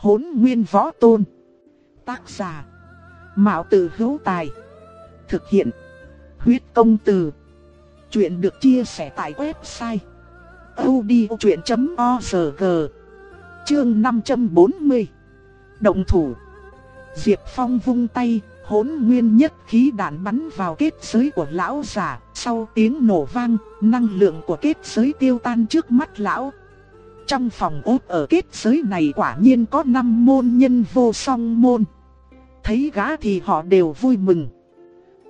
Hốn nguyên võ tôn. Tác giả. Mạo tử hữu tài. Thực hiện. Huyết công từ. Chuyện được chia sẻ tại website. odchuyện.org Chương 540 Động thủ Diệp Phong vung tay, hỗn nguyên nhất khí đạn bắn vào kết giới của lão giả, sau tiếng nổ vang, năng lượng của kết giới tiêu tan trước mắt lão. Trong phòng ốt ở kết giới này quả nhiên có năm môn nhân vô song môn. Thấy gã thì họ đều vui mừng.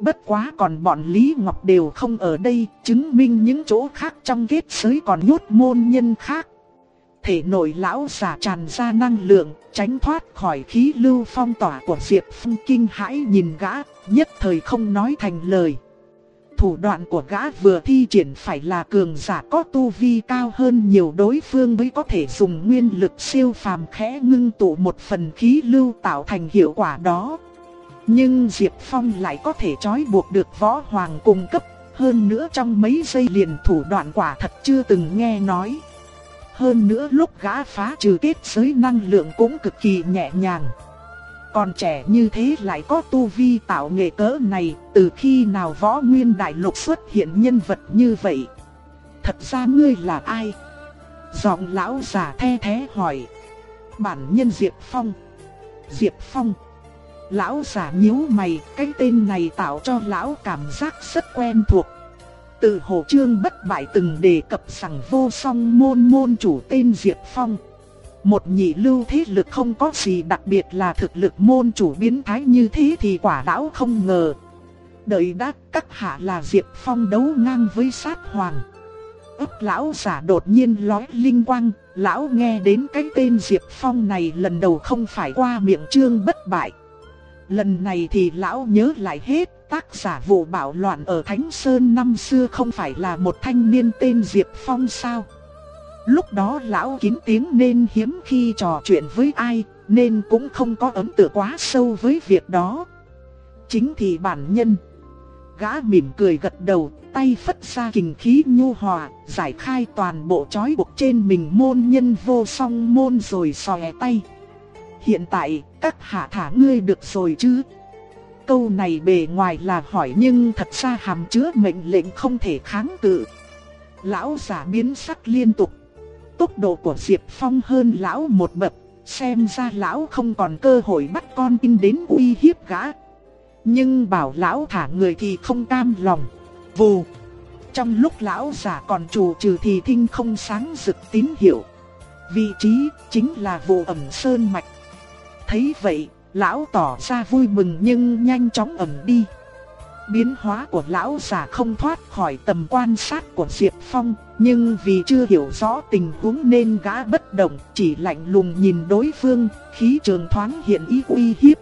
Bất quá còn bọn Lý Ngọc đều không ở đây, chứng minh những chỗ khác trong kết giới còn nhốt môn nhân khác. Thể nội lão giả tràn ra năng lượng, tránh thoát khỏi khí lưu phong tỏa của Diệp Phong kinh hãi nhìn gã, nhất thời không nói thành lời. Thủ đoạn của gã vừa thi triển phải là cường giả có tu vi cao hơn nhiều đối phương mới có thể dùng nguyên lực siêu phàm khẽ ngưng tụ một phần khí lưu tạo thành hiệu quả đó. Nhưng Diệp Phong lại có thể trói buộc được võ hoàng cung cấp, hơn nữa trong mấy giây liền thủ đoạn quả thật chưa từng nghe nói. Hơn nữa lúc gã phá trừ kết giới năng lượng cũng cực kỳ nhẹ nhàng. Còn trẻ như thế lại có tu vi tạo nghệ cỡ này, từ khi nào võ nguyên đại lục xuất hiện nhân vật như vậy? Thật ra ngươi là ai? Giọng lão già the thế hỏi. Bản nhân Diệp Phong. Diệp Phong. Lão già nhíu mày, cái tên này tạo cho lão cảm giác rất quen thuộc. Từ Hồ Trương bất bại từng đề cập rằng vô song môn môn chủ tên Diệp Phong. Một nhị lưu thế lực không có gì đặc biệt là thực lực môn chủ biến thái như thế thì quả đảo không ngờ. Đợi đã các hạ là Diệp Phong đấu ngang với sát hoàng. Ước lão giả đột nhiên lói linh quang, lão nghe đến cái tên Diệp Phong này lần đầu không phải qua miệng trương bất bại. Lần này thì lão nhớ lại hết, tác giả vụ bạo loạn ở Thánh Sơn năm xưa không phải là một thanh niên tên Diệp Phong sao? Lúc đó lão kín tiếng nên hiếm khi trò chuyện với ai, nên cũng không có ấn tượng quá sâu với việc đó. Chính thì bản nhân. Gã mỉm cười gật đầu, tay phất ra kình khí nhu hòa, giải khai toàn bộ chói buộc trên mình môn nhân vô song môn rồi xòe tay. Hiện tại, các hạ thả ngươi được rồi chứ? Câu này bề ngoài là hỏi nhưng thật ra hàm chứa mệnh lệnh không thể kháng cự. Lão giả biến sắc liên tục. Tốc độ của Diệp Phong hơn lão một bậc, xem ra lão không còn cơ hội bắt con tin đến uy hiếp gã. Nhưng bảo lão thả người thì không cam lòng. Vù. Trong lúc lão giả còn chủ trừ thì thinh không sáng rực tín hiệu. Vị trí chính là vụ ẩm sơn mạch thấy vậy, lão tỏ ra vui mừng nhưng nhanh chóng ẩn đi. Biến hóa của lão giả không thoát khỏi tầm quan sát của Diệp Phong, nhưng vì chưa hiểu rõ tình huống nên gã bất động, chỉ lạnh lùng nhìn đối phương, khí trường thoáng hiện ý uy hiếp.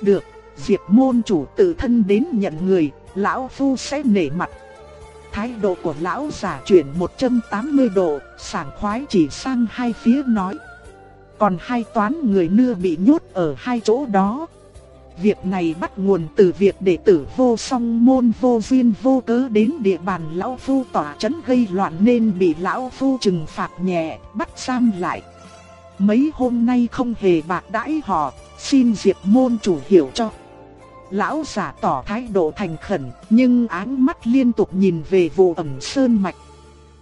Được, Diệp môn chủ tự thân đến nhận người, lão phu sẽ nể mặt. Thái độ của lão giả chuyển 180 độ, sảng khoái chỉ sang hai phía nói. Còn hai toán người nưa bị nhốt ở hai chỗ đó. Việc này bắt nguồn từ việc đệ tử vô song môn vô duyên vô cớ đến địa bàn lão phu tỏa chấn gây loạn nên bị lão phu trừng phạt nhẹ, bắt giam lại. Mấy hôm nay không hề bạc đãi họ, xin Diệp môn chủ hiểu cho. Lão giả tỏ thái độ thành khẩn, nhưng áng mắt liên tục nhìn về vụ ẩm sơn mạch.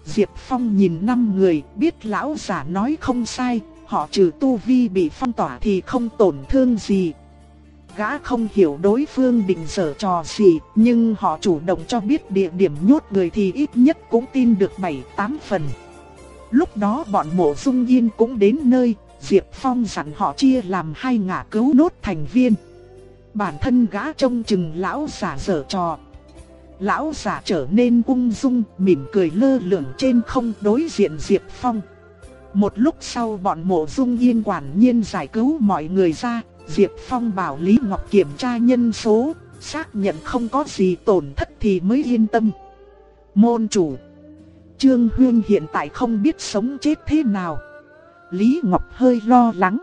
Diệp Phong nhìn năm người, biết lão giả nói không sai, họ trừ tu vi bị phong tỏa thì không tổn thương gì. Gã không hiểu đối phương định sở trò gì, nhưng họ chủ động cho biết địa điểm nhốt người thì ít nhất cũng tin được 7-8 phần. Lúc đó bọn mộ dung yên cũng đến nơi, Diệp Phong dặn họ chia làm hai ngả cứu nốt thành viên. Bản thân gã trông chừng lão giả dở trò. Lão giả trở nên ung dung, mỉm cười lơ lửng trên không đối diện Diệp Phong. Một lúc sau bọn mộ dung yên quản nhiên giải cứu mọi người ra, Diệp Phong bảo Lý Ngọc kiểm tra nhân số, xác nhận không có gì tổn thất thì mới yên tâm. Môn chủ Trương Huyên hiện tại không biết sống chết thế nào. Lý Ngọc hơi lo lắng.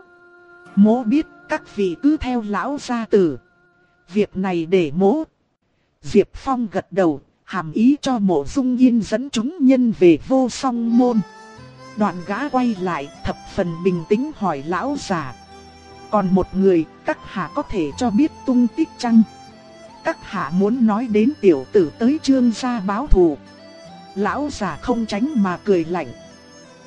Mố biết các vị cứ theo lão gia tử. Việc này để mố. Diệp Phong gật đầu, hàm ý cho mộ dung yên dẫn chúng nhân về vô song môn. Đoạn gã quay lại thập phần bình tĩnh hỏi lão già, còn một người, các hạ có thể cho biết tung tích chăng? Các hạ muốn nói đến tiểu tử tới trương gia báo thù. Lão già không tránh mà cười lạnh.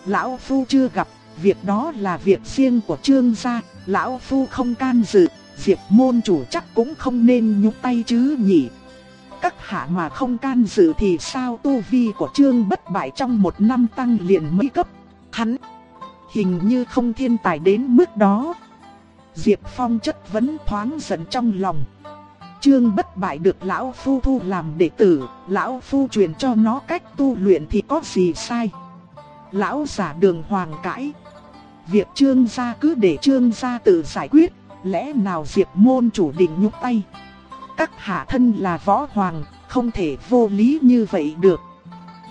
Lão Phu chưa gặp, việc đó là việc riêng của trương gia, Lão Phu không can dự, Diệp môn chủ chắc cũng không nên nhúc tay chứ nhỉ. Các hạ mà không can dự thì sao tu vi của trương bất bại trong một năm tăng liền mấy cấp. Hắn hình như không thiên tài đến mức đó. Diệp Phong chất vấn thoáng giận trong lòng. Trương bất bại được lão phu thu làm đệ tử, lão phu truyền cho nó cách tu luyện thì có gì sai. Lão giả đường hoàng cãi. Việc trương gia cứ để trương gia tự giải quyết, lẽ nào diệp môn chủ định nhúc tay. Các hạ thân là võ hoàng, không thể vô lý như vậy được.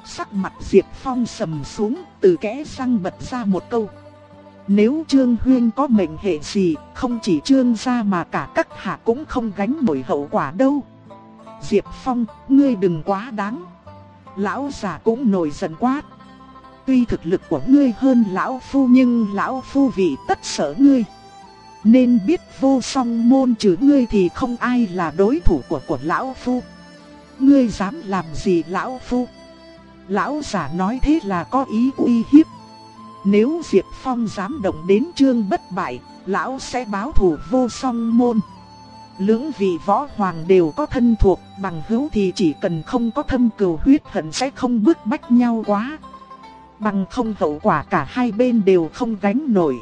Sắc mặt Diệp Phong sầm xuống, từ kẽ răng bật ra một câu. Nếu Trương Huyên có mệnh hệ gì, không chỉ Trương gia mà cả các hạ cũng không gánh nổi hậu quả đâu. Diệp Phong, ngươi đừng quá đáng. Lão già cũng nổi giận quát. Tuy thực lực của ngươi hơn lão phu nhưng lão phu vì tất sợ ngươi. Nên biết vô song môn trừ ngươi thì không ai là đối thủ của của lão phu. Ngươi dám làm gì lão phu? Lão giả nói thế là có ý uy hiếp. Nếu Diệp Phong dám động đến trương bất bại, lão sẽ báo thù vô song môn. Lưỡng vị võ hoàng đều có thân thuộc, bằng hữu thì chỉ cần không có thâm cừu huyết hận sẽ không bước bách nhau quá. Bằng không hậu quả cả hai bên đều không gánh nổi.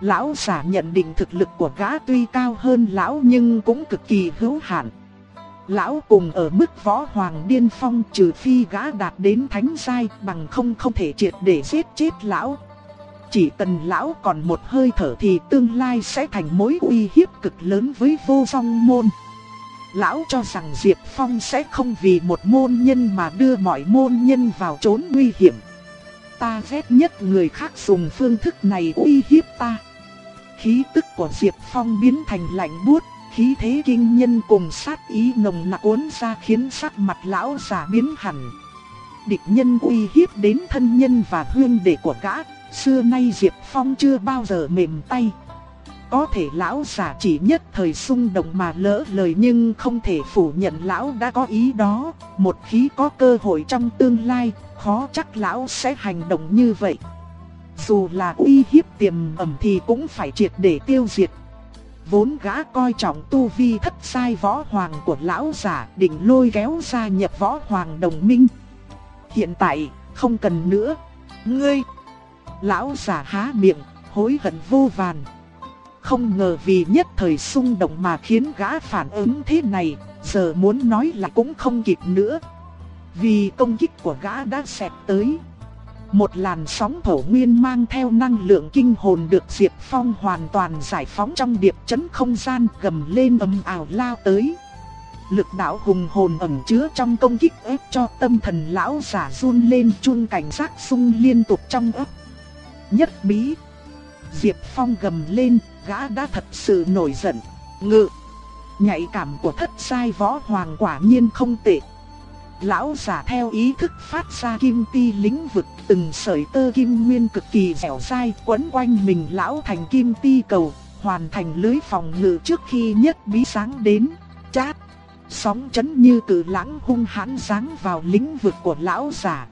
Lão giả nhận định thực lực của gã tuy cao hơn lão nhưng cũng cực kỳ hữu hạn. Lão cùng ở mức võ hoàng điên phong trừ phi gã đạt đến thánh giai bằng không không thể triệt để giết chết lão. Chỉ cần lão còn một hơi thở thì tương lai sẽ thành mối uy hiếp cực lớn với vô song môn. Lão cho rằng Diệp Phong sẽ không vì một môn nhân mà đưa mọi môn nhân vào trốn nguy hiểm. Ta ghét nhất người khác dùng phương thức này uy hiếp ta. Khí tức của Diệp Phong biến thành lạnh buốt, khí thế kinh nhân cùng sát ý nồng nặc cuốn ra khiến sắc mặt lão già biến hẳn. Địch nhân uy hiếp đến thân nhân và huyên đệ của gã, xưa nay Diệp Phong chưa bao giờ mềm tay. Có thể lão già chỉ nhất thời xung động mà lỡ lời nhưng không thể phủ nhận lão đã có ý đó, một khi có cơ hội trong tương lai, khó chắc lão sẽ hành động như vậy. Dù là uy hiếp tiềm ẩn thì cũng phải triệt để tiêu diệt. Vốn gã coi trọng tu vi thất sai võ hoàng của lão giả định lôi kéo ra nhập võ hoàng đồng minh. Hiện tại, không cần nữa. Ngươi! Lão giả há miệng, hối hận vô vàn. Không ngờ vì nhất thời xung động mà khiến gã phản ứng thế này, giờ muốn nói là cũng không kịp nữa. Vì công kích của gã đã xẹp tới. Một làn sóng thổ nguyên mang theo năng lượng kinh hồn được Diệp Phong hoàn toàn giải phóng trong điệp chấn không gian gầm lên ầm ảo lao tới. Lực đạo hùng hồn ẩn chứa trong công kích ép cho tâm thần lão giả run lên chun cảnh giác sung liên tục trong ấp. Nhất bí. Diệp Phong gầm lên, gã đã thật sự nổi giận. Ngự. Nhạy cảm của thất sai võ hoàng quả nhiên không tệ. Lão giả theo ý thức phát ra kim ti lĩnh vực từng sợi tơ kim nguyên cực kỳ dẻo dai quấn quanh mình lão thành kim ti cầu, hoàn thành lưới phòng ngự trước khi nhất bí sáng đến. Chát! Sóng chấn như cử lãng hung hãn giáng vào lĩnh vực của lão giả.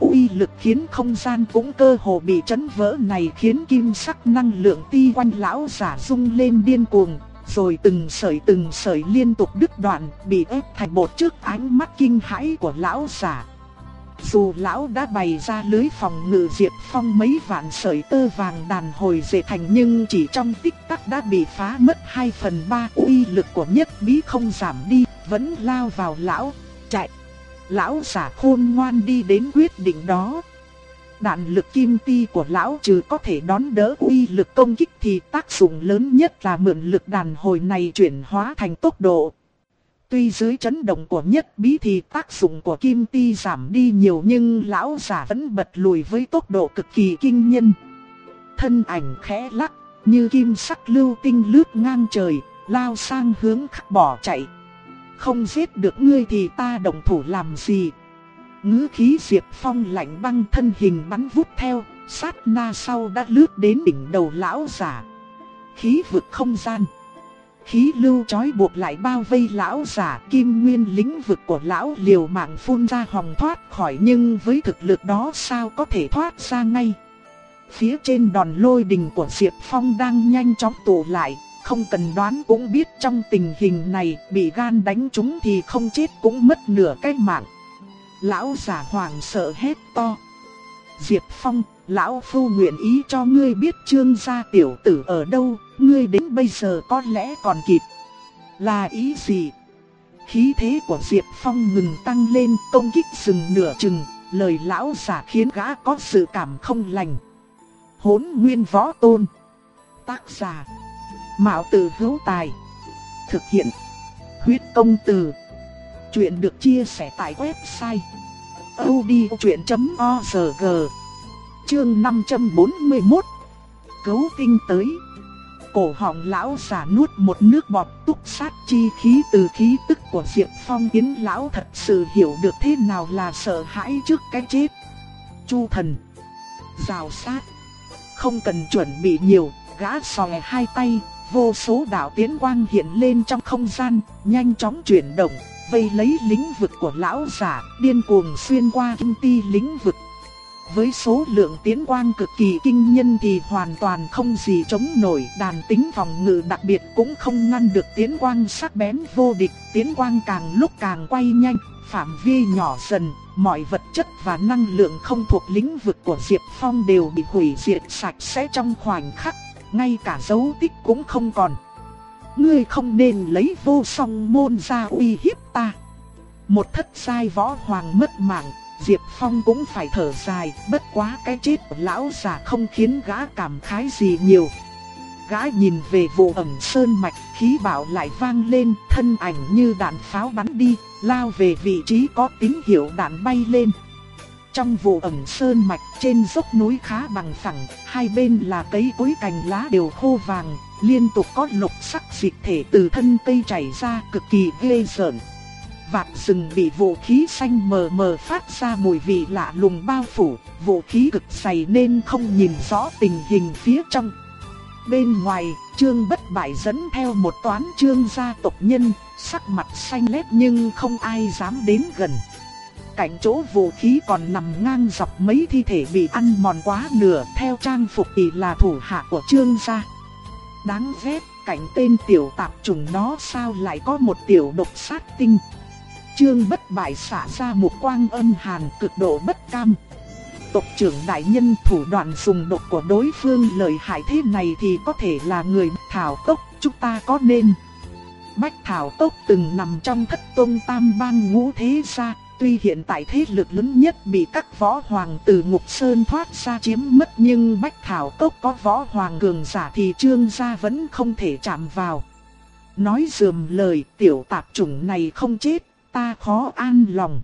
uy lực khiến không gian cũng cơ hồ bị chấn vỡ này khiến kim sắc năng lượng ti quanh lão giả rung lên điên cuồng, rồi từng sợi từng sợi liên tục đứt đoạn, bị ép thành bột trước ánh mắt kinh hãi của lão giả. Dù lão đã bày ra lưới phòng ngự diệt Phong mấy vạn sợi tơ vàng đàn hồi dệt thành nhưng chỉ trong tích tắc đã bị phá mất 2 phần 3 uy lực của nhất bí không giảm đi, vẫn lao vào lão, chạy. Lão giả khôn ngoan đi đến quyết định đó. Đạn lực kim ti của lão trừ có thể đón đỡ uy lực công kích thì tác dụng lớn nhất là mượn lực đàn hồi này chuyển hóa thành tốc độ. Tuy dưới chấn động của nhất bí thì tác dụng của kim ti giảm đi nhiều nhưng lão giả vẫn bật lùi với tốc độ cực kỳ kinh nhân. Thân ảnh khẽ lắc, như kim sắc lưu tinh lướt ngang trời, lao sang hướng khắc bỏ chạy. Không giết được ngươi thì ta đồng thủ làm gì? Ngữ khí Diệp Phong lạnh băng thân hình bắn vút theo, sát na sau đã lướt đến đỉnh đầu lão giả. khí vực không gian. Khí lưu chói buộc lại bao vây lão giả kim nguyên lĩnh vực của lão liều mạng phun ra hòng thoát khỏi nhưng với thực lực đó sao có thể thoát ra ngay. Phía trên đòn lôi đình của Diệp Phong đang nhanh chóng tụ lại, không cần đoán cũng biết trong tình hình này bị gan đánh trúng thì không chết cũng mất nửa cái mạng. Lão giả hoàng sợ hét to. Diệp Phong, lão phu nguyện ý cho ngươi biết trương gia tiểu tử ở đâu, ngươi đến bây giờ có lẽ còn kịp. Là ý gì? Khí thế của Diệp Phong ngừng tăng lên công kích dừng nửa chừng, lời lão giả khiến gã có sự cảm không lành. Hốn nguyên võ tôn. Tác giả. Mạo tử hữu tài. Thực hiện. Huyết công từ. Chuyện được chia sẻ tại website. odchuyện.org Chương 541 Cấu tinh tới. Cổ họng lão giả nuốt một nước bọt túc sát chi khí từ khí tức của Diệp Phong yến lão thật sự hiểu được thế nào là sợ hãi trước cái chết. Chu thần. Rào sát. Không cần chuẩn bị nhiều, gã sòe hai tay, vô số đạo tiến quang hiện lên trong không gian, nhanh chóng chuyển động, vây lấy lĩnh vực của lão giả, điên cuồng xuyên qua kinh ti lĩnh vực. Với số lượng tiến quang cực kỳ kinh nhân thì hoàn toàn không gì chống nổi đàn tính phòng ngự đặc biệt cũng không ngăn được tiến quang sắc bén vô địch. Tiến quang càng lúc càng quay nhanh, phạm vi nhỏ dần, mọi vật chất và năng lượng không thuộc lĩnh vực của Diệp Phong đều bị hủy diệt sạch sẽ trong khoảnh khắc, ngay cả dấu tích cũng không còn. Ngươi không nên lấy vô song môn ra uy hiếp ta. Một thất sai võ hoàng mất mạng, Diệp Phong cũng phải thở dài, bất quá cái chết của lão già không khiến gã cảm khái gì nhiều. Gã nhìn về vụ ẩm sơn mạch, khí bạo lại vang lên, thân ảnh như đạn pháo bắn đi, lao về vị trí có tín hiệu đạn bay lên. Trong vụ ẩm sơn mạch trên dốc núi khá bằng phẳng, hai bên là cây cối cành lá đều khô vàng, liên tục có lục sắc dịch thể từ thân cây chảy ra cực kỳ ghê rợn vạt rừng bị vũ khí xanh mờ mờ phát ra mùi vị lạ lùng bao phủ, vũ khí cực dày nên không nhìn rõ tình hình phía trong. Bên ngoài, Trương Bất Bại dẫn theo một toán trương gia tộc nhân, sắc mặt xanh lét nhưng không ai dám đến gần. Cạnh chỗ vũ khí còn nằm ngang dọc mấy thi thể bị ăn mòn quá nửa theo trang phục thì là thủ hạ của trương gia. Đáng ghét, cảnh tên tiểu tạp trùng nó sao lại có một tiểu độc sát tinh. Trương bất bại xả ra một quang âm hàn cực độ bất cam. Tộc trưởng đại nhân thủ đoạn dùng độc của đối phương lợi hại thế này thì có thể là người thảo tốc, chúng ta có nên. Bách Thảo Tốc từng nằm trong thất tôn tam bang ngũ thế gia, tuy hiện tại thế lực lớn nhất bị các võ hoàng từ ngục sơn thoát ra chiếm mất nhưng Bách Thảo Tốc có võ hoàng cường giả thì trương gia vẫn không thể chạm vào. Nói dườm lời tiểu tạp chủng này không chết, ta khó an lòng.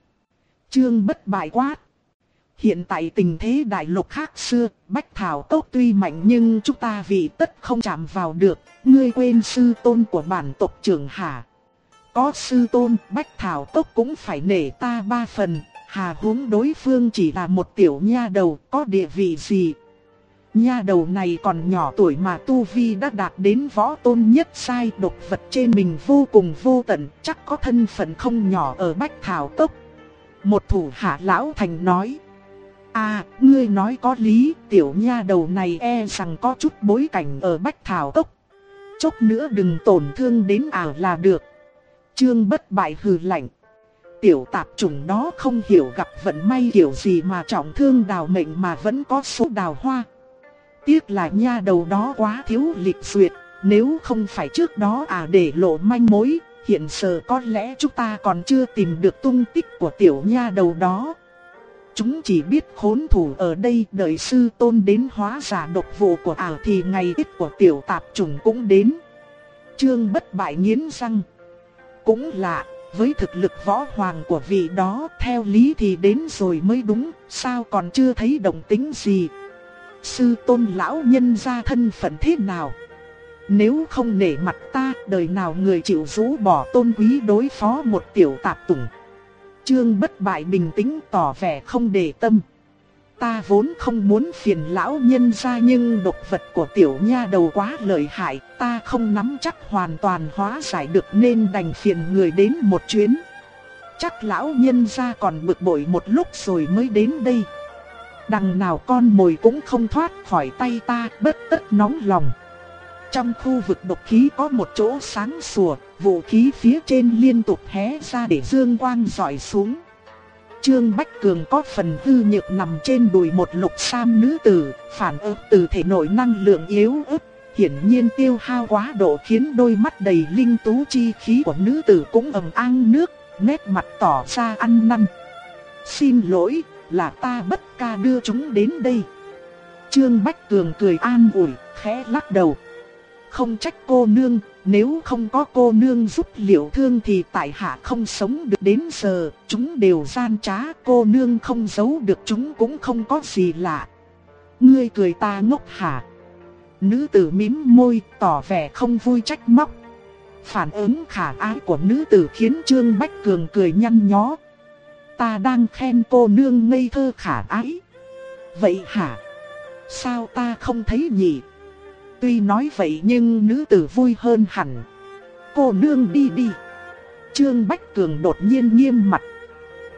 Trương bất bại quát. Hiện tại tình thế đại lục khác xưa, Bách Thảo Cốc tuy mạnh nhưng chúng ta vì tất không chạm vào được, ngươi quên sư tôn của bản tộc trưởng hả? Có sư tôn, Bách Thảo Cốc cũng phải nể ta ba phần, hà huống đối phương chỉ là một tiểu nha đầu, có địa vị gì? Nha đầu này còn nhỏ tuổi mà Tu Vi đã đạt đến võ tôn nhất sai độc vật trên mình vô cùng vô tận, chắc có thân phận không nhỏ ở Bách Thảo Cốc. Một thủ hạ lão thành nói. À, ngươi nói có lý, tiểu nha đầu này e rằng có chút bối cảnh ở Bách Thảo Cốc. Chốc nữa đừng tổn thương đến ảo là được. Trương bất bại hừ lạnh. Tiểu tạp trùng đó không hiểu gặp vận may kiểu gì mà trọng thương đào mệnh mà vẫn có số đào hoa. Tiếc là nha đầu đó quá thiếu lịch duyệt, nếu không phải trước đó à để lộ manh mối, hiện giờ có lẽ chúng ta còn chưa tìm được tung tích của tiểu nha đầu đó. Chúng chỉ biết khốn thủ ở đây đợi sư tôn đến hóa giả độc vụ của ả thì ngày ít của tiểu tạp trùng cũng đến. Trương bất bại nghiến răng. Cũng lạ, với thực lực võ hoàng của vị đó theo lý thì đến rồi mới đúng, sao còn chưa thấy động tính gì. Sư tôn lão nhân ra thân phận thế nào? Nếu không nể mặt ta, đời nào người chịu rũ bỏ tôn quý đối phó một tiểu tạp tùng. Trương bất bại bình tĩnh tỏ vẻ không để tâm ta vốn không muốn phiền lão nhân ra nhưng độc vật của tiểu nha đầu quá lợi hại, ta không nắm chắc hoàn toàn hóa giải được nên đành phiền người đến một chuyến. Chắc lão nhân ra còn bực bội một lúc rồi mới đến đây. Đằng nào con mồi cũng không thoát khỏi tay ta, bất tất nóng lòng. Trong khu vực độc khí có một chỗ sáng sủa, vũ khí phía trên liên tục hé ra để dương quang dọi xuống. Trương Bách Cường có phần hư nhược nằm trên đùi một lục sam nữ tử, phản ứng từ thể nội năng lượng yếu ớt, hiển nhiên tiêu hao quá độ khiến đôi mắt đầy linh tú chi khí của nữ tử cũng ầm an nước, nét mặt tỏ ra ăn năn. Xin lỗi, là ta bất ca đưa chúng đến đây. Trương Bách Cường cười an ủi, khẽ lắc đầu. Không trách cô nương, nếu không có cô nương giúp liệu thương thì tại hạ không sống được đến giờ, chúng đều gian trá, cô nương không giấu được chúng cũng không có gì lạ. Ngươi cười ta ngốc hả? Nữ tử mím môi, tỏ vẻ không vui trách móc. Phản ứng khả ái của nữ tử khiến Trương Bách Cường cười nhăn nhó. Ta đang khen cô nương ngây thơ khả ái. Vậy hả? Sao ta không thấy nhỉ? Tuy nói vậy nhưng nữ tử vui hơn hẳn. Cô nương đi đi. Trương Bách Cường đột nhiên nghiêm mặt.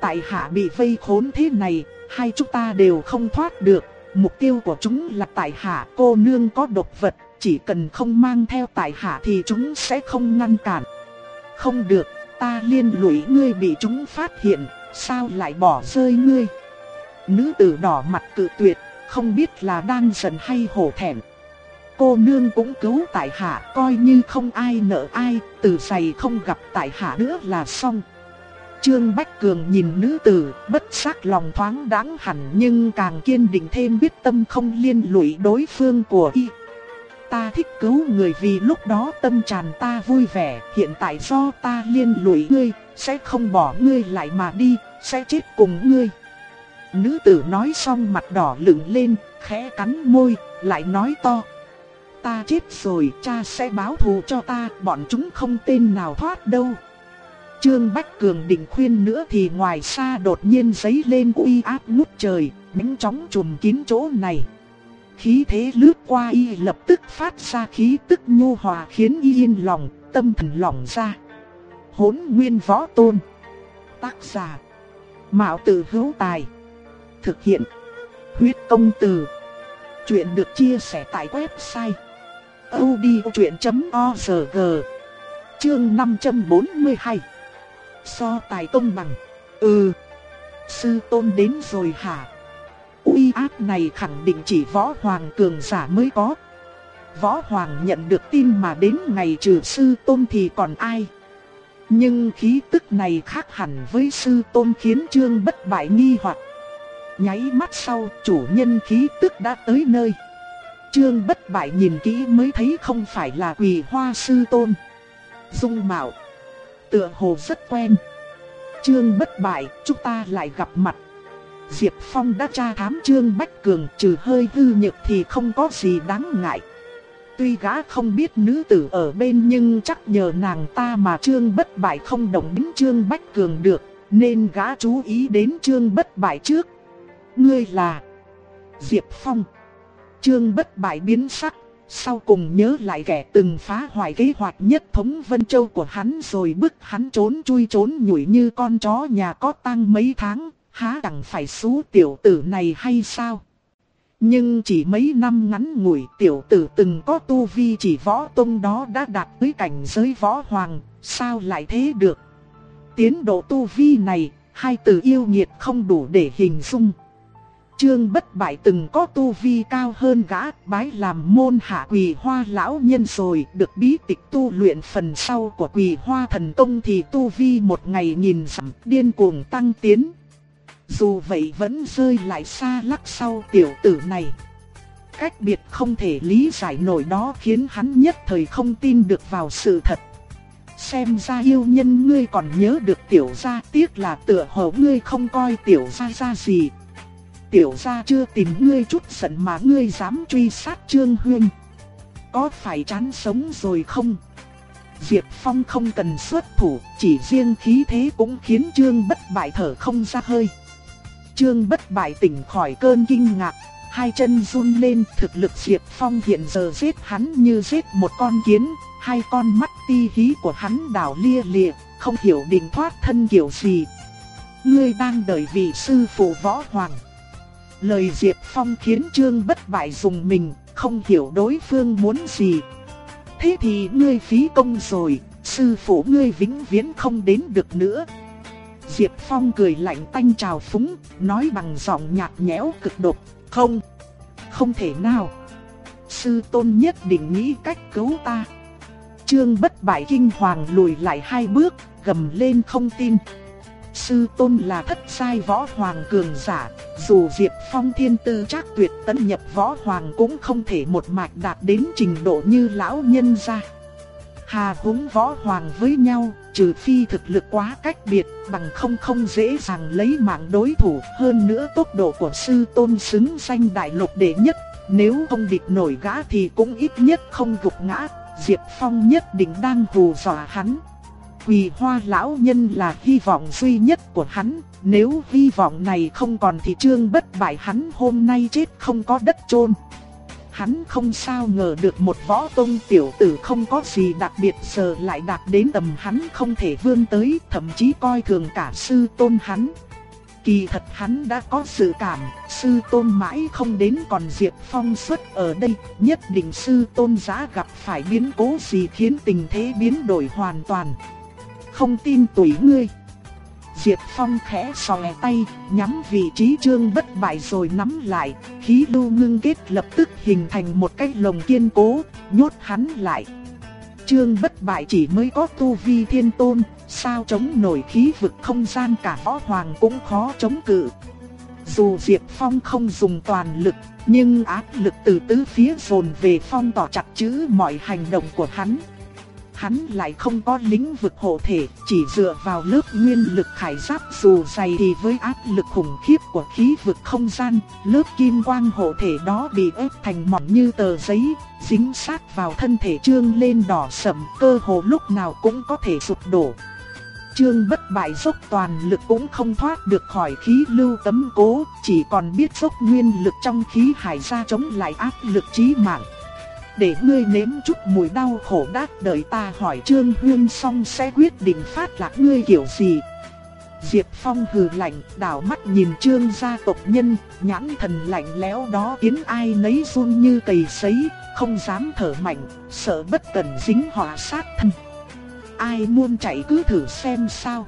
Tại hạ bị vây khốn thế này, hai chúng ta đều không thoát được. Mục tiêu của chúng là tại hạ cô nương có độc vật, chỉ cần không mang theo tại hạ thì chúng sẽ không ngăn cản. Không được, ta liên lụy ngươi bị chúng phát hiện, sao lại bỏ rơi ngươi? Nữ tử đỏ mặt cự tuyệt, không biết là đang giận hay hổ thẹn cô nương cũng cứu tại hạ coi như không ai nợ ai, từ giày không gặp tại hạ nữa là xong. Trương Bách Cường nhìn nữ tử, bất giác lòng thoáng đáng hẳn nhưng càng kiên định thêm biết tâm không liên lụy đối phương của y. Ta thích cứu người vì lúc đó tâm tràn ta vui vẻ, hiện tại do ta liên lụy ngươi, sẽ không bỏ ngươi lại mà đi, sẽ chết cùng ngươi. Nữ tử nói xong mặt đỏ lửng lên, khẽ cắn môi, lại nói to ta chết rồi cha sẽ báo thù cho ta, bọn chúng không tên nào thoát đâu. Trương Bách Cường định khuyên nữa thì ngoài xa đột nhiên giấy lên uy áp ngút trời, nhanh chóng trùm kín chỗ này. Khí thế lướt qua y lập tức phát ra khí tức nhu hòa khiến y yên lòng, tâm thần lỏng ra. Hốn nguyên võ tôn. Tác giả. Mạo tử hữu tài. Thực hiện. Huyết công từ. Chuyện được chia sẻ tại website audiochuyện.org Chương 542 So tài công bằng. Ừ. Sư tôn đến rồi hả? Uy áp này khẳng định chỉ võ hoàng cường giả mới có. Võ hoàng nhận được tin mà đến ngày trừ sư tôn thì còn ai? Nhưng khí tức này khác hẳn với sư tôn khiến trương bất bại nghi hoặc. Nháy mắt sau, chủ nhân khí tức đã tới nơi. Trương bất bại nhìn kỹ mới thấy không phải là quỳ hoa sư tôn. Dung mạo. Tựa hồ rất quen. Trương bất bại, chúng ta lại gặp mặt. Diệp Phong đã tra thám Trương Bách Cường trừ hơi hư nhược thì không có gì đáng ngại. Tuy gã không biết nữ tử ở bên nhưng chắc nhờ nàng ta mà Trương Bất Bại không động đến Trương Bách Cường được, nên gã chú ý đến Trương Bất Bại trước. Ngươi là Diệp Phong. Trương bất bại biến sắc, sau cùng nhớ lại kẻ từng phá hoại kế hoạch nhất thống Vân Châu của hắn rồi bức hắn trốn chui trốn nhủi như con chó nhà có tăng mấy tháng, há chẳng phải xú tiểu tử này hay sao? Nhưng chỉ mấy năm ngắn ngủi tiểu tử từng có tu vi chỉ võ tông đó đã đạt tới cảnh giới võ hoàng, sao lại thế được? Tiến độ tu vi này, hai từ yêu nghiệt không đủ để hình dung. Trương bất bại từng có tu vi cao hơn gã, bái làm môn hạ quỳ hoa lão nhân rồi, được bí tịch tu luyện phần sau của quỳ hoa thần tông thì tu vi một ngày nhìn dặm điên cuồng tăng tiến. Dù vậy vẫn rơi lại xa lắc sau tiểu tử này. Cách biệt không thể lý giải nổi đó khiến hắn nhất thời không tin được vào sự thật. Xem ra yêu nhân ngươi còn nhớ được tiểu gia tiếc là tựa hồ ngươi không coi tiểu gia ra gì tiểu gia chưa tìm ngươi chút giận mà ngươi dám truy sát Trương Huyên. Có phải chán sống rồi không? Diệp Phong không cần xuất thủ, chỉ riêng khí thế cũng khiến Trương bất bại thở không ra hơi. Trương bất bại tỉnh khỏi cơn kinh ngạc, hai chân run lên thực lực Diệp Phong hiện giờ giết hắn như giết một con kiến, hai con mắt ti hí của hắn đảo lia lịa, không hiểu định thoát thân kiểu gì. Ngươi đang đợi vị sư phụ võ hoàng. Lời Diệp Phong khiến Trương bất bại dùng mình, không hiểu đối phương muốn gì. Thế thì ngươi phí công rồi, sư phụ ngươi vĩnh viễn không đến được nữa. Diệp Phong cười lạnh tanh trào phúng, nói bằng giọng nhạt nhẽo cực độc, không, không thể nào. Sư tôn nhất định nghĩ cách cứu ta. Trương bất bại kinh hoàng lùi lại hai bước, gầm lên không tin. Sư tôn là thất sai võ hoàng cường giả, dù Diệp Phong thiên tư chắc tuyệt tấn nhập võ hoàng cũng không thể một mạch đạt đến trình độ như lão nhân gia. Hà húng võ hoàng với nhau, trừ phi thực lực quá cách biệt, bằng không không dễ dàng lấy mạng đối thủ. Hơn nữa tốc độ của sư tôn xứng danh đại lục đệ nhất, nếu không địch nổi gã thì cũng ít nhất không gục ngã. Diệp Phong nhất định đang hù dọa hắn. Quỳ hoa lão nhân là hy vọng duy nhất của hắn, nếu hy vọng này không còn thì trương bất bại hắn hôm nay chết không có đất chôn Hắn không sao ngờ được một võ tông tiểu tử không có gì đặc biệt giờ lại đạt đến tầm hắn không thể vươn tới, thậm chí coi thường cả sư tôn hắn. Kỳ thật hắn đã có sự cảm, sư tôn mãi không đến còn Diệp Phong xuất ở đây, nhất định sư tôn giá gặp phải biến cố gì khiến tình thế biến đổi hoàn toàn. Không tin tùy ngươi. Diệp Phong khẽ sòe tay, nhắm vị trí trương bất bại rồi nắm lại, khí lưu ngưng kết lập tức hình thành một cái lồng kiên cố, nhốt hắn lại. Trương bất bại chỉ mới có tu vi thiên tôn, sao chống nổi khí vực không gian cả võ hoàng cũng khó chống cự. Dù Diệp Phong không dùng toàn lực, nhưng áp lực từ tứ phía dồn về Phong tỏ chặt chữ mọi hành động của hắn hắn lại không có lĩnh vực hộ thể, chỉ dựa vào lớp nguyên lực khải giáp dù dày thì với áp lực khủng khiếp của khí vực không gian, lớp kim quang hộ thể đó bị ép thành mỏng như tờ giấy, dính sát vào thân thể trương lên đỏ sẫm, cơ hồ lúc nào cũng có thể sụp đổ. Trương bất bại dốc toàn lực cũng không thoát được khỏi khí lưu tấm cố, chỉ còn biết dốc nguyên lực trong khí hải ra chống lại áp lực chí mạng để ngươi nếm chút mùi đau khổ đát đợi ta hỏi Trương Huyên xong sẽ quyết định phát lạc ngươi kiểu gì. Diệp Phong hừ lạnh, đảo mắt nhìn Trương gia tộc nhân, nhãn thần lạnh lẽo đó khiến ai nấy run như cầy sấy, không dám thở mạnh, sợ bất cần dính họa sát thân. Ai muốn chạy cứ thử xem sao.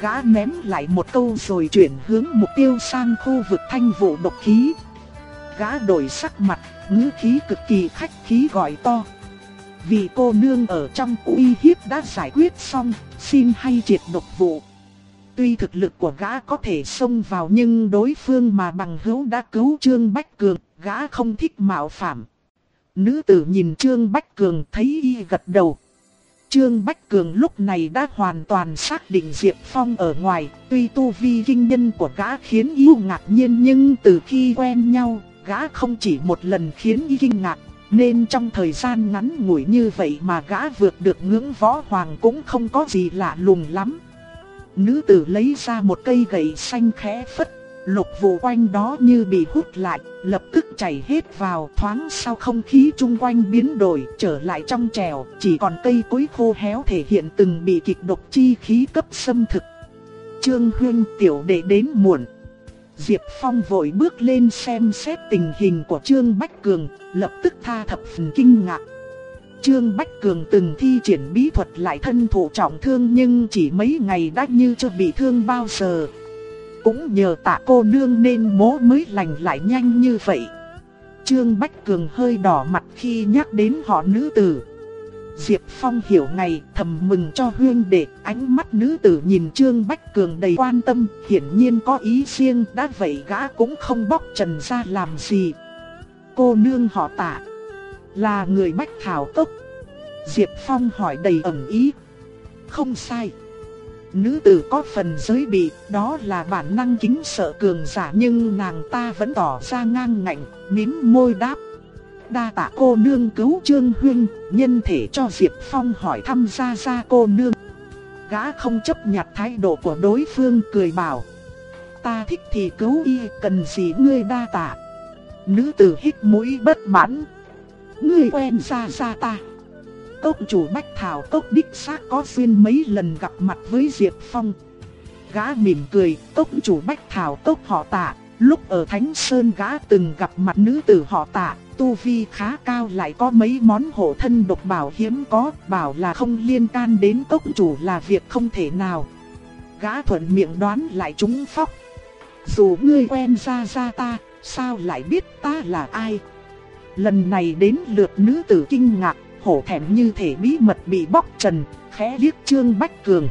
Gã ném lại một câu rồi chuyển hướng mục tiêu sang khu vực thanh vụ độc khí. Gã đổi sắc mặt, ngữ khí cực kỳ khách khí gọi to. Vì cô nương ở trong uy hiếp đã giải quyết xong, xin hay triệt độc vụ. Tuy thực lực của gã có thể xông vào nhưng đối phương mà bằng hữu đã cứu Trương Bách Cường, gã không thích mạo phạm. Nữ tử nhìn Trương Bách Cường thấy y gật đầu. Trương Bách Cường lúc này đã hoàn toàn xác định Diệp Phong ở ngoài, tuy tu vi kinh nhân của gã khiến yêu ngạc nhiên nhưng từ khi quen nhau, gã không chỉ một lần khiến y kinh ngạc, nên trong thời gian ngắn ngủi như vậy mà gã vượt được ngưỡng võ hoàng cũng không có gì lạ lùng lắm. Nữ tử lấy ra một cây gậy xanh khẽ phất, lục vụ quanh đó như bị hút lại, lập tức chảy hết vào thoáng sau không khí chung quanh biến đổi trở lại trong trèo, chỉ còn cây cối khô héo thể hiện từng bị kịch độc chi khí cấp xâm thực. Trương Huyên tiểu đệ đến muộn. Diệp Phong vội bước lên xem xét tình hình của Trương Bách Cường, lập tức tha thập phần kinh ngạc. Trương Bách Cường từng thi triển bí thuật lại thân thụ trọng thương nhưng chỉ mấy ngày đã như chưa bị thương bao giờ. Cũng nhờ tạ cô nương nên mố mới lành lại nhanh như vậy. Trương Bách Cường hơi đỏ mặt khi nhắc đến họ nữ tử. Diệp Phong hiểu ngày thầm mừng cho huyên đệ, ánh mắt nữ tử nhìn Trương Bách Cường đầy quan tâm, hiển nhiên có ý riêng, đã vậy gã cũng không bóc trần ra làm gì. Cô nương họ tạ, là người Bách Thảo Cốc. Diệp Phong hỏi đầy ẩn ý. Không sai. Nữ tử có phần giới bị, đó là bản năng kính sợ cường giả nhưng nàng ta vẫn tỏ ra ngang ngạnh, mím môi đáp đa tạ cô nương cứu Trương Huyên, nhân thể cho Diệp Phong hỏi thăm ra ra cô nương. Gã không chấp nhặt thái độ của đối phương cười bảo. ta thích thì cứu y, cần gì ngươi đa tạ. Nữ tử hít mũi bất mãn. Ngươi quen ra ra ta. Cốc chủ Bách Thảo Cốc đích xác có duyên mấy lần gặp mặt với Diệp Phong. Gã mỉm cười, Cốc chủ Bách Thảo Cốc họ tạ, lúc ở Thánh Sơn gã từng gặp mặt nữ tử họ tạ, tu vi khá cao lại có mấy món hộ thân độc bảo hiếm có, bảo là không liên can đến Cốc chủ là việc không thể nào. Gã thuận miệng đoán lại chúng phóc. Dù ngươi quen ra ra ta, sao lại biết ta là ai? Lần này đến lượt nữ tử kinh ngạc, hổ thẹn như thể bí mật bị bóc trần, khẽ liếc Trương Bách Cường.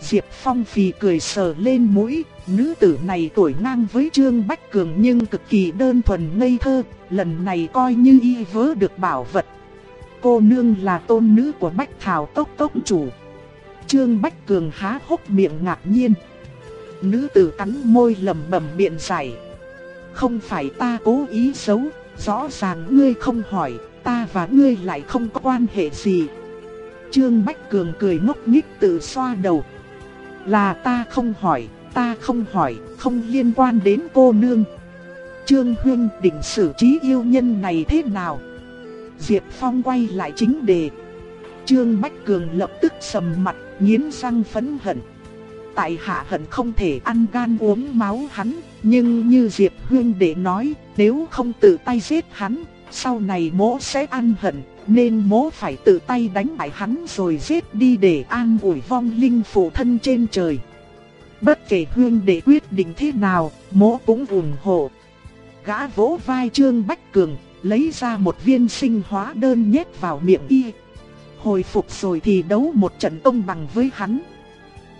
Diệp Phong phì cười sờ lên mũi, nữ tử này tuổi ngang với Trương Bách Cường nhưng cực kỳ đơn thuần ngây thơ, lần này coi như y vớ được bảo vật. Cô nương là tôn nữ của Bách Thảo Tốc Tốc chủ. Trương Bách Cường há hốc miệng ngạc nhiên. Nữ tử cắn môi lẩm bẩm biện giải. Không phải ta cố ý xấu, rõ ràng ngươi không hỏi, ta và ngươi lại không có quan hệ gì. Trương Bách Cường cười ngốc nghích tự xoa đầu. Là ta không hỏi, ta không hỏi, không liên quan đến cô nương. Trương Huyên định xử trí yêu nhân này thế nào? Diệp Phong quay lại chính đề. Trương Bách Cường lập tức sầm mặt, nghiến răng phẫn hận. Tại hạ hận không thể ăn gan uống máu hắn, nhưng như Diệp Huyên để nói, nếu không tự tay giết hắn, sau này mỗ sẽ ăn hận, nên mỗ phải tự tay đánh bại hắn rồi giết đi để an ủi vong linh phụ thân trên trời. Bất kể Hương để quyết định thế nào, mỗ cũng ủng hộ. Gã vỗ vai Trương Bách Cường, lấy ra một viên sinh hóa đơn nhét vào miệng y. Hồi phục rồi thì đấu một trận công bằng với hắn.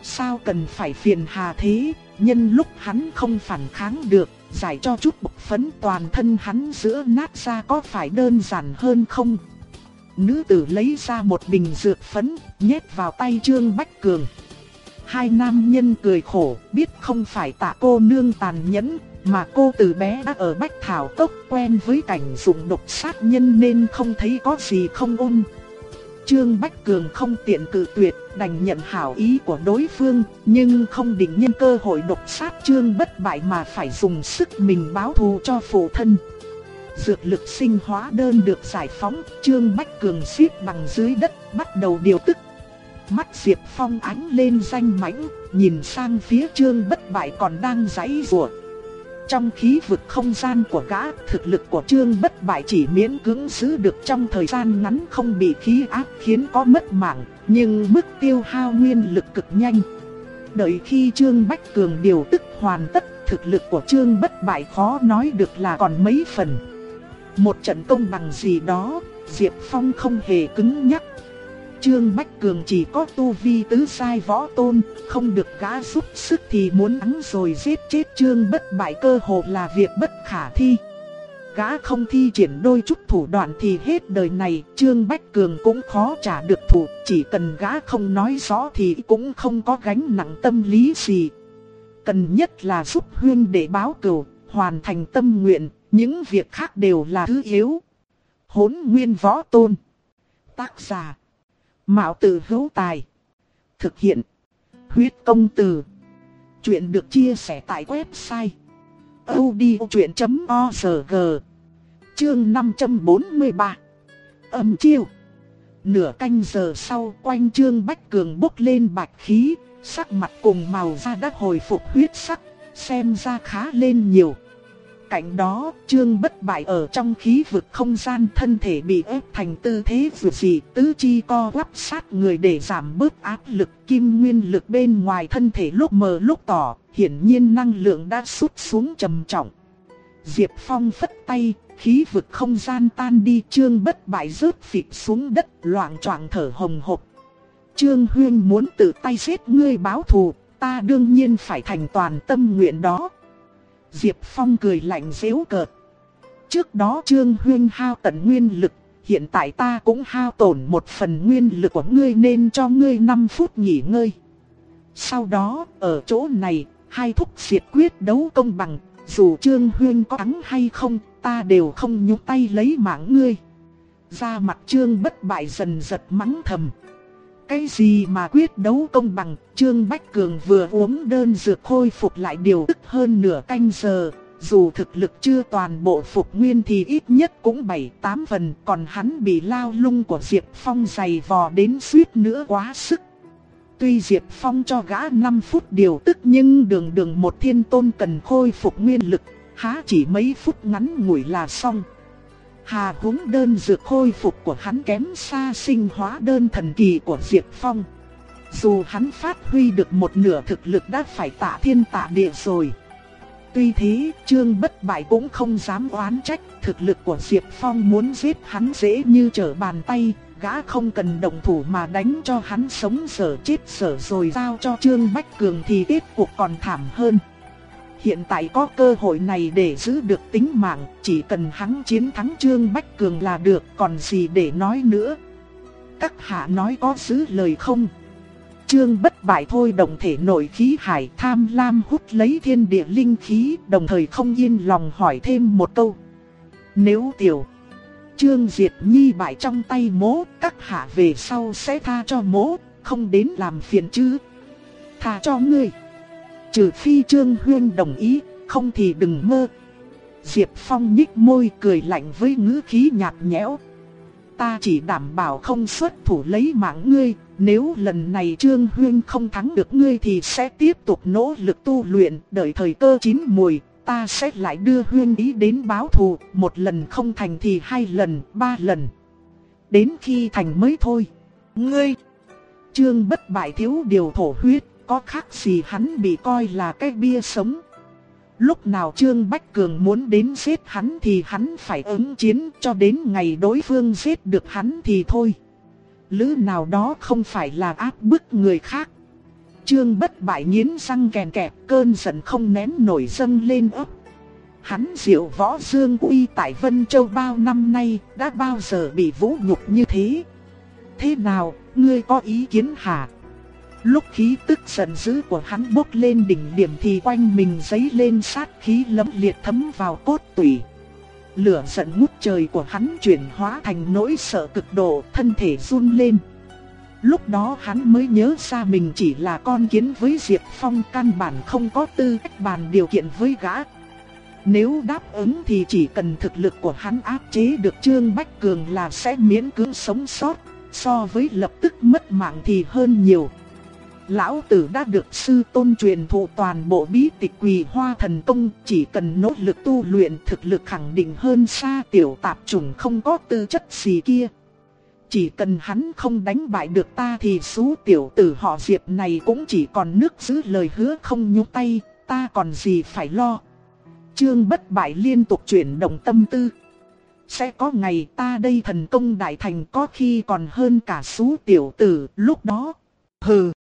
Sao cần phải phiền hà thế, nhân lúc hắn không phản kháng được, giải cho chút bục phấn toàn thân hắn giữa nát ra có phải đơn giản hơn không? Nữ tử lấy ra một bình dược phấn, nhét vào tay Trương Bách Cường. Hai nam nhân cười khổ, biết không phải tạ cô nương tàn nhẫn, mà cô từ bé đã ở Bách Thảo tốc quen với cảnh dụng độc sát nhân nên không thấy có gì không ôn. Trương Bách Cường không tiện cự tuyệt, đành nhận hảo ý của đối phương, nhưng không định nhân cơ hội độc sát Trương bất bại mà phải dùng sức mình báo thù cho phụ thân. Dược lực sinh hóa đơn được giải phóng, Trương Bách Cường xiết bằng dưới đất, bắt đầu điều tức. Mắt Diệp Phong ánh lên danh mãnh, nhìn sang phía Trương bất bại còn đang giãy giụa. Trong khí vực không gian của gã, thực lực của Trương Bất Bại chỉ miễn cưỡng giữ được trong thời gian ngắn không bị khí áp khiến có mất mạng, nhưng mức tiêu hao nguyên lực cực nhanh. Đợi khi Trương Bách Cường điều tức hoàn tất, thực lực của Trương Bất Bại khó nói được là còn mấy phần. Một trận công bằng gì đó, Diệp Phong không hề cứng nhắc Trương Bách Cường chỉ có tu vi tứ sai võ tôn, không được gã giúp sức thì muốn thắng rồi giết chết Trương bất bại cơ hồ là việc bất khả thi. Gã không thi triển đôi chút thủ đoạn thì hết đời này Trương Bách Cường cũng khó trả được thủ, chỉ cần gã không nói rõ thì cũng không có gánh nặng tâm lý gì. Cần nhất là giúp huyên để báo cửu, hoàn thành tâm nguyện, những việc khác đều là thứ yếu. Hốn nguyên võ tôn Tác giả Mạo tử hữu tài. Thực hiện. Huyết công từ. Chuyện được chia sẻ tại website. odchuyện.org Chương 543 Âm chiêu Nửa canh giờ sau quanh trương Bách Cường bốc lên bạch khí, sắc mặt cùng màu da đã hồi phục huyết sắc, xem ra khá lên nhiều cạnh đó, Trương bất bại ở trong khí vực không gian thân thể bị ép thành tư thế vượt dị, tứ chi co quắp sát người để giảm bớt áp lực kim nguyên lực bên ngoài thân thể lúc mờ lúc tỏ, hiển nhiên năng lượng đã sút xuống trầm trọng. Diệp Phong phất tay, khí vực không gian tan đi Trương bất bại rớt phịch xuống đất loạn choạng thở hồng hộc. Trương Huyên muốn tự tay giết ngươi báo thù, ta đương nhiên phải thành toàn tâm nguyện đó. Diệp Phong cười lạnh dễu cợt. Trước đó Trương Huyên hao tận nguyên lực, hiện tại ta cũng hao tổn một phần nguyên lực của ngươi nên cho ngươi 5 phút nghỉ ngơi. Sau đó, ở chỗ này, hai thúc diệt quyết đấu công bằng, dù Trương Huyên có thắng hay không, ta đều không nhúc tay lấy mạng ngươi. Ra mặt Trương bất bại dần giật mắng thầm cái gì mà quyết đấu công bằng, Trương Bách Cường vừa uống đơn dược khôi phục lại điều tức hơn nửa canh giờ, dù thực lực chưa toàn bộ phục nguyên thì ít nhất cũng 7-8 phần, còn hắn bị lao lung của Diệp Phong dày vò đến suýt nữa quá sức. Tuy Diệp Phong cho gã 5 phút điều tức nhưng đường đường một thiên tôn cần khôi phục nguyên lực, há chỉ mấy phút ngắn ngủi là xong. Hà húng đơn dược khôi phục của hắn kém xa sinh hóa đơn thần kỳ của Diệp Phong. Dù hắn phát huy được một nửa thực lực đã phải tạ thiên tạ địa rồi. Tuy thế, Trương Bất Bại cũng không dám oán trách, thực lực của Diệp Phong muốn giết hắn dễ như trở bàn tay, gã không cần động thủ mà đánh cho hắn sống sở chết sở rồi giao cho Trương Bách Cường thì kết cuộc còn thảm hơn. Hiện tại có cơ hội này để giữ được tính mạng, chỉ cần hắn chiến thắng Trương Bách Cường là được, còn gì để nói nữa. Các hạ nói có giữ lời không? Trương bất bại thôi đồng thể nội khí hải tham lam hút lấy thiên địa linh khí, đồng thời không yên lòng hỏi thêm một câu. Nếu tiểu Trương Diệt Nhi bại trong tay mố, các hạ về sau sẽ tha cho mố, không đến làm phiền chứ. Tha cho ngươi. Trừ phi Trương Huyên đồng ý, không thì đừng mơ. Diệp Phong nhích môi cười lạnh với ngữ khí nhạt nhẽo. Ta chỉ đảm bảo không xuất thủ lấy mạng ngươi, nếu lần này Trương Huyên không thắng được ngươi thì sẽ tiếp tục nỗ lực tu luyện, đợi thời cơ chín mùi, ta sẽ lại đưa Huyên ý đến báo thù, một lần không thành thì hai lần, ba lần. Đến khi thành mới thôi. Ngươi, Trương bất bại thiếu điều thổ huyết, có khác gì hắn bị coi là cái bia sống. Lúc nào Trương Bách Cường muốn đến giết hắn thì hắn phải ứng chiến cho đến ngày đối phương giết được hắn thì thôi. Lữ nào đó không phải là áp bức người khác. Trương bất bại nghiến răng kèn kẹp cơn giận không nén nổi dâng lên ấp. Hắn diệu võ dương uy tại Vân Châu bao năm nay đã bao giờ bị vũ nhục như thế. Thế nào, ngươi có ý kiến hả? Lúc khí tức giận dữ của hắn bốc lên đỉnh điểm thì quanh mình giấy lên sát khí lấm liệt thấm vào cốt tủy. Lửa giận ngút trời của hắn chuyển hóa thành nỗi sợ cực độ, thân thể run lên. Lúc đó hắn mới nhớ ra mình chỉ là con kiến với Diệp Phong căn bản không có tư cách bàn điều kiện với gã. Nếu đáp ứng thì chỉ cần thực lực của hắn áp chế được Trương Bách Cường là sẽ miễn cưỡng sống sót, so với lập tức mất mạng thì hơn nhiều lão tử đã được sư tôn truyền thụ toàn bộ bí tịch quỳ hoa thần công, chỉ cần nỗ lực tu luyện thực lực khẳng định hơn xa tiểu tạp trùng không có tư chất gì kia. Chỉ cần hắn không đánh bại được ta thì số tiểu tử họ diệp này cũng chỉ còn nước giữ lời hứa không nhúc tay, ta còn gì phải lo. Trương bất bại liên tục chuyển động tâm tư. Sẽ có ngày ta đây thần công đại thành có khi còn hơn cả số tiểu tử lúc đó. Hừ.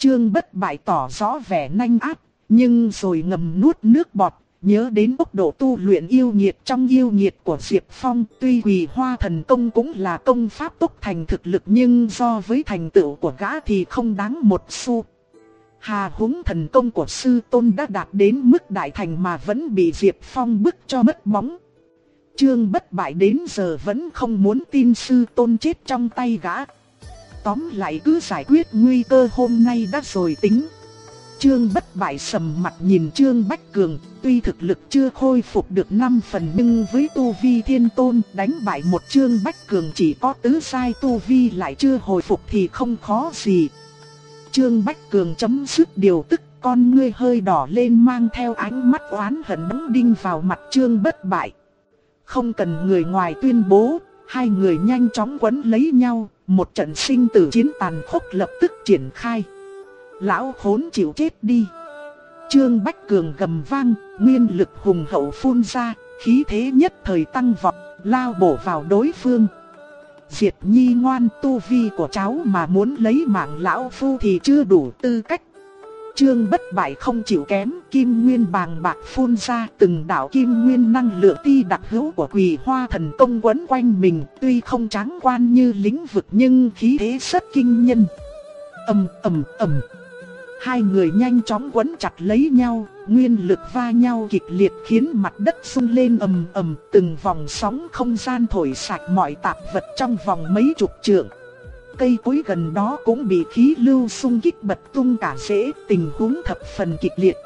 Trương bất bại tỏ rõ vẻ nanh áp, nhưng rồi ngầm nuốt nước bọt, nhớ đến tốc độ tu luyện yêu nhiệt trong yêu nhiệt của Diệp Phong. Tuy quỳ hoa thần công cũng là công pháp tốc thành thực lực nhưng so với thành tựu của gã thì không đáng một xu. Hà húng thần công của sư tôn đã đạt đến mức đại thành mà vẫn bị Diệp Phong bức cho mất bóng. Trương bất bại đến giờ vẫn không muốn tin sư tôn chết trong tay gã. Tóm lại cứ giải quyết nguy cơ hôm nay đã rồi tính. Trương bất bại sầm mặt nhìn Trương Bách Cường, tuy thực lực chưa khôi phục được 5 phần nhưng với tu vi thiên tôn đánh bại một Trương Bách Cường chỉ có tứ sai tu vi lại chưa hồi phục thì không khó gì. Trương Bách Cường chấm dứt điều tức con ngươi hơi đỏ lên mang theo ánh mắt oán hận đóng đinh vào mặt Trương bất bại. Không cần người ngoài tuyên bố, hai người nhanh chóng quấn lấy nhau, một trận sinh tử chiến tàn khốc lập tức triển khai. Lão khốn chịu chết đi. Trương Bách Cường gầm vang, nguyên lực hùng hậu phun ra, khí thế nhất thời tăng vọt, lao bổ vào đối phương. Diệt nhi ngoan tu vi của cháu mà muốn lấy mạng lão phu thì chưa đủ tư cách Trương bất bại không chịu kém, kim nguyên bàng bạc phun ra từng đạo kim nguyên năng lượng ti đặc hữu của quỳ hoa thần công quấn quanh mình, tuy không tráng quan như lĩnh vực nhưng khí thế rất kinh nhân. ầm ầm ầm. Hai người nhanh chóng quấn chặt lấy nhau, nguyên lực va nhau kịch liệt khiến mặt đất sung lên ầm ầm, từng vòng sóng không gian thổi sạch mọi tạp vật trong vòng mấy chục trượng cây cối gần đó cũng bị khí lưu xung kích bật tung cả rễ, tình huống thập phần kịch liệt.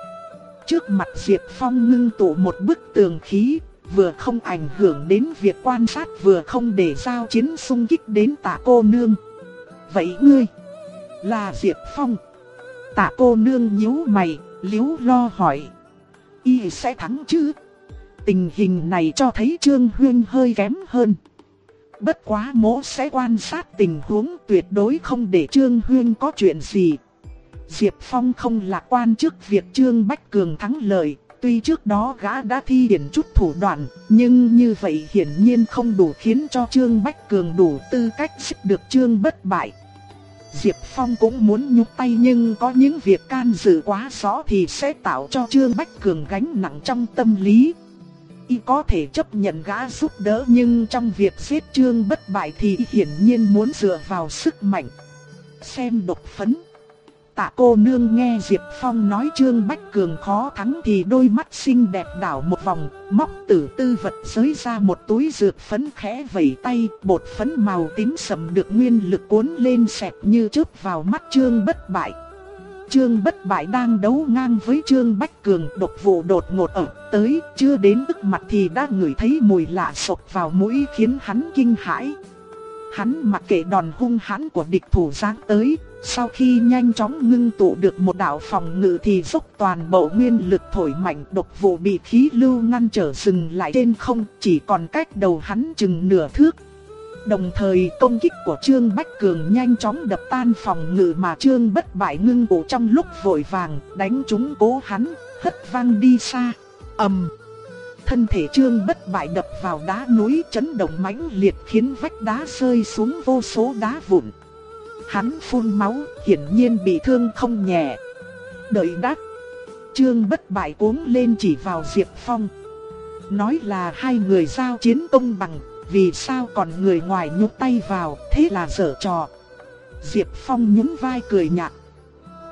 Trước mặt Diệp Phong ngưng tụ một bức tường khí, vừa không ảnh hưởng đến việc quan sát vừa không để giao chiến xung kích đến tạ cô nương. Vậy ngươi, là Diệp Phong. Tạ cô nương nhíu mày, liếu lo hỏi. Y sẽ thắng chứ? Tình hình này cho thấy Trương Huyên hơi kém hơn. Bất quá mỗ sẽ quan sát tình huống tuyệt đối không để Trương Huyên có chuyện gì. Diệp Phong không lạc quan trước việc Trương Bách Cường thắng lợi, tuy trước đó gã đã thi điển chút thủ đoạn, nhưng như vậy hiển nhiên không đủ khiến cho Trương Bách Cường đủ tư cách xích được Trương bất bại. Diệp Phong cũng muốn nhúc tay nhưng có những việc can dự quá rõ thì sẽ tạo cho Trương Bách Cường gánh nặng trong tâm lý. Y có thể chấp nhận gã giúp đỡ nhưng trong việc giết Trương bất bại thì hiển nhiên muốn dựa vào sức mạnh. Xem độc phấn. Tạ cô nương nghe Diệp Phong nói Trương Bách Cường khó thắng thì đôi mắt xinh đẹp đảo một vòng, móc từ tư vật giới ra một túi dược phấn khẽ vẩy tay, bột phấn màu tím sầm được nguyên lực cuốn lên xẹt như chớp vào mắt Trương Bất Bại. Trương Bất Bại đang đấu ngang với Trương Bách Cường độc vụ đột ngột ở tới, chưa đến tức mặt thì đã ngửi thấy mùi lạ sộc vào mũi khiến hắn kinh hãi. Hắn mặc kệ đòn hung hãn của địch thủ giáng tới, sau khi nhanh chóng ngưng tụ được một đạo phòng ngự thì dốc toàn bộ nguyên lực thổi mạnh độc vụ bị khí lưu ngăn trở dừng lại trên không chỉ còn cách đầu hắn chừng nửa thước. Đồng thời công kích của Trương Bách Cường nhanh chóng đập tan phòng ngự mà Trương bất bại ngưng cổ trong lúc vội vàng đánh trúng cố hắn, hất văng đi xa. ầm Thân thể Trương bất bại đập vào đá núi chấn động mãnh liệt khiến vách đá rơi xuống vô số đá vụn. Hắn phun máu, hiển nhiên bị thương không nhẹ. Đợi đắt. Trương bất bại cuống lên chỉ vào Diệp Phong. Nói là hai người giao chiến công bằng, vì sao còn người ngoài nhúc tay vào, thế là dở trò. Diệp Phong nhún vai cười nhạt.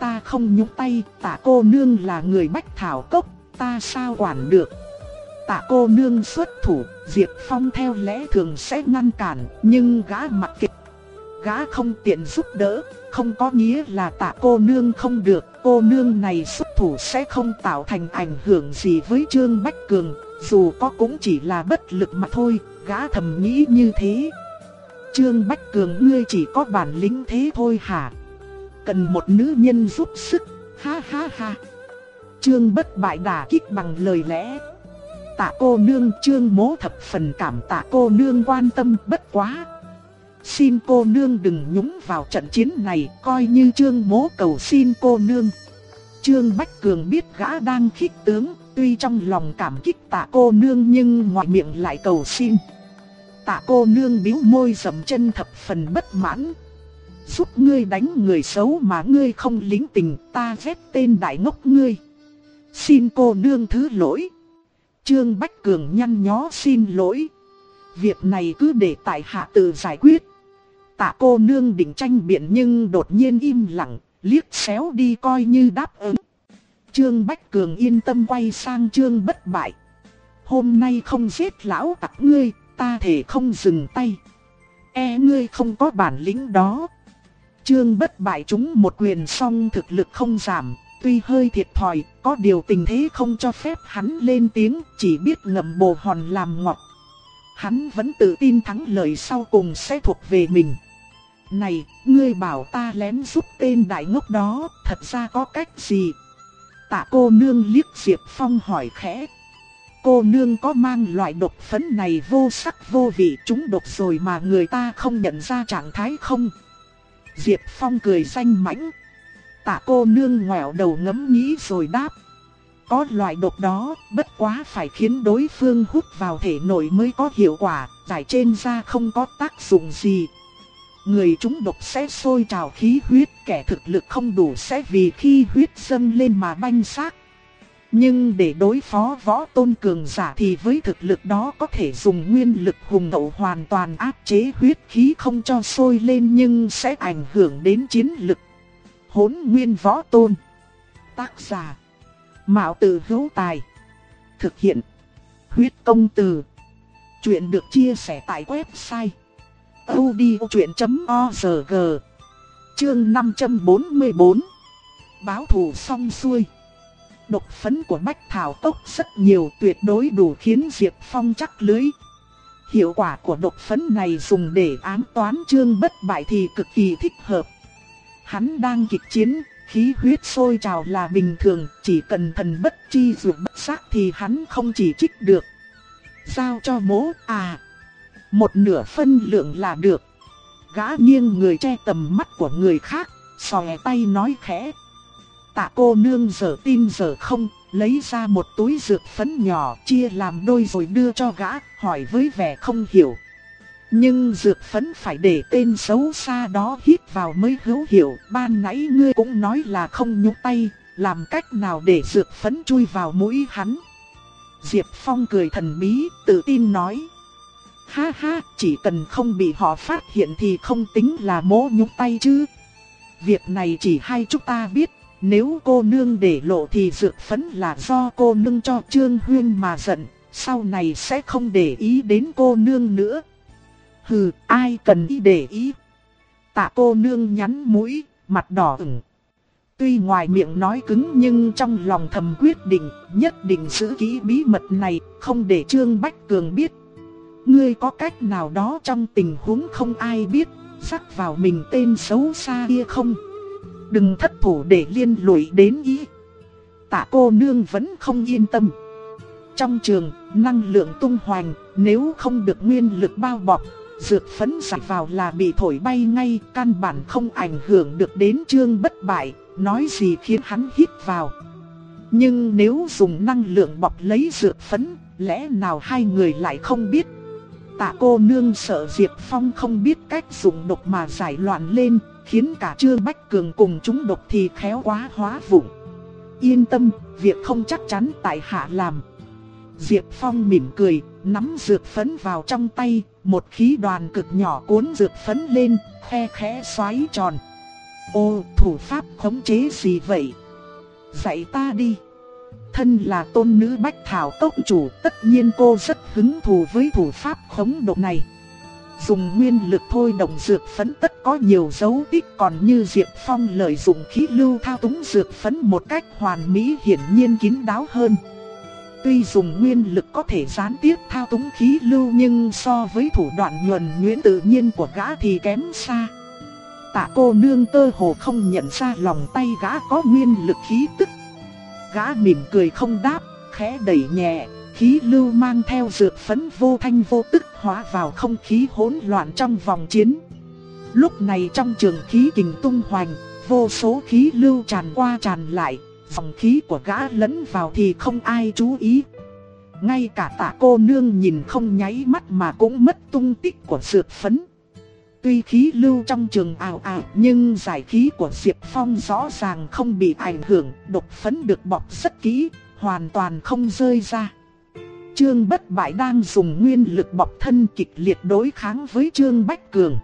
Ta không nhúc tay, tạ cô nương là người bách thảo cốc, ta sao quản được. Tạ cô nương xuất thủ, Diệp Phong theo lẽ thường sẽ ngăn cản, nhưng gã mặc kịch gã không tiện giúp đỡ, không có nghĩa là tạ cô nương không được, cô nương này xuất thủ sẽ không tạo thành ảnh hưởng gì với Trương Bách Cường, dù có cũng chỉ là bất lực mà thôi, gã thầm nghĩ như thế. Trương Bách Cường ngươi chỉ có bản lĩnh thế thôi hả? Cần một nữ nhân giúp sức, ha ha ha. Trương bất bại đả kích bằng lời lẽ. Tạ cô nương trương mố thập phần cảm tạ cô nương quan tâm bất quá, Xin cô nương đừng nhúng vào trận chiến này, coi như trương mố cầu xin cô nương. Trương Bách Cường biết gã đang khích tướng, tuy trong lòng cảm kích tạ cô nương nhưng ngoài miệng lại cầu xin. Tạ cô nương biếu môi dầm chân thập phần bất mãn. Giúp ngươi đánh người xấu mà ngươi không lính tình, ta ghét tên đại ngốc ngươi. Xin cô nương thứ lỗi. Trương Bách Cường nhăn nhó xin lỗi. Việc này cứ để tại hạ tự giải quyết. Tạ cô nương định tranh biện nhưng đột nhiên im lặng, liếc xéo đi coi như đáp ứng. Trương Bách Cường yên tâm quay sang Trương bất bại. Hôm nay không giết lão tặc ngươi, ta thể không dừng tay. E ngươi không có bản lĩnh đó. Trương bất bại chúng một quyền song thực lực không giảm, tuy hơi thiệt thòi, có điều tình thế không cho phép hắn lên tiếng, chỉ biết ngậm bồ hòn làm ngọt. Hắn vẫn tự tin thắng lợi sau cùng sẽ thuộc về mình. Này, ngươi bảo ta lén giúp tên đại ngốc đó, thật ra có cách gì? Tạ cô nương liếc Diệp Phong hỏi khẽ. Cô nương có mang loại độc phấn này vô sắc vô vị chúng độc rồi mà người ta không nhận ra trạng thái không? Diệp Phong cười xanh mãnh. Tạ cô nương ngoẹo đầu ngấm nghĩ rồi đáp. Có loại độc đó, bất quá phải khiến đối phương hút vào thể nội mới có hiệu quả, giải trên da không có tác dụng gì. Người chúng độc sẽ sôi trào khí huyết, kẻ thực lực không đủ sẽ vì khi huyết dâng lên mà banh xác. Nhưng để đối phó võ tôn cường giả thì với thực lực đó có thể dùng nguyên lực hùng hậu hoàn toàn áp chế huyết khí không cho sôi lên nhưng sẽ ảnh hưởng đến chiến lực. Hốn nguyên võ tôn. Tác giả. Mạo tử hữu tài. Thực hiện. Huyết công từ. Chuyện được chia sẻ tại website audiochuyện.org Chương 544 Báo thù xong xuôi. Độc phấn của Bách Thảo Tốc rất nhiều tuyệt đối đủ khiến Diệp Phong chắc lưới. Hiệu quả của độc phấn này dùng để ám toán trương bất bại thì cực kỳ thích hợp. Hắn đang kịch chiến, khí huyết sôi trào là bình thường, chỉ cần thần bất chi dù bất sắc thì hắn không chỉ trích được. Giao cho mố à, một nửa phân lượng là được. Gã nghiêng người che tầm mắt của người khác, xòe tay nói khẽ. Tạ cô nương giờ tin giờ không, lấy ra một túi dược phấn nhỏ chia làm đôi rồi đưa cho gã, hỏi với vẻ không hiểu. Nhưng dược phấn phải để tên xấu xa đó hít vào mới hữu hiệu, ban nãy ngươi cũng nói là không nhúc tay, làm cách nào để dược phấn chui vào mũi hắn. Diệp Phong cười thần bí, tự tin nói. Ha ha, chỉ cần không bị họ phát hiện thì không tính là mố nhúc tay chứ. Việc này chỉ hai chúng ta biết, nếu cô nương để lộ thì dược phấn là do cô nương cho Trương Huyên mà giận, sau này sẽ không để ý đến cô nương nữa. Hừ, ai cần ý để ý. Tạ cô nương nhắn mũi, mặt đỏ ửng. Tuy ngoài miệng nói cứng nhưng trong lòng thầm quyết định, nhất định giữ kỹ bí mật này, không để Trương Bách Cường biết. Ngươi có cách nào đó trong tình huống không ai biết, sắc vào mình tên xấu xa kia không? Đừng thất thủ để liên lụy đến ý. Tạ cô nương vẫn không yên tâm. Trong trường, năng lượng tung hoành, nếu không được nguyên lực bao bọc, dược phấn giải vào là bị thổi bay ngay, căn bản không ảnh hưởng được đến trương bất bại, nói gì khiến hắn hít vào. Nhưng nếu dùng năng lượng bọc lấy dược phấn, lẽ nào hai người lại không biết? Tạ cô nương sợ Diệp Phong không biết cách dùng độc mà giải loạn lên, khiến cả Trương Bách Cường cùng chúng độc thì khéo quá hóa vụng. Yên tâm, việc không chắc chắn tại hạ làm. Diệp Phong mỉm cười, nắm dược phấn vào trong tay, một khí đoàn cực nhỏ cuốn dược phấn lên, khe khẽ xoáy tròn. Ô, thủ pháp khống chế gì vậy? Dạy ta đi. Thân là tôn nữ Bách Thảo Tốc chủ, tất nhiên cô rất hứng thú với thủ pháp khống độ này. Dùng nguyên lực thôi động dược phấn tất có nhiều dấu tích còn như Diệp Phong lợi dụng khí lưu thao túng dược phấn một cách hoàn mỹ hiển nhiên kín đáo hơn. Tuy dùng nguyên lực có thể gián tiếp thao túng khí lưu nhưng so với thủ đoạn nhuần nhuyễn tự nhiên của gã thì kém xa. Tạ cô nương tơ hồ không nhận ra lòng tay gã có nguyên lực khí tức. Gã mỉm cười không đáp, khẽ đẩy nhẹ, khí lưu mang theo dược phấn vô thanh vô tức hóa vào không khí hỗn loạn trong vòng chiến. Lúc này trong trường khí kình tung hoành, vô số khí lưu tràn qua tràn lại, Phòng khí của gã lẫn vào thì không ai chú ý. Ngay cả tạ cô nương nhìn không nháy mắt mà cũng mất tung tích của dược phấn. Tuy khí lưu trong trường ảo ảo nhưng giải khí của Diệp Phong rõ ràng không bị ảnh hưởng, độc phấn được bọc rất kỹ, hoàn toàn không rơi ra. Trương Bất Bại đang dùng nguyên lực bọc thân kịch liệt đối kháng với Trương Bách Cường.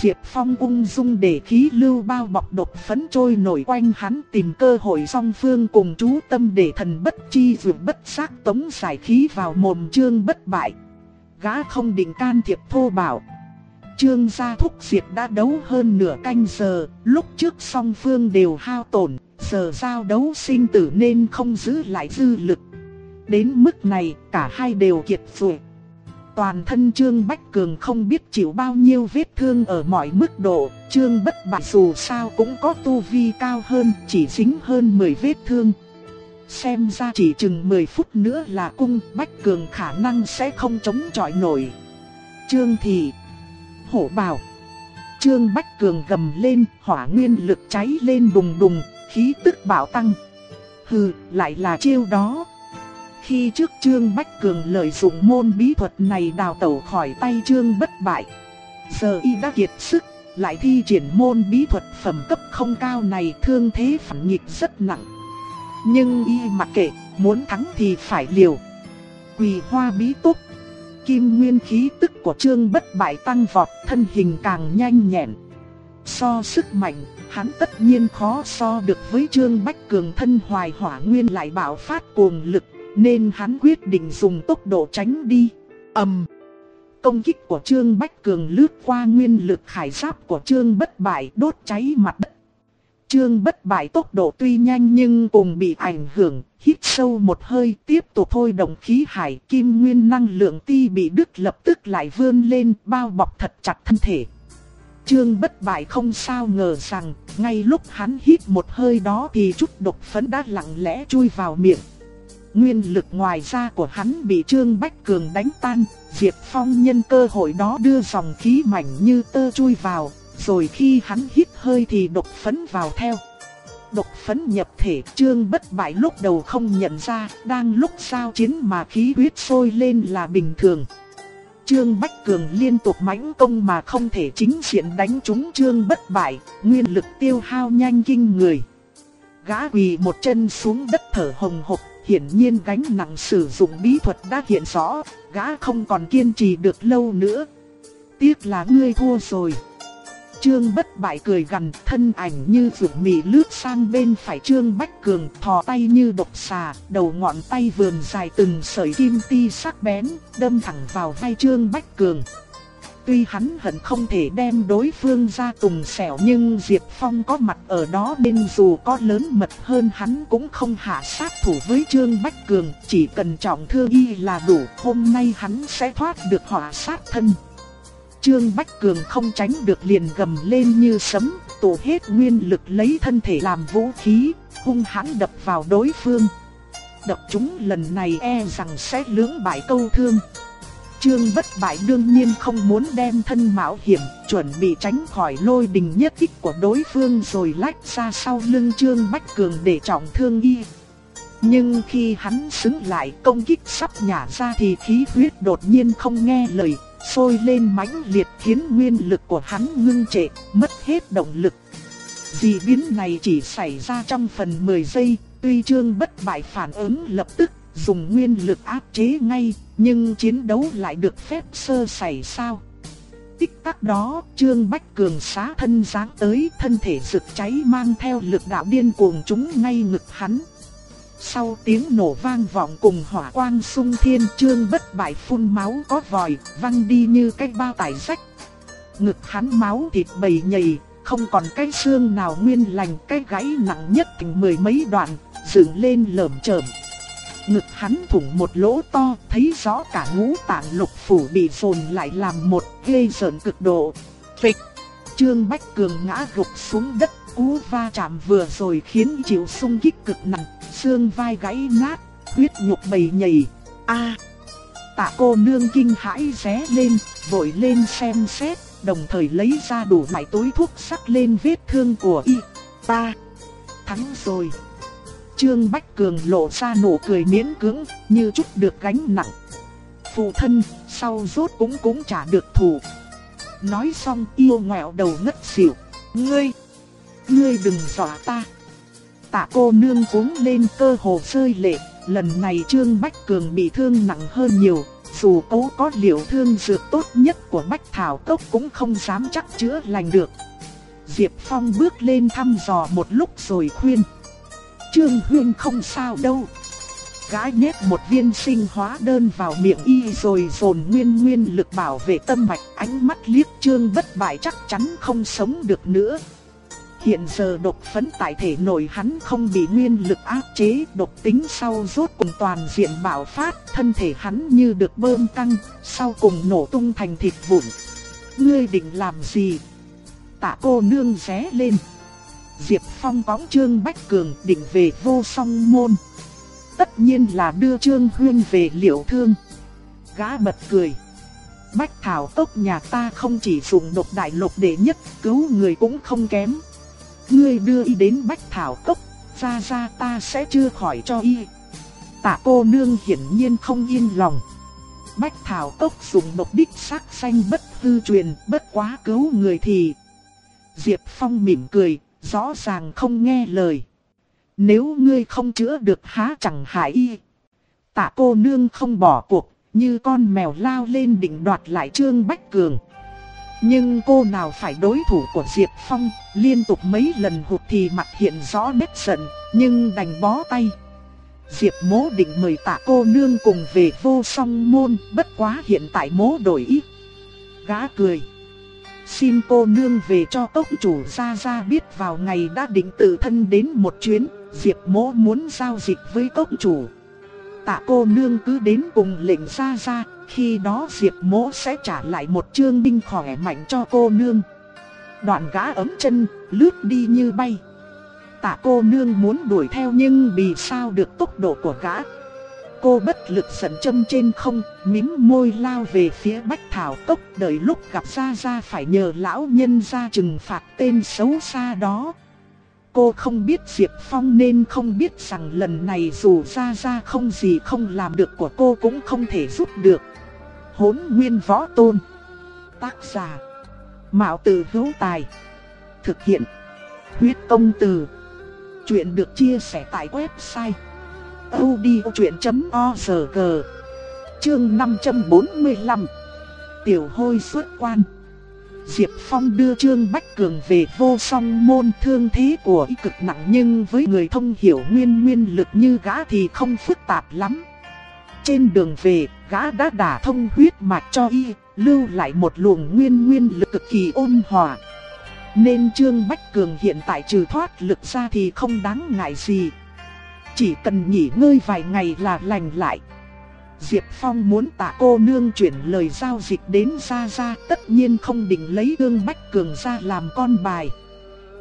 Diệp Phong ung dung để khí lưu bao bọc độc phấn trôi nổi quanh hắn tìm cơ hội song phương cùng chú tâm để thần bất chi vượt bất giác tống giải khí vào mồm trương bất bại. Gã không định can thiệp thô bảo. Trương gia thúc diệt đã đấu hơn nửa canh giờ, lúc trước song phương đều hao tổn, giờ giao đấu sinh tử nên không giữ lại dư lực. Đến mức này, cả hai đều kiệt rồi. Toàn thân Trương Bách Cường không biết chịu bao nhiêu vết thương ở mọi mức độ, Trương Bất Bại dù sao cũng có tu vi cao hơn, chỉ dính hơn 10 vết thương. Xem ra chỉ chừng 10 phút nữa là cung Bách Cường khả năng sẽ không chống chọi nổi. Trương Thị Hổ bào Trương Bách Cường gầm lên, hỏa nguyên lực cháy lên đùng đùng, khí tức bạo tăng. Hừ, lại là chiêu đó. Khi trước Trương Bách Cường lợi dụng môn bí thuật này đào tẩu khỏi tay Trương bất bại. Giờ y đã kiệt sức, lại thi triển môn bí thuật phẩm cấp không cao này thương thế phản nghịch rất nặng. Nhưng y mặc kệ, muốn thắng thì phải liều. Quỳ hoa bí túc. Kim nguyên khí tức của Trương bất bại tăng vọt, thân hình càng nhanh nhẹn. So sức mạnh, hắn tất nhiên khó so được với Trương Bách Cường thân hoài hỏa nguyên lại bảo phát cuồng lực nên hắn quyết định dùng tốc độ tránh đi. ầm, công kích của Trương Bách Cường lướt qua nguyên lực khải giáp của Trương Bất Bại đốt cháy mặt đất. Trương Bất Bại tốc độ tuy nhanh nhưng cùng bị ảnh hưởng, hít sâu một hơi tiếp tục thôi động khí hải kim nguyên năng lượng ti bị đứt lập tức lại vươn lên bao bọc thật chặt thân thể. Trương bất bại không sao ngờ rằng, ngay lúc hắn hít một hơi đó thì chút độc phấn đã lặng lẽ chui vào miệng. Nguyên lực ngoài da của hắn bị Trương Bách Cường đánh tan, Diệp Phong nhân cơ hội đó đưa dòng khí mảnh như tơ chui vào, rồi khi hắn hít hơi thì độc phấn vào theo. Độc phấn nhập thể Trương bất bại lúc đầu không nhận ra, đang lúc sao chiến mà khí huyết sôi lên là bình thường. Trương Bách Cường liên tục mãnh công mà không thể chính diện đánh trúng Trương bất bại, nguyên lực tiêu hao nhanh kinh người. Gã quỳ một chân xuống đất thở hồng hộc, hiển nhiên gánh nặng sử dụng bí thuật đã hiện rõ, gã không còn kiên trì được lâu nữa. Tiếc là ngươi thua rồi. Trương bất bại cười gần, thân ảnh như vượt mị lướt sang bên phải Trương Bách Cường, thò tay như độc xà, đầu ngọn tay vườn dài từng sợi kim ti sắc bén, đâm thẳng vào vai Trương Bách Cường. Tuy hắn hận không thể đem đối phương ra tùng xẻo nhưng Diệp Phong có mặt ở đó nên dù có lớn mật hơn hắn cũng không hạ sát thủ với Trương Bách Cường, chỉ cần trọng thương y là đủ, hôm nay hắn sẽ thoát được họa sát thân. Trương Bách Cường không tránh được liền gầm lên như sấm, tổ hết nguyên lực lấy thân thể làm vũ khí, hung hãn đập vào đối phương. Đập chúng lần này e rằng sẽ lưỡng bại câu thương. Trương bất bại đương nhiên không muốn đem thân mạo hiểm, chuẩn bị tránh khỏi lôi đình nhất kích của đối phương rồi lách ra sau lưng Trương Bách Cường để trọng thương y. Nhưng khi hắn xứng lại công kích sắp nhả ra thì khí huyết đột nhiên không nghe lời, sôi lên mãnh liệt khiến nguyên lực của hắn ngưng trệ, mất hết động lực. Dị biến này chỉ xảy ra trong phần 10 giây, tuy Trương bất bại phản ứng lập tức, dùng nguyên lực áp chế ngay, nhưng chiến đấu lại được phép sơ sẩy sao. Tích tắc đó, Trương Bách Cường xá thân giáng tới, thân thể rực cháy mang theo lực đạo điên cuồng chúng ngay ngực hắn. Sau tiếng nổ vang vọng cùng hỏa quang sung thiên trương bất bại phun máu có vòi, văng đi như cái bao tải rách. Ngực hắn máu thịt bầy nhầy, không còn cái xương nào nguyên lành, cái gãy nặng nhất thành mười mấy đoạn, dựng lên lởm chởm. Ngực hắn thủng một lỗ to, thấy rõ cả ngũ tạng lục phủ bị phồn lại làm một ghê sợn cực độ. Phịch! Trương Bách Cường ngã gục xuống đất, cú va chạm vừa rồi khiến chịu sung kích cực nặng, xương vai gãy nát, huyết nhục bầy nhầy. A! tạ cô nương kinh hãi ré lên, vội lên xem xét, đồng thời lấy ra đủ loại túi thuốc sắc lên vết thương của y. Ta! Thắng rồi! Trương Bách Cường lộ ra nụ cười miễn cưỡng, như chút được gánh nặng. Phụ thân, sau rốt cũng cũng trả được thù. Nói xong yêu ngoẹo đầu ngất xỉu. Ngươi! Ngươi đừng dọa ta! tạ cô nương cuống lên cơ hồ rơi lệ, lần này Trương Bách Cường bị thương nặng hơn nhiều, dù cố có liệu thương dược tốt nhất của Bách Thảo Cốc cũng không dám chắc chữa lành được. Diệp Phong bước lên thăm dò một lúc rồi khuyên. Trương Huyên không sao đâu. Gái nhét một viên sinh hóa đơn vào miệng y rồi dồn nguyên nguyên lực bảo vệ tâm mạch ánh mắt liếc trương bất bại chắc chắn không sống được nữa. Hiện giờ độc phấn tại thể nội hắn không bị nguyên lực áp chế, độc tính sau rốt cùng toàn diện bạo phát, thân thể hắn như được bơm căng, sau cùng nổ tung thành thịt vụn. Ngươi định làm gì? Tạ cô nương ré lên. Diệp Phong cõng Trương Bách Cường định về vô song môn. Tất nhiên là đưa Trương Huyên về liệu thương. Gã bật cười. Bách Thảo tốc nhà ta không chỉ dùng độc đại lục để nhất, cứu người cũng không kém. Ngươi đưa y đến Bách Thảo Cốc, ra ra ta sẽ chưa khỏi cho y. Tạ cô nương hiển nhiên không yên lòng. Bách Thảo Cốc dùng độc đích sắc xanh bất hư truyền, bất quá cứu người thì... Diệp Phong mỉm cười, rõ ràng không nghe lời. Nếu ngươi không chữa được há chẳng hại y. Tạ cô nương không bỏ cuộc, như con mèo lao lên định đoạt lại Trương Bách Cường. Nhưng cô nào phải đối thủ của Diệp Phong, liên tục mấy lần hụt thì mặt hiện rõ nét giận, nhưng đành bó tay. Diệp mố định mời tạ cô nương cùng về vô song môn, bất quá hiện tại mố đổi ý, Gã cười. Xin cô nương về cho tốc chủ ra ra biết vào ngày đã định tự thân đến một chuyến, Diệp mỗ muốn giao dịch với tốc chủ. Tạ cô nương cứ đến cùng lệnh ra ra, khi đó Diệp mỗ sẽ trả lại một chương binh khỏe mạnh cho cô nương. Đoạn gã ấm chân, lướt đi như bay. Tạ cô nương muốn đuổi theo nhưng vì sao được tốc độ của gã. Cô bất lực giận châm trên không, mím môi lao về phía Bách Thảo Cốc đợi lúc gặp Gia Gia phải nhờ lão nhân ra trừng phạt tên xấu xa đó. Cô không biết Diệp Phong nên không biết rằng lần này dù Gia Gia không gì không làm được của cô cũng không thể giúp được. Hốn nguyên võ tôn. Tác giả Mạo tử hữu tài. Thực hiện Huyết công từ. Chuyện được chia sẻ tại website odchuyện.org Chương 545 Tiểu hôi xuất quan. Diệp Phong đưa Trương Bách Cường về vô song môn thương thế của y cực nặng nhưng với người thông hiểu nguyên nguyên lực như gã thì không phức tạp lắm. Trên đường về, gã đã đả thông huyết mạch cho y, lưu lại một luồng nguyên nguyên lực cực kỳ ôn hòa. Nên Trương Bách Cường hiện tại trừ thoát lực ra thì không đáng ngại gì. Chỉ cần nghỉ ngơi vài ngày là lành lại. Diệp Phong muốn tạ cô nương chuyển lời giao dịch đến Gia Gia tất nhiên không định lấy Trương Bách Cường ra làm con bài.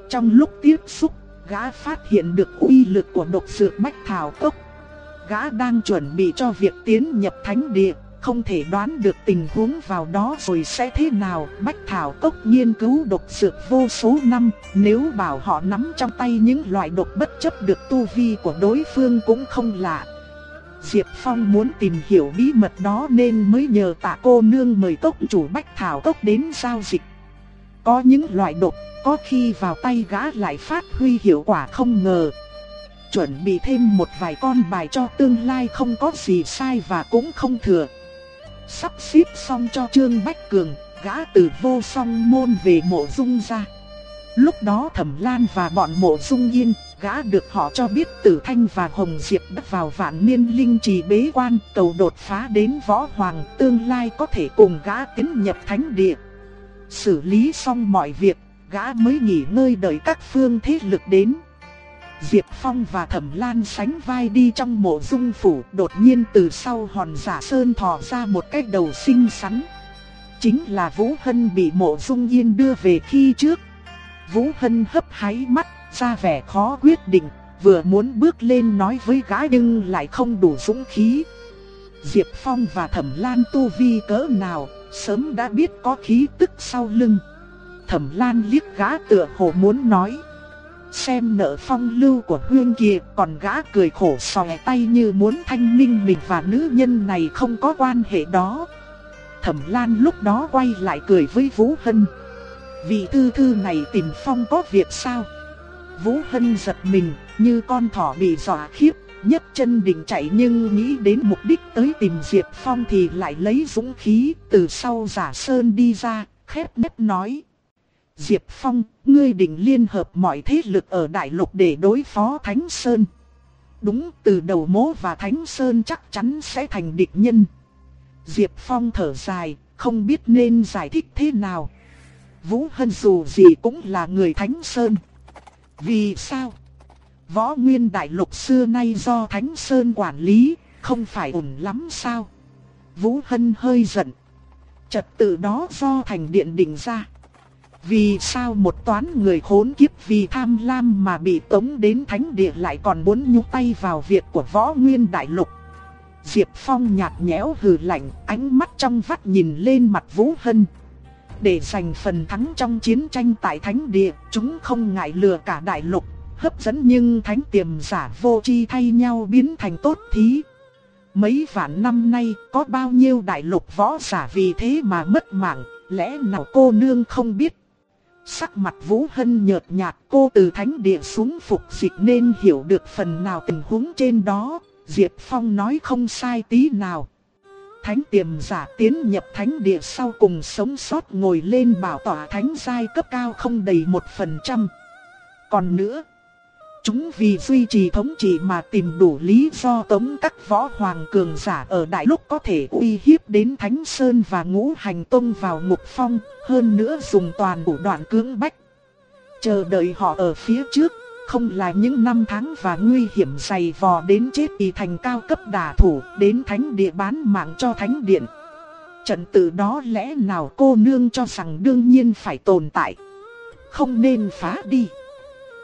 Trong lúc tiếp xúc, gã phát hiện được uy lực của độc dược Bách Thảo Cốc. Gã đang chuẩn bị cho việc tiến nhập thánh địa, không thể đoán được tình huống vào đó rồi sẽ thế nào. Bách Thảo Cốc nghiên cứu độc dược vô số năm, nếu bảo họ nắm trong tay những loại độc bất chấp được tu vi của đối phương cũng không lạ. Diệp Phong muốn tìm hiểu bí mật đó nên mới nhờ tạ cô nương mời cốc chủ Bách Thảo Cốc đến giao dịch. Có những loại độc, có khi vào tay gã lại phát huy hiệu quả không ngờ chuẩn bị thêm một vài con bài cho tương lai không có gì sai và cũng không thừa. Sắp xếp xong cho Trương Bách Cường, gã từ vô song môn về mộ dung ra. Lúc đó Thẩm Lan và bọn mộ dung yên, gã được họ cho biết Tử Thanh và Hồng Diệp đã vào vạn niên linh trì bế quan cầu đột phá đến võ hoàng tương lai có thể cùng gã tiến nhập thánh địa. Xử lý xong mọi việc, gã mới nghỉ ngơi đợi các phương thế lực đến. Diệp Phong và Thẩm Lan sánh vai đi trong mộ dung phủ, đột nhiên từ sau hòn giả sơn thò ra một cái đầu xinh xắn. Chính là Vũ Hân bị mộ dung yên đưa về khi trước. Vũ Hân hấp háy mắt, ra vẻ khó quyết định, vừa muốn bước lên nói với gái nhưng lại không đủ dũng khí. Diệp Phong và Thẩm Lan tu vi cỡ nào, sớm đã biết có khí tức sau lưng. Thẩm Lan liếc gã tựa hồ muốn nói. Xem nợ phong lưu của Huyên kia còn gã cười khổ sòe tay như muốn thanh minh mình và nữ nhân này không có quan hệ đó. Thẩm Lan lúc đó quay lại cười với Vũ Hân. Vị thư thư này tìm Phong có việc sao? Vũ Hân giật mình, như con thỏ bị dọa khiếp, nhấc chân định chạy nhưng nghĩ đến mục đích tới tìm Diệp Phong thì lại lấy dũng khí từ sau giả sơn đi ra, khép nếp nói. Diệp Phong, ngươi định liên hợp mọi thế lực ở Đại Lục để đối phó Thánh Sơn. Đúng, từ đầu mố và Thánh Sơn chắc chắn sẽ thành địch nhân. Diệp Phong thở dài, không biết nên giải thích thế nào. Vũ Hân dù gì cũng là người Thánh Sơn. Vì sao? Võ Nguyên Đại Lục xưa nay do Thánh Sơn quản lý, không phải ổn lắm sao? Vũ Hân hơi giận. Trật tự đó do thành điện định ra. Vì sao một toán người khốn kiếp vì tham lam mà bị tống đến thánh địa lại còn muốn nhúc tay vào việc của võ nguyên đại lục. Diệp Phong nhạt nhẽo hừ lạnh, ánh mắt trong vắt nhìn lên mặt Vũ Hân. Để giành phần thắng trong chiến tranh tại thánh địa, chúng không ngại lừa cả đại lục, hấp dẫn nhưng thánh tiềm giả vô chi thay nhau biến thành tốt thí. Mấy vạn năm nay có bao nhiêu đại lục võ giả vì thế mà mất mạng, lẽ nào cô nương không biết. Sắc mặt Vũ Hân nhợt nhạt cô từ thánh địa xuống phục dịch nên hiểu được phần nào tình huống trên đó, Diệp Phong nói không sai tí nào. Thánh tiềm giả tiến nhập thánh địa sau cùng sống sót ngồi lên bảo tỏa thánh giai cấp cao không đầy một phần trăm. Còn nữa, Chúng vì duy trì thống trị mà tìm đủ lý do tống các võ hoàng cường giả ở đại lúc có thể uy hiếp đến Thánh Sơn và ngũ hành tông vào ngục phong, hơn nữa dùng toàn bộ đoạn cưỡng bách. Chờ đợi họ ở phía trước, không là những năm tháng và nguy hiểm dày vò đến chết y thành cao cấp đả thủ, đến thánh địa bán mạng cho thánh điện. Trận tự đó lẽ nào cô nương cho rằng đương nhiên phải tồn tại. Không nên phá đi.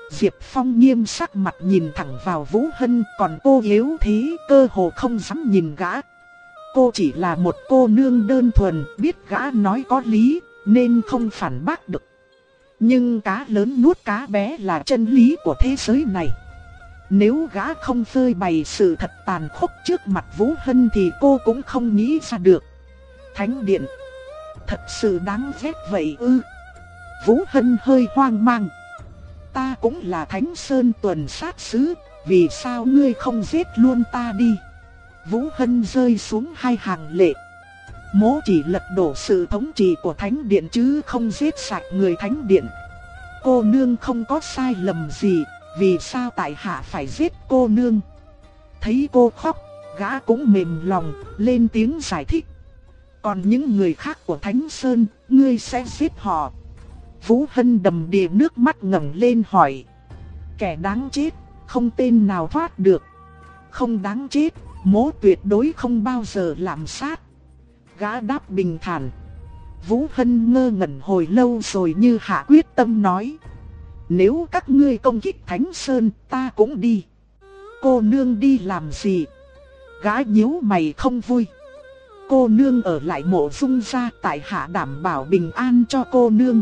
Diệp Phong nghiêm sắc mặt nhìn thẳng vào Vũ Hân còn cô yếu thế cơ hồ không dám nhìn gã. Cô chỉ là một cô nương đơn thuần biết gã nói có lý nên không phản bác được. Nhưng cá lớn nuốt cá bé là chân lý của thế giới này. Nếu gã không phơi bày sự thật tàn khốc trước mặt Vũ Hân thì cô cũng không nghĩ ra được. Thánh điện, thật sự đáng ghét vậy ư. Vũ Hân hơi hoang mang. Ta cũng là Thánh Sơn tuần sát sứ, vì sao ngươi không giết luôn ta đi? Vũ Hân rơi xuống hai hàng lệ. Mố chỉ lật đổ sự thống trị của Thánh Điện chứ không giết sạch người Thánh Điện. Cô nương không có sai lầm gì, vì sao tại hạ phải giết cô nương? Thấy cô khóc, gã cũng mềm lòng, lên tiếng giải thích. Còn những người khác của Thánh Sơn, ngươi sẽ giết họ. Vũ Hân đầm đìa nước mắt ngẩng lên hỏi. Kẻ đáng chết, không tên nào thoát được. Không đáng chết, mố tuyệt đối không bao giờ làm sát. Gã đáp bình thản. Vũ Hân ngơ ngẩn hồi lâu rồi như hạ quyết tâm nói. Nếu các ngươi công kích Thánh Sơn, ta cũng đi. Cô nương đi làm gì? Gã nhíu mày không vui. Cô nương ở lại mộ dung ra tại hạ đảm bảo bình an cho cô nương.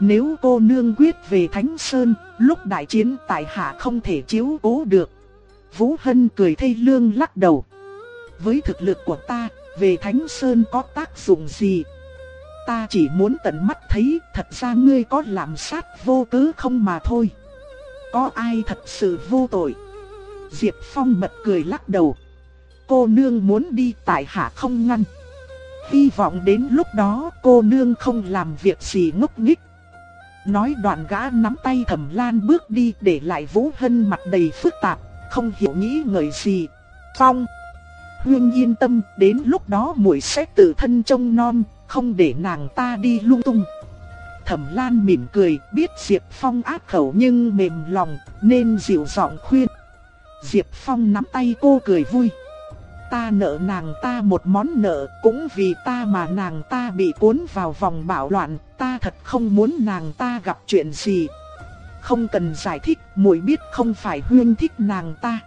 Nếu cô nương quyết về Thánh Sơn, lúc đại chiến tại hạ không thể chiếu cố được. Vũ Hân cười thê lương lắc đầu. Với thực lực của ta, về Thánh Sơn có tác dụng gì? Ta chỉ muốn tận mắt thấy, thật ra ngươi có làm sát vô cớ không mà thôi. Có ai thật sự vô tội? Diệp Phong bật cười lắc đầu. Cô nương muốn đi tại hạ không ngăn. Hy vọng đến lúc đó cô nương không làm việc gì ngốc nghích. Nói đoạn gã nắm tay thẩm lan bước đi để lại Vũ Hân mặt đầy phức tạp, không hiểu nghĩ ngợi gì. Phong Huyên yên tâm, đến lúc đó muội sẽ tự thân trông non, không để nàng ta đi lung tung. Thẩm Lan mỉm cười, biết Diệp Phong ác khẩu nhưng mềm lòng, nên dịu giọng khuyên. Diệp Phong nắm tay cô cười vui. Ta nợ nàng ta một món nợ, cũng vì ta mà nàng ta bị cuốn vào vòng bạo loạn, ta thật không muốn nàng ta gặp chuyện gì. Không cần giải thích, muội biết không phải Huyên thích nàng ta.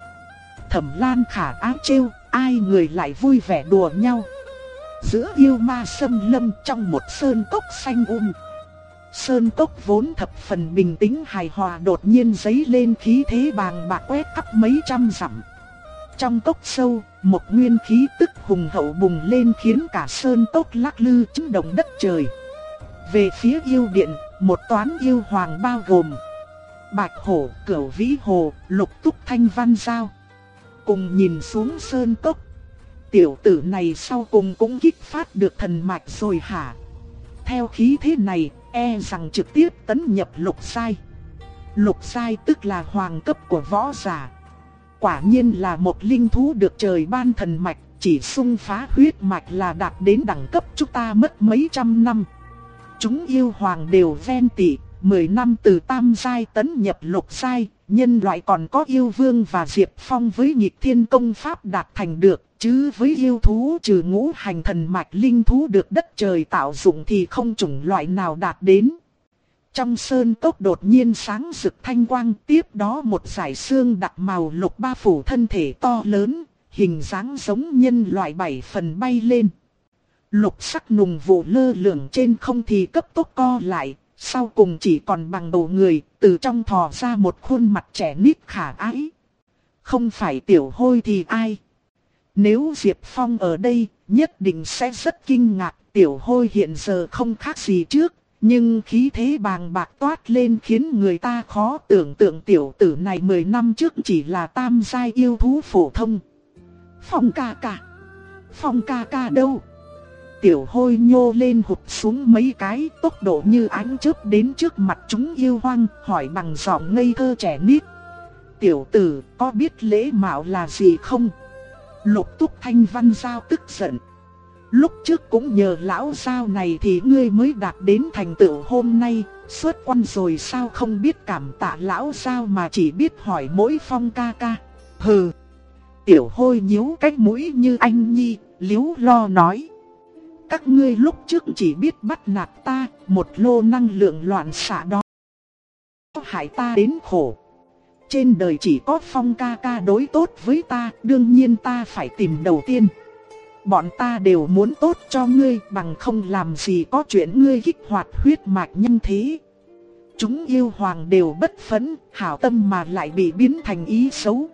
Thẩm Lan khả áo trêu, ai người lại vui vẻ đùa nhau. Giữa yêu ma sâm lâm trong một sơn cốc xanh um. Sơn cốc vốn thập phần bình tĩnh hài hòa đột nhiên giấy lên khí thế bàng bạc quét khắp mấy trăm dặm. Trong cốc sâu, một nguyên khí tức hùng hậu bùng lên khiến cả sơn cốc lắc lư chấn động đất trời. Về phía yêu điện, một toán yêu hoàng bao gồm Bạch Hổ, Cửu Vĩ Hồ, Lục Túc Thanh Văn Giao. Cùng nhìn xuống sơn cốc. Tiểu tử này sau cùng cũng kích phát được thần mạch rồi hả? Theo khí thế này, e rằng trực tiếp tấn nhập lục sai. Lục sai tức là hoàng cấp của võ giả. Quả nhiên là một linh thú được trời ban thần mạch, chỉ xung phá huyết mạch là đạt đến đẳng cấp chúng ta mất mấy trăm năm. Chúng yêu hoàng đều ven tị, 10 năm từ tam giai tấn nhập lục giai, nhân loại còn có yêu vương và diệp phong với nhịp thiên công pháp đạt thành được, chứ với yêu thú trừ ngũ hành thần mạch linh thú được đất trời tạo dụng thì không chủng loại nào đạt đến. Trong sơn cốc đột nhiên sáng rực thanh quang, tiếp đó một giải xương đặc màu lục ba phủ thân thể to lớn, hình dáng giống nhân loại bảy phần bay lên. Lục sắc nùng vụ lơ lửng trên không thì cấp tốc co lại, sau cùng chỉ còn bằng đầu người, từ trong thò ra một khuôn mặt trẻ nít khả ái. Không phải tiểu hôi thì ai? Nếu Diệp Phong ở đây, nhất định sẽ rất kinh ngạc, tiểu hôi hiện giờ không khác gì trước, nhưng khí thế bàng bạc toát lên khiến người ta khó tưởng tượng tiểu tử này 10 năm trước chỉ là tam giai yêu thú phổ thông. Phong ca ca. Phong ca ca đâu? Tiểu hôi nhô lên hụt xuống mấy cái tốc độ như ánh chớp đến trước mặt chúng yêu hoang, hỏi bằng giọng ngây thơ trẻ nít. tiểu tử, có biết lễ mạo là gì không? Lục túc thanh văn giao tức giận. Lúc trước cũng nhờ lão sao này thì ngươi mới đạt đến thành tựu hôm nay, xuất quan rồi sao không biết cảm tạ lão sao mà chỉ biết hỏi mỗi phong ca ca. Hừ. Tiểu hôi nhíu cách mũi như anh nhi, liếu lo nói. Các ngươi lúc trước chỉ biết bắt nạt ta, một lô năng lượng loạn xạ đó. Hại ta đến khổ. Trên đời chỉ có phong ca ca đối tốt với ta, đương nhiên ta phải tìm đầu tiên. Bọn ta đều muốn tốt cho ngươi bằng không làm gì có chuyện ngươi kích hoạt huyết mạch nhân thế. Chúng yêu hoàng đều bất phấn, hảo tâm mà lại bị biến thành ý xấu.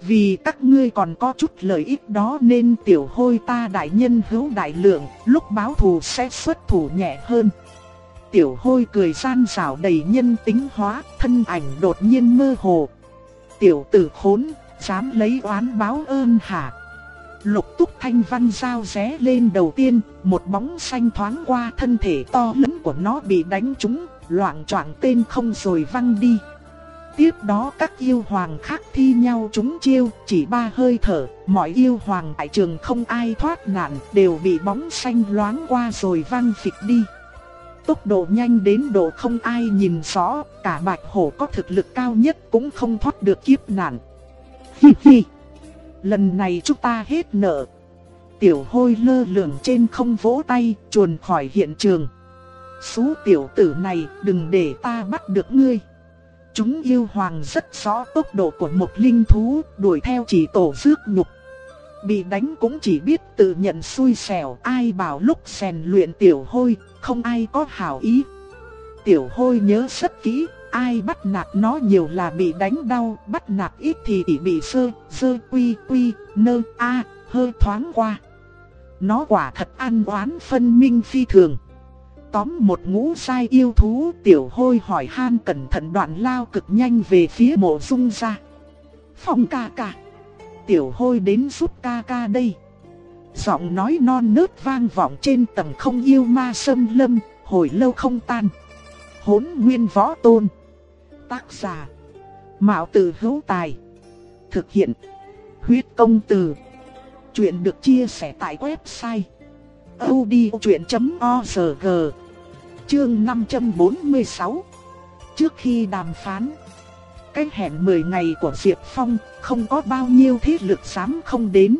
Vì các ngươi còn có chút lợi ích đó nên tiểu hôi ta đại nhân hữu đại lượng, lúc báo thù sẽ xuất thủ nhẹ hơn. Tiểu hôi cười gian xảo đầy nhân tính hóa, thân ảnh đột nhiên mơ hồ. Tiểu tử khốn, dám lấy oán báo ơn hả? Lục túc thanh văn giao ré lên đầu tiên, một bóng xanh thoáng qua thân thể to lớn của nó bị đánh trúng, loạn choạng tên không rồi văng đi. Tiếp đó các yêu hoàng khác thi nhau trúng chiêu, chỉ ba hơi thở, mọi yêu hoàng tại trường không ai thoát nạn, đều bị bóng xanh loáng qua rồi văng phịch đi. Tốc độ nhanh đến độ không ai nhìn rõ, cả bạch hổ có thực lực cao nhất cũng không thoát được kiếp nạn. Hi hi! Lần này chúng ta hết nợ. Tiểu hôi lơ lửng trên không vỗ tay, chuồn khỏi hiện trường. Xú tiểu tử này, đừng để ta bắt được ngươi. Chúng yêu hoàng rất rõ tốc độ của một linh thú, đuổi theo chỉ tổ rước nhục. Bị đánh cũng chỉ biết tự nhận xui xẻo, ai bảo lúc rèn luyện tiểu hôi, không ai có hảo ý. Tiểu hôi nhớ rất kỹ, ai bắt nạt nó nhiều là bị đánh đau, bắt nạt ít thì bị sơ, sơ quy quy, nơ, a, hơi thoáng qua. Nó quả thật ăn oán phân minh phi thường. Tóm một ngũ sai yêu thú tiểu hôi hỏi han cẩn thận đoạn lao cực nhanh về phía mộ dung ra. Phong ca ca. Tiểu hôi đến giúp ca ca đây. Giọng nói non nớt vang vọng trên tầng không yêu ma sâm lâm, hồi lâu không tan. Hốn nguyên võ tôn. Tác giả. Mạo tử hữu tài. Thực hiện. Huyết công từ. Chuyện được chia sẻ tại website. odchuyện.org Chương 546 Trước khi đàm phán Cách hẹn 10 ngày của Diệp Phong Không có bao nhiêu thế lực dám không đến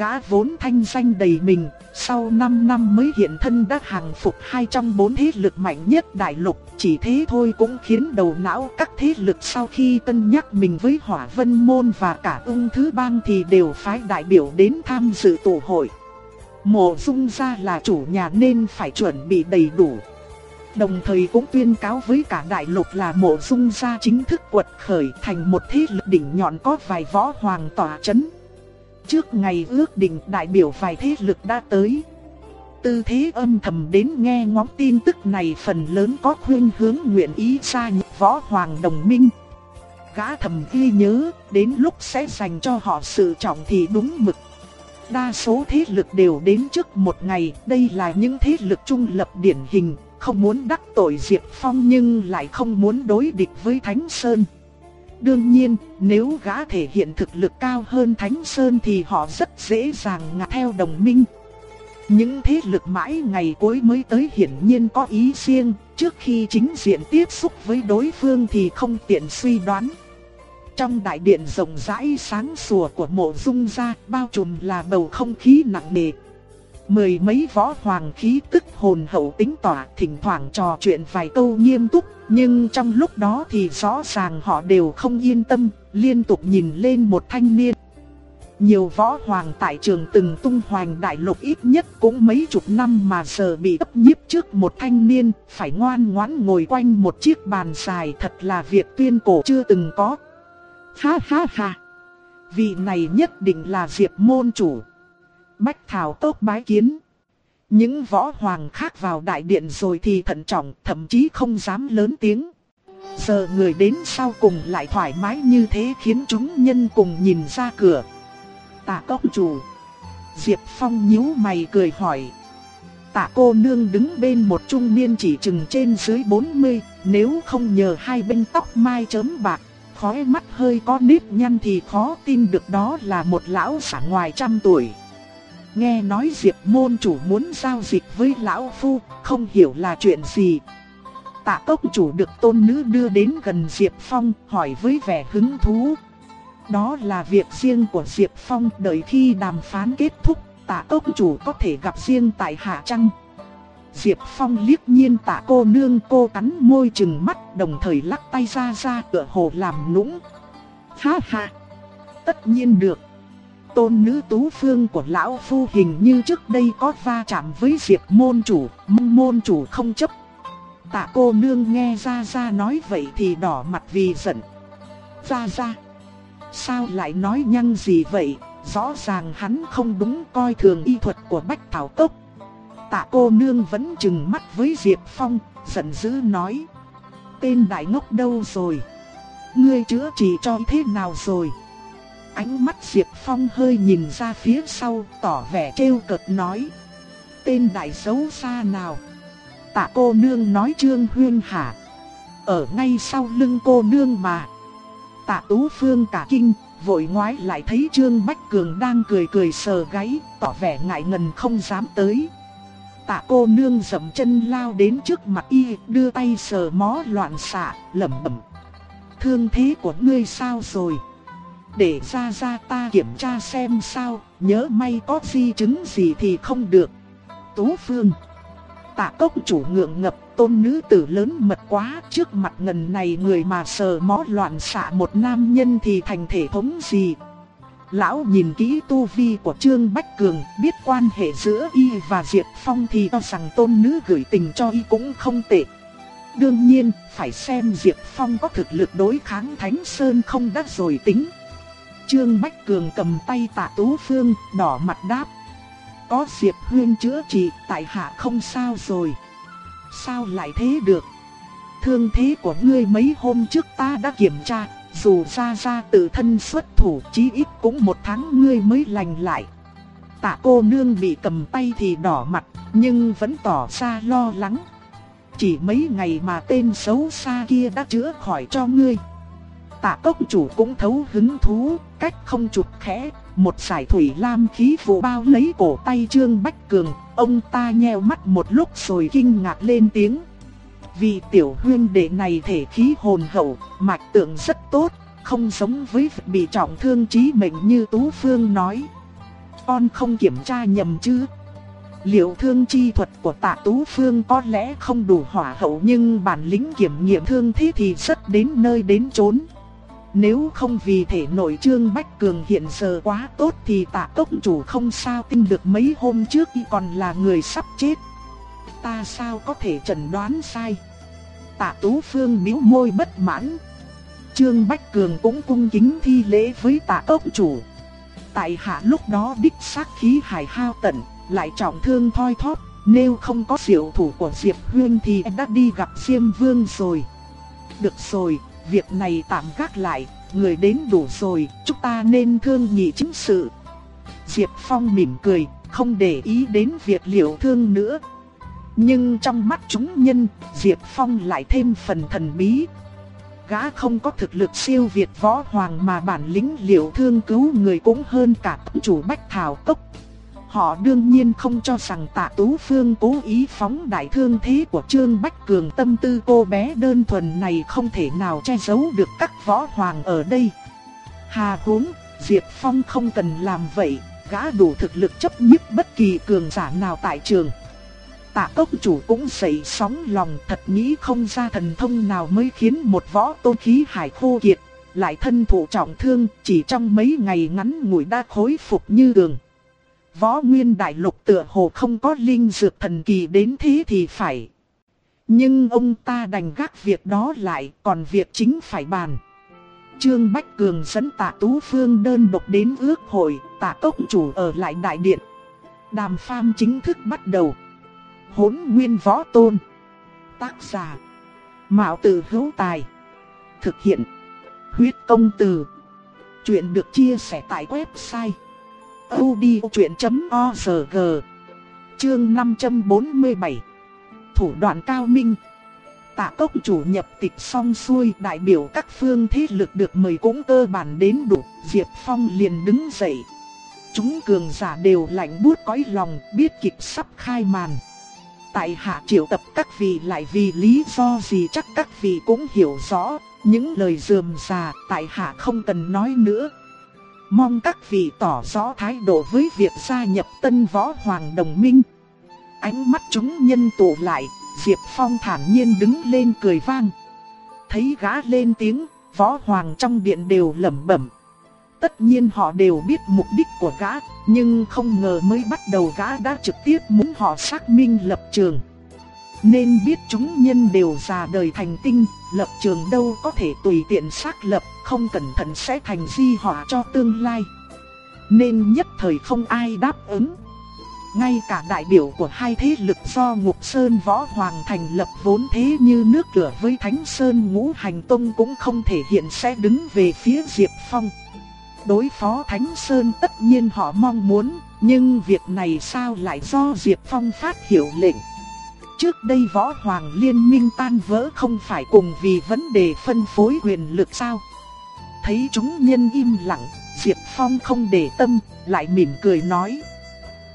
Gã vốn thanh danh đầy mình sau 5 năm mới hiện thân đã hàng phục hai trong bốn thế lực mạnh nhất đại lục, chỉ thế thôi cũng khiến đầu não các thế lực sau khi cân nhắc mình với hỏa vân môn và cả ung thứ bang thì đều phái đại biểu đến tham dự tụ hội. Mộ dung gia là chủ nhà nên phải chuẩn bị đầy đủ. Đồng thời cũng tuyên cáo với cả đại lục là mộ dung gia chính thức quật khởi thành một thế lực đỉnh nhọn có vài võ hoàng tỏa chấn. Trước ngày ước định đại biểu vài thế lực đã tới. Tư thế âm thầm đến nghe ngóng tin tức này phần lớn có khuyên hướng nguyện ý gia nhập võ hoàng đồng minh. Gã thầm ghi nhớ, đến lúc sẽ dành cho họ sự trọng thì đúng mực. Đa số thế lực đều đến trước một ngày, đây là những thế lực trung lập điển hình, không muốn đắc tội Diệp Phong nhưng lại không muốn đối địch với Thánh Sơn. Đương nhiên, nếu gã thể hiện thực lực cao hơn Thánh Sơn thì họ rất dễ dàng ngã theo đồng minh. Những thế lực mãi ngày cuối mới tới hiển nhiên có ý riêng, trước khi chính diện tiếp xúc với đối phương thì không tiện suy đoán. Trong đại điện rộng rãi sáng sủa của mộ dung gia, bao trùm là bầu không khí nặng nề. Mười mấy võ hoàng khí tức hồn hậu tính tỏa, thỉnh thoảng trò chuyện vài câu nghiêm túc, nhưng trong lúc đó thì rõ ràng họ đều không yên tâm, liên tục nhìn lên một thanh niên. Nhiều võ hoàng tại trường từng tung hoành đại lục ít nhất cũng mấy chục năm mà giờ bị ấp nhiếp trước một thanh niên, phải ngoan ngoãn ngồi quanh một chiếc bàn dài thật là việc tuyên cổ chưa từng có. Ha ha ha! Vị này nhất định là Diệp môn chủ. Bách Thảo tốt bái kiến. Những võ hoàng khác vào đại điện rồi thì thận trọng, thậm chí không dám lớn tiếng. Giờ người đến sau cùng lại thoải mái như thế khiến chúng nhân cùng nhìn ra cửa. Tạ cốc chủ. Diệp Phong nhíu mày cười hỏi. Tạ cô nương đứng bên một trung niên chỉ chừng trên dưới 40, nếu không nhờ hai bên tóc mai chớm bạc, khóe mắt hơi có nếp nhăn thì khó tin được đó là một lão giả ngoài trăm tuổi. Nghe nói Diệp môn chủ muốn giao dịch với lão phu, không hiểu là chuyện gì. Tạ tốc chủ được tôn nữ đưa đến gần Diệp Phong, hỏi với vẻ hứng thú. Đó là việc riêng của Diệp Phong, đợi khi đàm phán kết thúc, tạ tốc chủ có thể gặp riêng tại Hạ Trăng. Diệp Phong liếc nhiên tạ cô nương cô cắn môi chừng mắt đồng thời lắc tay ra ra tựa hồ làm nũng. Ha ha, tất nhiên được. Tôn nữ tú phương của lão phu hình như trước đây có va chạm với Diệp môn chủ, mong môn chủ không chấp. Tạ cô nương nghe ra ra nói vậy thì đỏ mặt vì giận. Ra ra, sao lại nói nhăng gì vậy, rõ ràng hắn không đúng coi thường y thuật của Bách Thảo tốc. Tạ cô nương vẫn chừng mắt với Diệp Phong, giận dữ nói. Tên đại ngốc đâu rồi? Ngươi chữa trị cho thế nào rồi? Ánh mắt Diệp Phong hơi nhìn ra phía sau, tỏ vẻ trêu cợt nói. Tên đại xấu xa nào? Tạ cô nương nói Trương Huyên hả? Ở ngay sau lưng cô nương mà. Tạ Tú Phương cả kinh, vội ngoái lại thấy Trương Bách Cường đang cười cười sờ gáy, tỏ vẻ ngại ngần không dám tới. Tạ cô nương dậm chân lao đến trước mặt y, đưa tay sờ mó loạn xạ, lẩm bẩm. Thương thế của ngươi sao rồi? Để ra ra ta kiểm tra xem sao, nhớ may có di chứng gì thì không được. Tú Phương Tạ cốc chủ ngượng ngập, tôn nữ tử lớn mật quá, trước mặt ngần này người mà sờ mó loạn xạ một nam nhân thì thành thể thống gì. Lão nhìn kỹ tu vi của Trương Bách Cường, biết quan hệ giữa y và Diệp Phong thì cho rằng tôn nữ gửi tình cho y cũng không tệ. Đương nhiên, phải xem Diệp Phong có thực lực đối kháng Thánh Sơn không đắt rồi tính. Trương Bách Cường cầm tay tạ Tú Phương, đỏ mặt đáp. Có Diệp Huyên chữa trị, tại hạ không sao rồi. Sao lại thế được? Thương thế của ngươi mấy hôm trước ta đã kiểm tra, dù ra ra tự thân xuất thủ chí ít cũng một tháng ngươi mới lành lại. Tạ cô nương bị cầm tay thì đỏ mặt, nhưng vẫn tỏ ra lo lắng. Chỉ mấy ngày mà tên xấu xa kia đã chữa khỏi cho ngươi. Tạ cốc chủ cũng thấu hứng thú, cách không chụp khẽ, một sải thủy lam khí vụ bao lấy cổ tay Trương Bách Cường, ông ta nheo mắt một lúc rồi kinh ngạc lên tiếng. Vì tiểu huyên đệ này thể khí hồn hậu, mạch tượng rất tốt, không giống với bị trọng thương trí mệnh như Tú Phương nói. Con không kiểm tra nhầm chứ? Liệu thương chi thuật của tạ Tú Phương có lẽ không đủ hỏa hậu nhưng bản lĩnh kiểm nghiệm thương thế thì rất đến nơi đến chốn. Nếu không vì thể nội trương Bách Cường hiện giờ quá tốt thì tạ tốc chủ không sao tin được mấy hôm trước y còn là người sắp chết. Ta sao có thể chẩn đoán sai? Tạ Tú Phương miếu môi bất mãn. Trương Bách Cường cũng cung kính thi lễ với tạ tốc chủ. Tại hạ lúc đó đích xác khí hải hao tận, lại trọng thương thoi thóp, nếu không có diệu thủ của Diệp Huyên thì đã đi gặp Diêm Vương rồi. Được rồi, việc này tạm gác lại, người đến đủ rồi, chúng ta nên thương nhị chính sự. Diệp Phong mỉm cười, không để ý đến việc liệu thương nữa. Nhưng trong mắt chúng nhân, Diệp Phong lại thêm phần thần bí. Gã không có thực lực siêu việt võ hoàng mà bản lĩnh liệu thương cứu người cũng hơn cả chủ Bách Thảo Tốc. Họ đương nhiên không cho rằng tạ Tú Phương cố ý phóng đại thương thế của Trương Bách Cường tâm tư cô bé đơn thuần này không thể nào che giấu được các võ hoàng ở đây. Hà huống, Diệp Phong không cần làm vậy, gã đủ thực lực chấp nhất bất kỳ cường giả nào tại trường. Tạ cốc chủ cũng dậy sóng lòng thật nghĩ không ra thần thông nào mới khiến một võ tôn khí hải khô kiệt, lại thân thụ trọng thương chỉ trong mấy ngày ngắn ngủi đã khối phục như đường. Võ Nguyên Đại Lục tựa hồ không có linh dược thần kỳ đến thế thì phải. Nhưng ông ta đành gác việc đó lại, còn việc chính phải bàn. Trương Bách Cường dẫn tạ Tú Phương đơn độc đến ước hội, tạ cốc chủ ở lại đại điện. Đàm pham chính thức bắt đầu. Hốn Nguyên Võ Tôn Tác giả Mạo Tử Hữu Tài Thực hiện Huyết Công Từ Chuyện được chia sẻ tại website audiochuyện.org Chương 547 Thủ đoạn cao minh tạ cốc chủ nhập tịch xong xuôi đại biểu các phương thế lực được mời cũng cơ bản đến đủ, Diệp Phong liền đứng dậy. Chúng cường giả đều lạnh buốt cõi lòng biết kịch sắp khai màn. Tại hạ triệu tập các vị lại vì lý do gì chắc các vị cũng hiểu rõ, những lời dườm già tại hạ không cần nói nữa. Mong các vị tỏ rõ thái độ với việc gia nhập tân võ hoàng đồng minh. Ánh mắt chúng nhân tụ lại, Diệp Phong thản nhiên đứng lên cười vang. Thấy gã lên tiếng, võ hoàng trong điện đều lẩm bẩm. Tất nhiên họ đều biết mục đích của gã, nhưng không ngờ mới bắt đầu gã đã trực tiếp muốn họ xác minh lập trường. Nên biết chúng nhân đều già đời thành tinh, lập trường đâu có thể tùy tiện xác lập, không cẩn thận sẽ thành di họa cho tương lai. Nên nhất thời không ai đáp ứng. Ngay cả đại biểu của hai thế lực do Ngục Sơn Võ Hoàng thành lập vốn thế như nước lửa với Thánh Sơn Ngũ Hành Tông cũng không thể hiện sẽ đứng về phía Diệp Phong. Đối phó Thánh Sơn tất nhiên họ mong muốn, nhưng việc này sao lại do Diệp Phong phát hiệu lệnh. Trước đây Võ Hoàng liên minh tan vỡ không phải cùng vì vấn đề phân phối quyền lực sao? Thấy chúng nhân im lặng, Diệp Phong không để tâm, lại mỉm cười nói.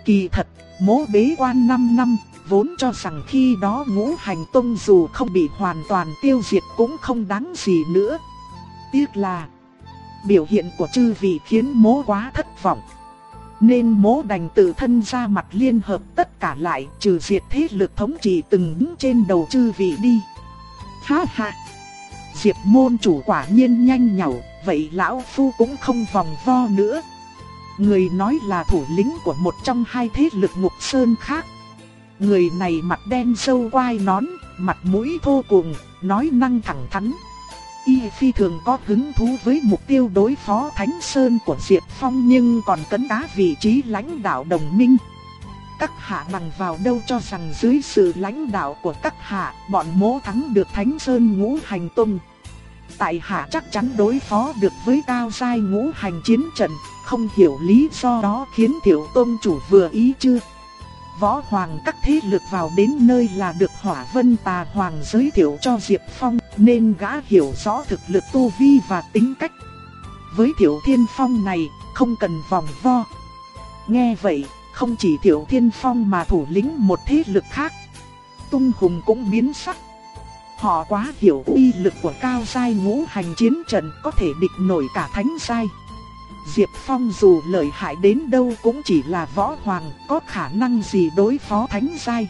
Kỳ thật, mố bế quan 5 năm, vốn cho rằng khi đó ngũ hành tông dù không bị hoàn toàn tiêu diệt cũng không đáng gì nữa. Tiếc là, biểu hiện của chư vị khiến mố quá thất vọng. Nên mố đành tự thân ra mặt liên hợp tất cả lại trừ diệt thế lực thống trị từng đứng trên đầu chư vị đi. Ha ha! Diệp môn chủ quả nhiên nhanh nhảu, vậy lão phu cũng không vòng vo nữa. Người nói là thủ lĩnh của một trong hai thế lực ngục sơn khác. Người này mặt đen sâu quai nón, mặt mũi thô cùng, nói năng thẳng thắn. Y phi thường có hứng thú với mục tiêu đối phó Thánh Sơn của Diệp Phong nhưng còn cấn đá vị trí lãnh đạo đồng minh. Các hạ bằng vào đâu cho rằng dưới sự lãnh đạo của các hạ, bọn mỗ thắng được Thánh Sơn ngũ hành tung. Tại hạ chắc chắn đối phó được với cao sai ngũ hành chiến trận, không hiểu lý do đó khiến tiểu tôn chủ vừa ý chưa? Võ hoàng các thế lực vào đến nơi là được hỏa vân tà hoàng giới thiệu cho Diệp Phong nên gã hiểu rõ thực lực tu vi và tính cách. Với tiểu thiên phong này, không cần vòng vo. Nghe vậy, không chỉ tiểu thiên phong mà thủ lĩnh một thế lực khác. Tung hùng cũng biến sắc. Họ quá hiểu uy lực của cao giai ngũ hành chiến trận có thể địch nổi cả thánh giai. Diệp Phong dù lợi hại đến đâu cũng chỉ là võ hoàng, có khả năng gì đối phó thánh giai.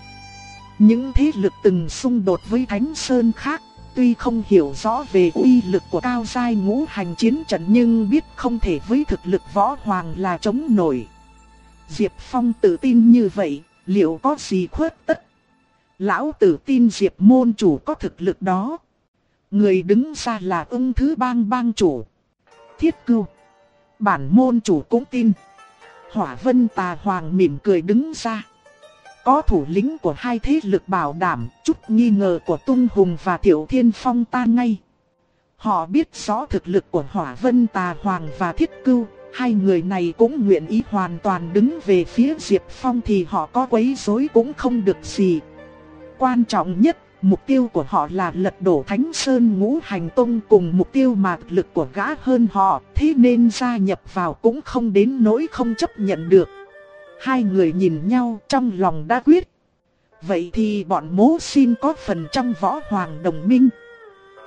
Những thế lực từng xung đột với thánh sơn khác, tuy không hiểu rõ về uy lực của cao giai ngũ hành chiến trận nhưng biết không thể với thực lực võ hoàng là chống nổi. Diệp Phong tự tin như vậy, liệu có gì khuất tất? Lão tử tin Diệp môn chủ có thực lực đó. Người đứng ra là ưng thứ bang bang chủ. Thiết cưu. Bản môn chủ cũng tin. Hỏa vân tà hoàng mỉm cười đứng ra. Có thủ lĩnh của hai thế lực bảo đảm, chút nghi ngờ của Tung Hùng và Tiểu Thiên Phong tan ngay. Họ biết rõ thực lực của Hỏa Vân Tà Hoàng và Thiết Cưu, hai người này cũng nguyện ý hoàn toàn đứng về phía Diệp Phong thì họ có quấy rối cũng không được gì. Quan trọng nhất Mục tiêu của họ là lật đổ Thánh Sơn ngũ hành tông cùng mục tiêu mà lực của gã hơn họ, thế nên gia nhập vào cũng không đến nỗi không chấp nhận được. Hai người nhìn nhau trong lòng đã quyết. Vậy thì bọn mố xin có phần trong võ hoàng đồng minh.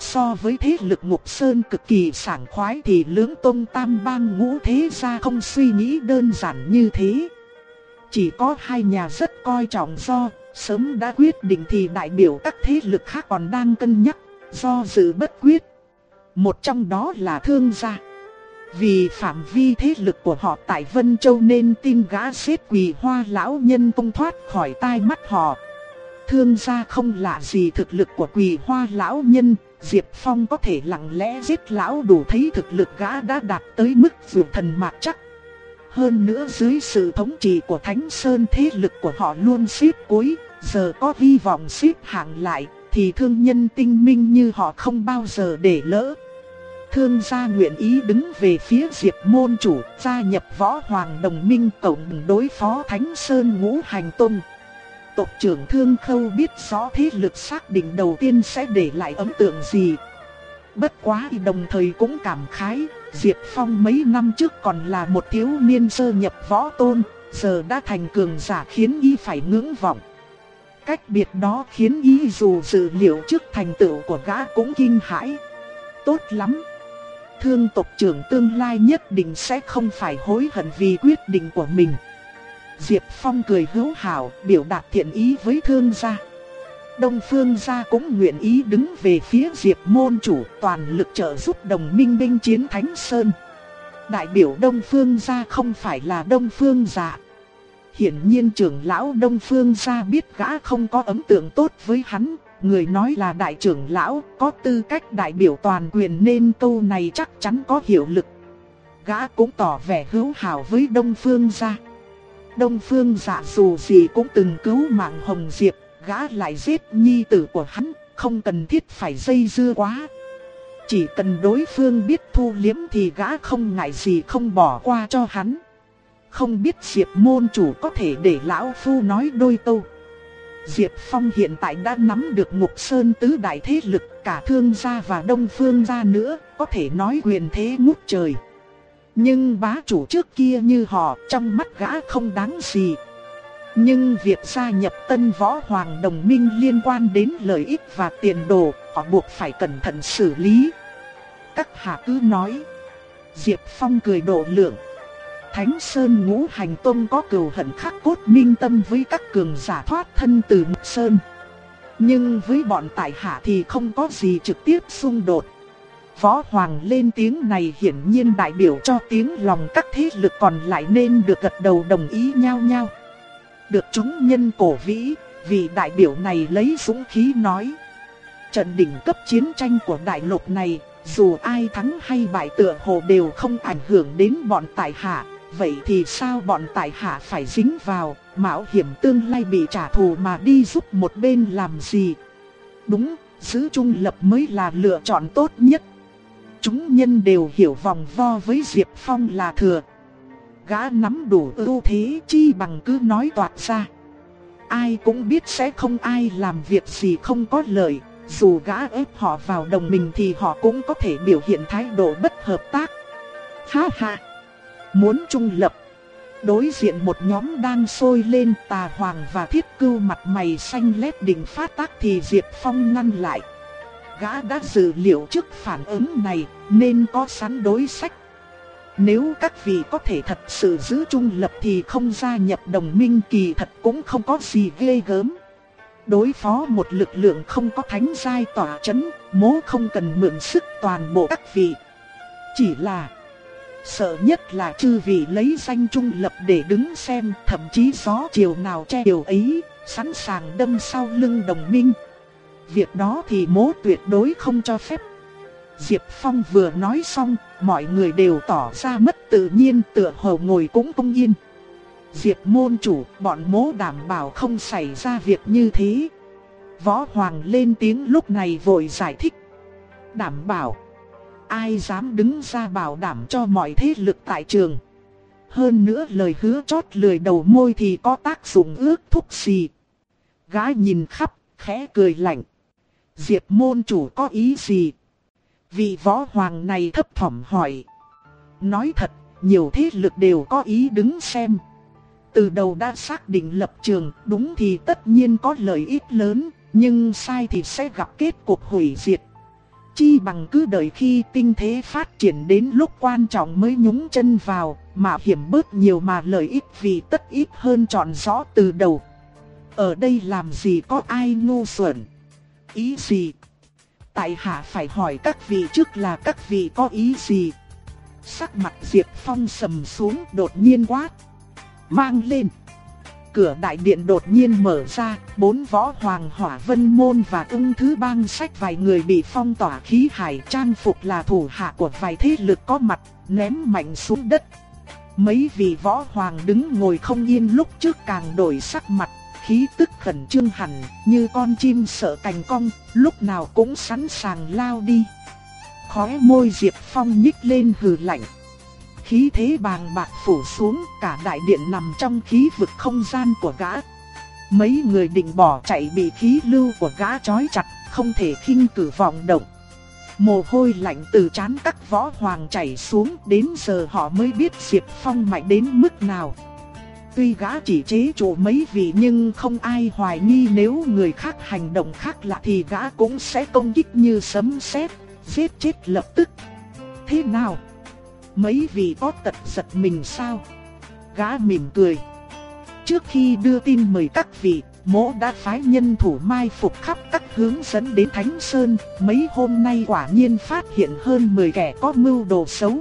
So với thế lực ngục sơn cực kỳ sảng khoái thì lưỡng tông tam bang ngũ thế gia không suy nghĩ đơn giản như thế. Chỉ có hai nhà rất coi trọng do Sớm đã quyết định thì đại biểu các thế lực khác còn đang cân nhắc, do dự bất quyết. Một trong đó là thương gia. Vì phạm vi thế lực của họ tại Vân Châu nên tin gã xếp quỳ hoa lão nhân công thoát khỏi tai mắt họ. Thương gia không lạ gì thực lực của quỳ hoa lão nhân, Diệp Phong có thể lặng lẽ giết lão đủ thấy thực lực gã đã đạt tới mức vượt thần mạc chắc. Hơn nữa dưới sự thống trị của Thánh Sơn thế lực của họ luôn xếp cuối, giờ có hy vọng xếp hạng lại, thì thương nhân tinh minh như họ không bao giờ để lỡ. Thương gia nguyện ý đứng về phía Diệp môn chủ, gia nhập võ hoàng đồng minh cộng đối phó Thánh Sơn ngũ hành tôn. tộc trưởng Thương Khâu biết rõ thế lực xác định đầu tiên sẽ để lại ấn tượng gì. Bất quá đồng thời cũng cảm khái, Diệp Phong mấy năm trước còn là một thiếu niên sơ nhập võ tôn, giờ đã thành cường giả khiến y phải ngưỡng vọng. Cách biệt đó khiến y dù dự liệu trước thành tựu của gã cũng kinh hãi. Tốt lắm! Thương tộc trưởng tương lai nhất định sẽ không phải hối hận vì quyết định của mình. Diệp Phong cười hữu hảo, biểu đạt thiện ý với thương gia. Đông Phương gia cũng nguyện ý đứng về phía Diệp môn chủ toàn lực trợ giúp đồng minh binh chiến Thánh Sơn. Đại biểu Đông Phương gia không phải là Đông Phương dạ. Hiển nhiên trưởng lão Đông Phương gia biết gã không có ấn tượng tốt với hắn, người nói là đại trưởng lão, có tư cách đại biểu toàn quyền nên câu này chắc chắn có hiệu lực. Gã cũng tỏ vẻ hữu hảo với Đông Phương gia. Đông Phương dạ dù gì cũng từng cứu mạng Hồng Diệp, gã lại giết nhi tử của hắn, không cần thiết phải dây dưa quá. Chỉ cần đối phương biết thu liếm thì gã không ngại gì không bỏ qua cho hắn. Không biết Diệp môn chủ có thể để lão phu nói đôi câu. Diệp Phong hiện tại đã nắm được Ngục Sơn tứ đại thế lực cả thương gia và đông phương gia nữa, có thể nói quyền thế ngút trời. Nhưng bá chủ trước kia như họ trong mắt gã không đáng gì. Nhưng việc gia nhập tân võ hoàng đồng minh liên quan đến lợi ích và tiền đồ, họ buộc phải cẩn thận xử lý. Các hạ cứ nói. Diệp Phong cười độ lượng. Thánh Sơn ngũ hành tông có cừu hận khắc cốt minh tâm với các cường giả thoát thân từ Mục Sơn. Nhưng với bọn tại hạ thì không có gì trực tiếp xung đột. Võ Hoàng lên tiếng này hiển nhiên đại biểu cho tiếng lòng các thế lực còn lại nên được gật đầu đồng ý nhau nhau. Được chúng nhân cổ vĩ, vì đại biểu này lấy dũng khí nói. Trận đỉnh cấp chiến tranh của đại lục này, dù ai thắng hay bại tựa hồ đều không ảnh hưởng đến bọn tại hạ. Vậy thì sao bọn tại hạ phải dính vào, mạo hiểm tương lai bị trả thù mà đi giúp một bên làm gì? Đúng, giữ trung lập mới là lựa chọn tốt nhất. Chúng nhân đều hiểu vòng vo với Diệp Phong là thừa. Gã nắm đủ ưu thế chi bằng cứ nói toạc ra. Ai cũng biết sẽ không ai làm việc gì không có lợi. Dù gã ép họ vào đồng mình thì họ cũng có thể biểu hiện thái độ bất hợp tác. Ha ha! Muốn trung lập. Đối diện một nhóm đang sôi lên tà hoàng và thiết cưu mặt mày xanh lét đỉnh phát tác thì Diệp Phong ngăn lại gã đã dự liệu trước phản ứng này, nên có sẵn đối sách. Nếu các vị có thể thật sự giữ trung lập thì không gia nhập đồng minh kỳ thật cũng không có gì ghê gớm. Đối phó một lực lượng không có thánh giai tỏa chấn, mố không cần mượn sức toàn bộ các vị. Chỉ là sợ nhất là chư vị lấy danh trung lập để đứng xem, thậm chí gió chiều nào che điều ấy, sẵn sàng đâm sau lưng đồng minh. Việc đó thì mố tuyệt đối không cho phép. Diệp Phong vừa nói xong, mọi người đều tỏ ra mất tự nhiên tựa hồ ngồi cũng không yên. Diệp môn chủ, bọn mố đảm bảo không xảy ra việc như thế. Võ Hoàng lên tiếng lúc này vội giải thích. Đảm bảo. Ai dám đứng ra bảo đảm cho mọi thế lực tại trường. Hơn nữa lời hứa chót lười đầu môi thì có tác dụng ước thúc gì. Gái nhìn khắp, khẽ cười lạnh. Diệp môn chủ có ý gì? Vị võ hoàng này thấp thỏm hỏi. Nói thật, nhiều thế lực đều có ý đứng xem. Từ đầu đã xác định lập trường, đúng thì tất nhiên có lợi ích lớn, nhưng sai thì sẽ gặp kết cục hủy diệt. Chi bằng cứ đợi khi tinh thế phát triển đến lúc quan trọng mới nhúng chân vào, mà hiểm bớt nhiều mà lợi ích vì tất ít hơn chọn rõ từ đầu. Ở đây làm gì có ai ngu xuẩn ý gì? Tại hạ phải hỏi các vị trước là các vị có ý gì? Sắc mặt Diệp Phong sầm xuống đột nhiên quát. Mang lên. Cửa đại điện đột nhiên mở ra, bốn võ hoàng hỏa vân môn và ung thứ bang sách vài người bị phong tỏa khí hải trang phục là thủ hạ của vài thế lực có mặt, ném mạnh xuống đất. Mấy vị võ hoàng đứng ngồi không yên lúc trước càng đổi sắc mặt khí tức khẩn trương hẳn, như con chim sợ cành cong, lúc nào cũng sẵn sàng lao đi. Khóe môi Diệp Phong nhích lên hừ lạnh. Khí thế bàng bạc phủ xuống, cả đại điện nằm trong khí vực không gian của gã. Mấy người định bỏ chạy bị khí lưu của gã trói chặt, không thể khinh cử vọng động. Mồ hôi lạnh từ chán các võ hoàng chảy xuống, đến giờ họ mới biết Diệp Phong mạnh đến mức nào. Tuy gã chỉ chế chủ mấy vị nhưng không ai hoài nghi nếu người khác hành động khác lạ thì gã cũng sẽ công kích như sấm sét, giết chết lập tức. Thế nào? Mấy vị có tật giật mình sao? Gã mỉm cười. Trước khi đưa tin mời các vị, mỗ đã phái nhân thủ mai phục khắp các hướng dẫn đến Thánh Sơn, mấy hôm nay quả nhiên phát hiện hơn 10 kẻ có mưu đồ xấu.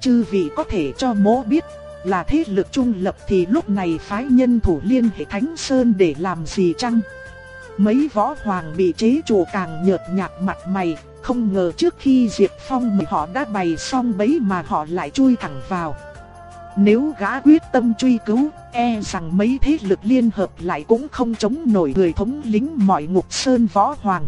Chư vị có thể cho mỗ biết là thế lực trung lập thì lúc này phái nhân thủ liên hệ Thánh Sơn để làm gì chăng? Mấy võ hoàng bị chế trụ càng nhợt nhạt mặt mày, không ngờ trước khi Diệp Phong mời họ đã bày xong bấy mà họ lại chui thẳng vào. Nếu gã quyết tâm truy cứu, e rằng mấy thế lực liên hợp lại cũng không chống nổi người thống lĩnh mọi ngục sơn võ hoàng.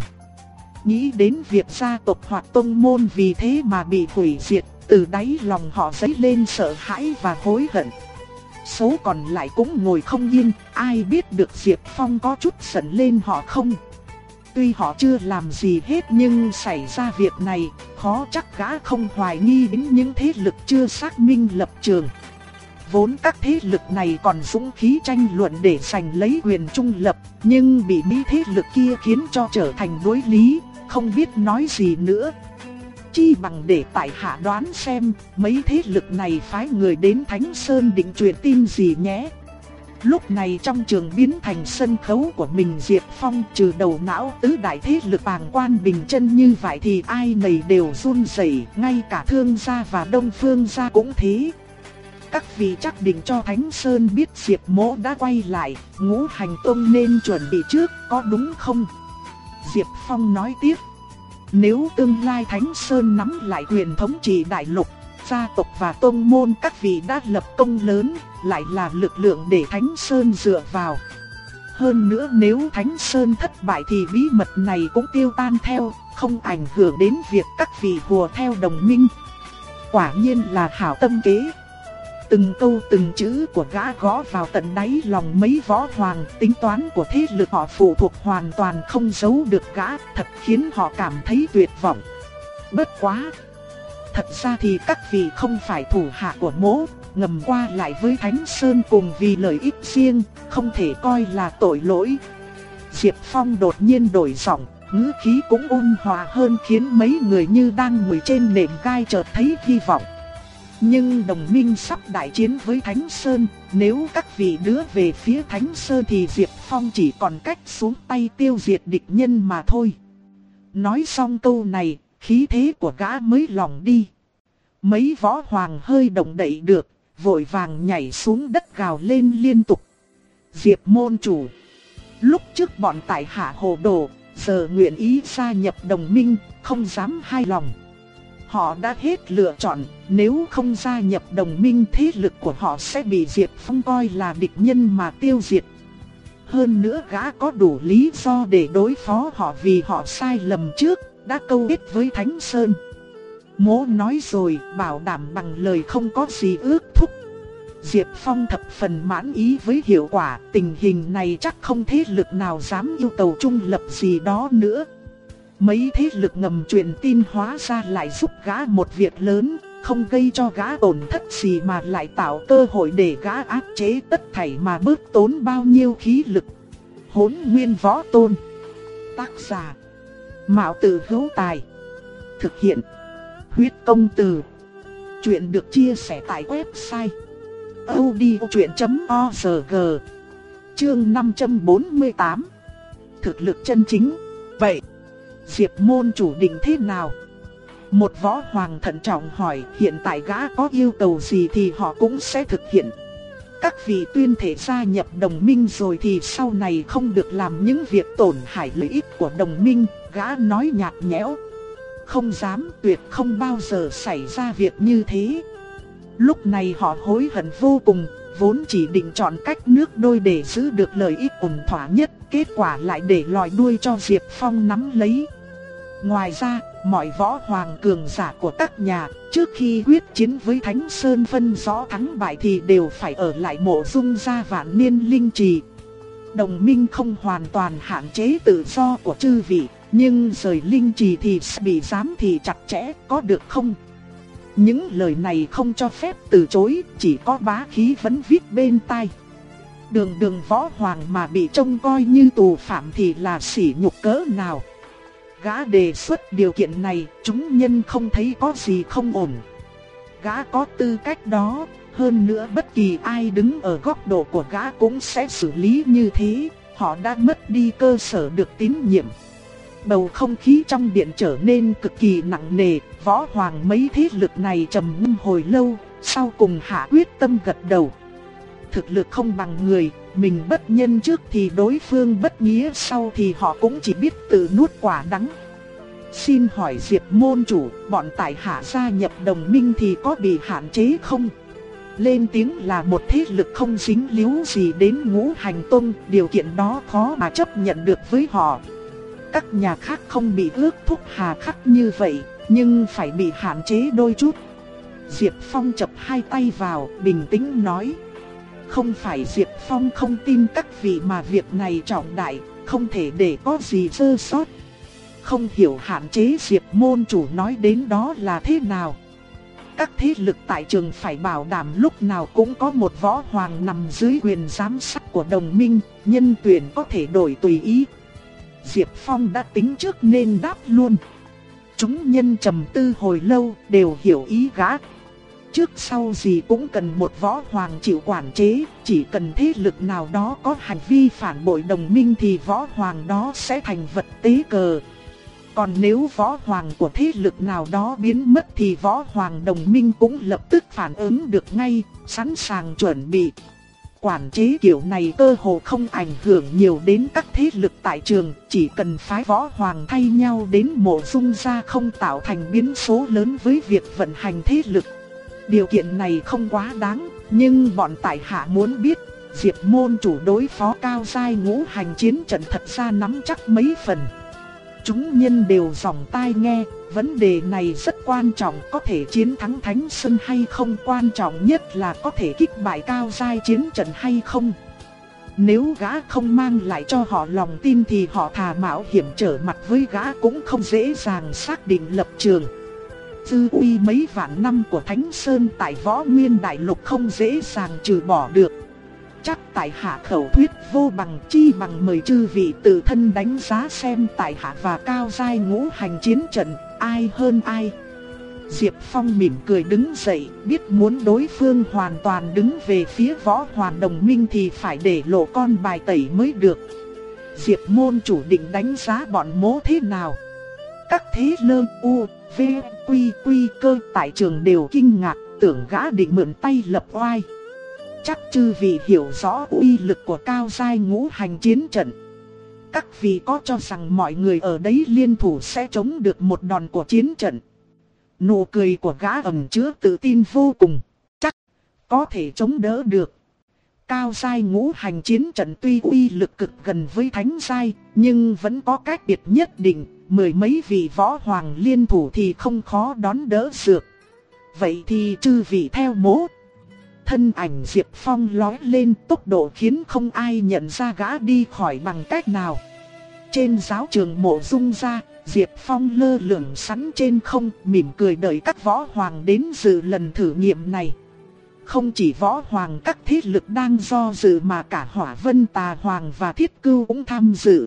Nghĩ đến việc gia tộc hoặc tông môn vì thế mà bị hủy diệt, từ đáy lòng họ dấy lên sợ hãi và hối hận. Số còn lại cũng ngồi không yên, ai biết được Diệp Phong có chút giận lên họ không? Tuy họ chưa làm gì hết nhưng xảy ra việc này, khó chắc gã không hoài nghi đến những thế lực chưa xác minh lập trường. Vốn các thế lực này còn dũng khí tranh luận để giành lấy quyền trung lập, nhưng bị mỹ thế lực kia khiến cho trở thành đối lý, không biết nói gì nữa. Chi bằng để tại hạ đoán xem, mấy thế lực này phái người đến Thánh Sơn định truyền tin gì nhé. Lúc này trong trường biến thành sân khấu của mình Diệp Phong trừ đầu não tứ đại thế lực bàng quan bình chân như vậy thì ai nầy đều run rẩy, ngay cả thương gia và đông phương gia cũng thế. Các vị chắc định cho Thánh Sơn biết Diệp mỗ đã quay lại, ngũ hành tông nên chuẩn bị trước, có đúng không? Diệp Phong nói tiếp. Nếu tương lai Thánh Sơn nắm lại quyền thống trị đại lục, gia tộc và tôn môn các vị đã lập công lớn, lại là lực lượng để Thánh Sơn dựa vào. Hơn nữa nếu Thánh Sơn thất bại thì bí mật này cũng tiêu tan theo, không ảnh hưởng đến việc các vị hùa theo đồng minh. Quả nhiên là hảo tâm kế. Từng câu từng chữ của gã gõ vào tận đáy lòng mấy võ hoàng, tính toán của thế lực họ phụ thuộc hoàn toàn không giấu được gã, thật khiến họ cảm thấy tuyệt vọng. Bất quá! Thật ra thì các vị không phải thủ hạ của mỗ, ngầm qua lại với Thánh Sơn cùng vì lợi ích riêng, không thể coi là tội lỗi. Diệp Phong đột nhiên đổi giọng, ngữ khí cũng ôn hòa hơn khiến mấy người như đang ngồi trên nệm gai chợt thấy hy vọng. Nhưng đồng minh sắp đại chiến với Thánh Sơn, nếu các vị đứa về phía Thánh Sơn thì Diệp Phong chỉ còn cách xuống tay tiêu diệt địch nhân mà thôi. Nói xong câu này, khí thế của gã mới lòng đi. Mấy võ hoàng hơi động đậy được, vội vàng nhảy xuống đất gào lên liên tục. Diệp môn chủ. Lúc trước bọn tại hạ hồ đồ, giờ nguyện ý gia nhập đồng minh, không dám hai lòng. Họ đã hết lựa chọn, nếu không gia nhập đồng minh thế lực của họ sẽ bị Diệp Phong coi là địch nhân mà tiêu diệt. Hơn nữa gã có đủ lý do để đối phó họ vì họ sai lầm trước, đã câu kết với Thánh Sơn. Mố nói rồi, bảo đảm bằng lời không có gì ước thúc. Diệp Phong thập phần mãn ý với hiệu quả, tình hình này chắc không thế lực nào dám yêu cầu trung lập gì đó nữa. Mấy thế lực ngầm truyền tin hóa ra lại giúp gã một việc lớn, không gây cho gã tổn thất gì mà lại tạo cơ hội để gã áp chế tất thảy mà bớt tốn bao nhiêu khí lực. Hốn nguyên võ tôn. Tác giả. Mạo tử hữu tài. Thực hiện. Huyết công từ. Chuyện được chia sẻ tại website. odchuyện.org Chương 548 Thực lực chân chính. Vậy. Diệp môn chủ định thế nào? Một võ hoàng thận trọng hỏi hiện tại gã có yêu cầu gì thì họ cũng sẽ thực hiện. Các vị tuyên thể gia nhập đồng minh rồi thì sau này không được làm những việc tổn hại lợi ích của đồng minh, gã nói nhạt nhẽo. Không dám tuyệt không bao giờ xảy ra việc như thế. Lúc này họ hối hận vô cùng, vốn chỉ định chọn cách nước đôi để giữ được lợi ích ổn thỏa nhất, kết quả lại để lòi đuôi cho Diệp Phong nắm lấy. Ngoài ra, mọi võ hoàng cường giả của các nhà, trước khi quyết chiến với Thánh Sơn phân rõ thắng bại thì đều phải ở lại mộ dung gia vạn niên linh trì. Đồng minh không hoàn toàn hạn chế tự do của chư vị, nhưng rời linh trì thì bị giám thị chặt chẽ, có được không? Những lời này không cho phép từ chối, chỉ có bá khí vẫn viết bên tai. Đường đường võ hoàng mà bị trông coi như tù phạm thì là sỉ nhục cỡ nào. Gã đề xuất điều kiện này, chúng nhân không thấy có gì không ổn. Gã có tư cách đó, hơn nữa bất kỳ ai đứng ở góc độ của gã cũng sẽ xử lý như thế, họ đã mất đi cơ sở được tín nhiệm. Bầu không khí trong điện trở nên cực kỳ nặng nề, võ hoàng mấy thế lực này trầm ngâm hồi lâu, sau cùng hạ quyết tâm gật đầu. Thực lực không bằng người, mình bất nhân trước thì đối phương bất nghĩa sau thì họ cũng chỉ biết tự nuốt quả đắng. Xin hỏi Diệp môn chủ, bọn tại hạ gia nhập đồng minh thì có bị hạn chế không? Lên tiếng là một thế lực không dính líu gì đến ngũ hành tông, điều kiện đó khó mà chấp nhận được với họ. Các nhà khác không bị ước thúc hà khắc như vậy, nhưng phải bị hạn chế đôi chút. Diệp Phong chập hai tay vào, bình tĩnh nói. Không phải Diệp Phong không tin các vị mà việc này trọng đại, không thể để có gì sơ sót. Không hiểu hạn chế Diệp môn chủ nói đến đó là thế nào. Các thế lực tại trường phải bảo đảm lúc nào cũng có một võ hoàng nằm dưới quyền giám sát của đồng minh, nhân tuyển có thể đổi tùy ý. Diệp Phong đã tính trước nên đáp luôn. Chúng nhân trầm tư hồi lâu đều hiểu ý gã. Trước sau gì cũng cần một võ hoàng chịu quản chế, chỉ cần thế lực nào đó có hành vi phản bội đồng minh thì võ hoàng đó sẽ thành vật tế cờ. Còn nếu võ hoàng của thế lực nào đó biến mất thì võ hoàng đồng minh cũng lập tức phản ứng được ngay, sẵn sàng chuẩn bị. Quản chế kiểu này cơ hồ không ảnh hưởng nhiều đến các thế lực tại trường, chỉ cần phái võ hoàng thay nhau đến mộ dung ra không tạo thành biến số lớn với việc vận hành thế lực. Điều kiện này không quá đáng, nhưng bọn tại hạ muốn biết, Diệp môn chủ đối phó cao giai ngũ hành chiến trận thật ra nắm chắc mấy phần. Chúng nhân đều dòng tai nghe, vấn đề này rất quan trọng, có thể chiến thắng Thánh Sơn hay không quan trọng nhất là có thể kích bại cao giai chiến trận hay không. Nếu gã không mang lại cho họ lòng tin thì họ thà mạo hiểm trở mặt với gã cũng không dễ dàng xác định lập trường. Dư uy mấy vạn năm của Thánh Sơn tại Võ Nguyên Đại Lục không dễ dàng trừ bỏ được chắc tại hạ khẩu thuyết vô bằng chi bằng mời chư vị tự thân đánh giá xem tại hạ và cao giai ngũ hành chiến trận, ai hơn ai. Diệp Phong mỉm cười đứng dậy, biết muốn đối phương hoàn toàn đứng về phía võ hoàn đồng minh thì phải để lộ con bài tẩy mới được. Diệp môn chủ định đánh giá bọn mố thế nào? Các thế lơ u, v, quy quy cơ tại trường đều kinh ngạc, tưởng gã định mượn tay lập oai. Chắc chư vị hiểu rõ uy lực của cao giai ngũ hành chiến trận. Các vị có cho rằng mọi người ở đấy liên thủ sẽ chống được một đòn của chiến trận. Nụ cười của gã ẩn chứa tự tin vô cùng. Chắc có thể chống đỡ được. Cao giai ngũ hành chiến trận tuy uy lực cực gần với thánh giai, nhưng vẫn có cách biệt nhất định, mười mấy vị võ hoàng liên thủ thì không khó đón đỡ dược. Vậy thì chư vị theo mố Thân ảnh Diệp Phong lói lên tốc độ khiến không ai nhận ra gã đi khỏi bằng cách nào. Trên giáo trường mộ dung ra, Diệp Phong lơ lửng sẵn trên không, mỉm cười đợi các võ hoàng đến dự lần thử nghiệm này. Không chỉ võ hoàng các thế lực đang do dự mà cả hỏa vân tà hoàng và thiết cưu cũng tham dự.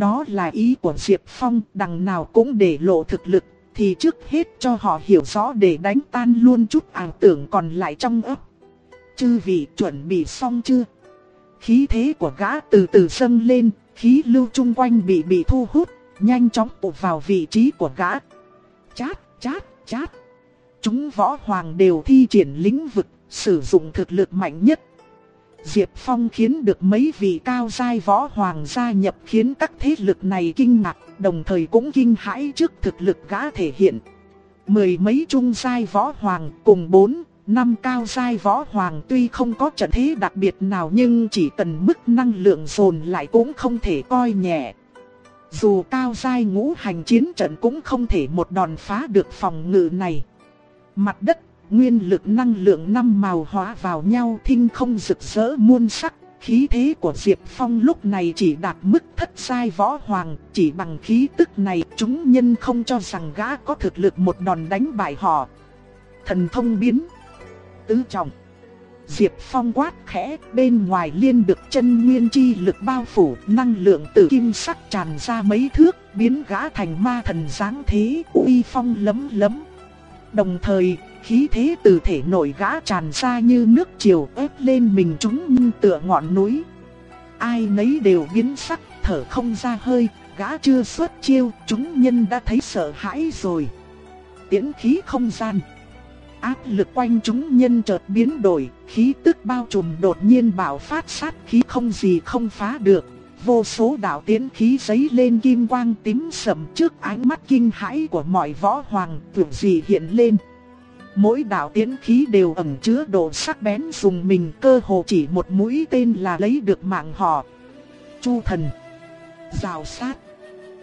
Đó là ý của Diệp Phong, đằng nào cũng để lộ thực lực, thì trước hết cho họ hiểu rõ để đánh tan luôn chút ảo tưởng còn lại trong ấp chư vị chuẩn bị xong chưa? Khí thế của gã từ từ dâng lên, khí lưu chung quanh bị bị thu hút, nhanh chóng tụ vào vị trí của gã. Chát, chát, chát. Chúng võ hoàng đều thi triển lĩnh vực, sử dụng thực lực mạnh nhất. Diệp Phong khiến được mấy vị cao giai võ hoàng gia nhập khiến các thế lực này kinh ngạc, đồng thời cũng kinh hãi trước thực lực gã thể hiện. Mười mấy trung giai võ hoàng cùng bốn Năm cao giai võ hoàng tuy không có trận thế đặc biệt nào nhưng chỉ cần mức năng lượng dồn lại cũng không thể coi nhẹ. Dù cao giai ngũ hành chiến trận cũng không thể một đòn phá được phòng ngự này. Mặt đất, nguyên lực năng lượng năm màu hóa vào nhau thinh không rực rỡ muôn sắc, khí thế của Diệp Phong lúc này chỉ đạt mức thất sai võ hoàng, chỉ bằng khí tức này chúng nhân không cho rằng gã có thực lực một đòn đánh bại họ. Thần thông biến Tứ trọng Diệp Phong quát khẽ, bên ngoài liên được chân nguyên chi lực bao phủ, năng lượng từ kim sắc tràn ra mấy thước, biến gã thành ma thần dáng thế, uy phong lấm lấm. Đồng thời, khí thế từ thể nội gã tràn ra như nước chiều ép lên mình chúng như tựa ngọn núi. Ai nấy đều biến sắc, thở không ra hơi, gã chưa xuất chiêu, chúng nhân đã thấy sợ hãi rồi. Tiễn khí không gian. Áp lực quanh chúng nhân chợt biến đổi, khí tức bao trùm đột nhiên bạo phát sát khí không gì không phá được. Vô số đạo tiến khí giấy lên kim quang tím sầm trước ánh mắt kinh hãi của mọi võ hoàng tưởng gì hiện lên. Mỗi đạo tiến khí đều ẩn chứa độ sắc bén dùng mình cơ hồ chỉ một mũi tên là lấy được mạng họ. Chu thần. Rào sát.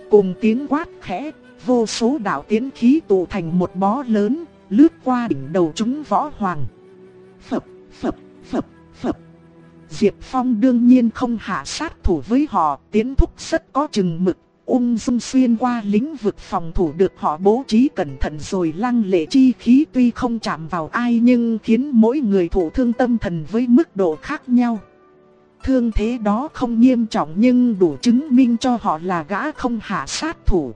Cùng tiếng quát khẽ, vô số đạo tiến khí tụ thành một bó lớn, lướt qua đỉnh đầu chúng võ hoàng. Phập, phập, phập, phập. Diệp Phong đương nhiên không hạ sát thủ với họ, tiến thúc rất có chừng mực, ung dung xuyên qua lĩnh vực phòng thủ được họ bố trí cẩn thận rồi lăng lệ chi khí tuy không chạm vào ai nhưng khiến mỗi người thụ thương tâm thần với mức độ khác nhau. Thương thế đó không nghiêm trọng nhưng đủ chứng minh cho họ là gã không hạ sát thủ.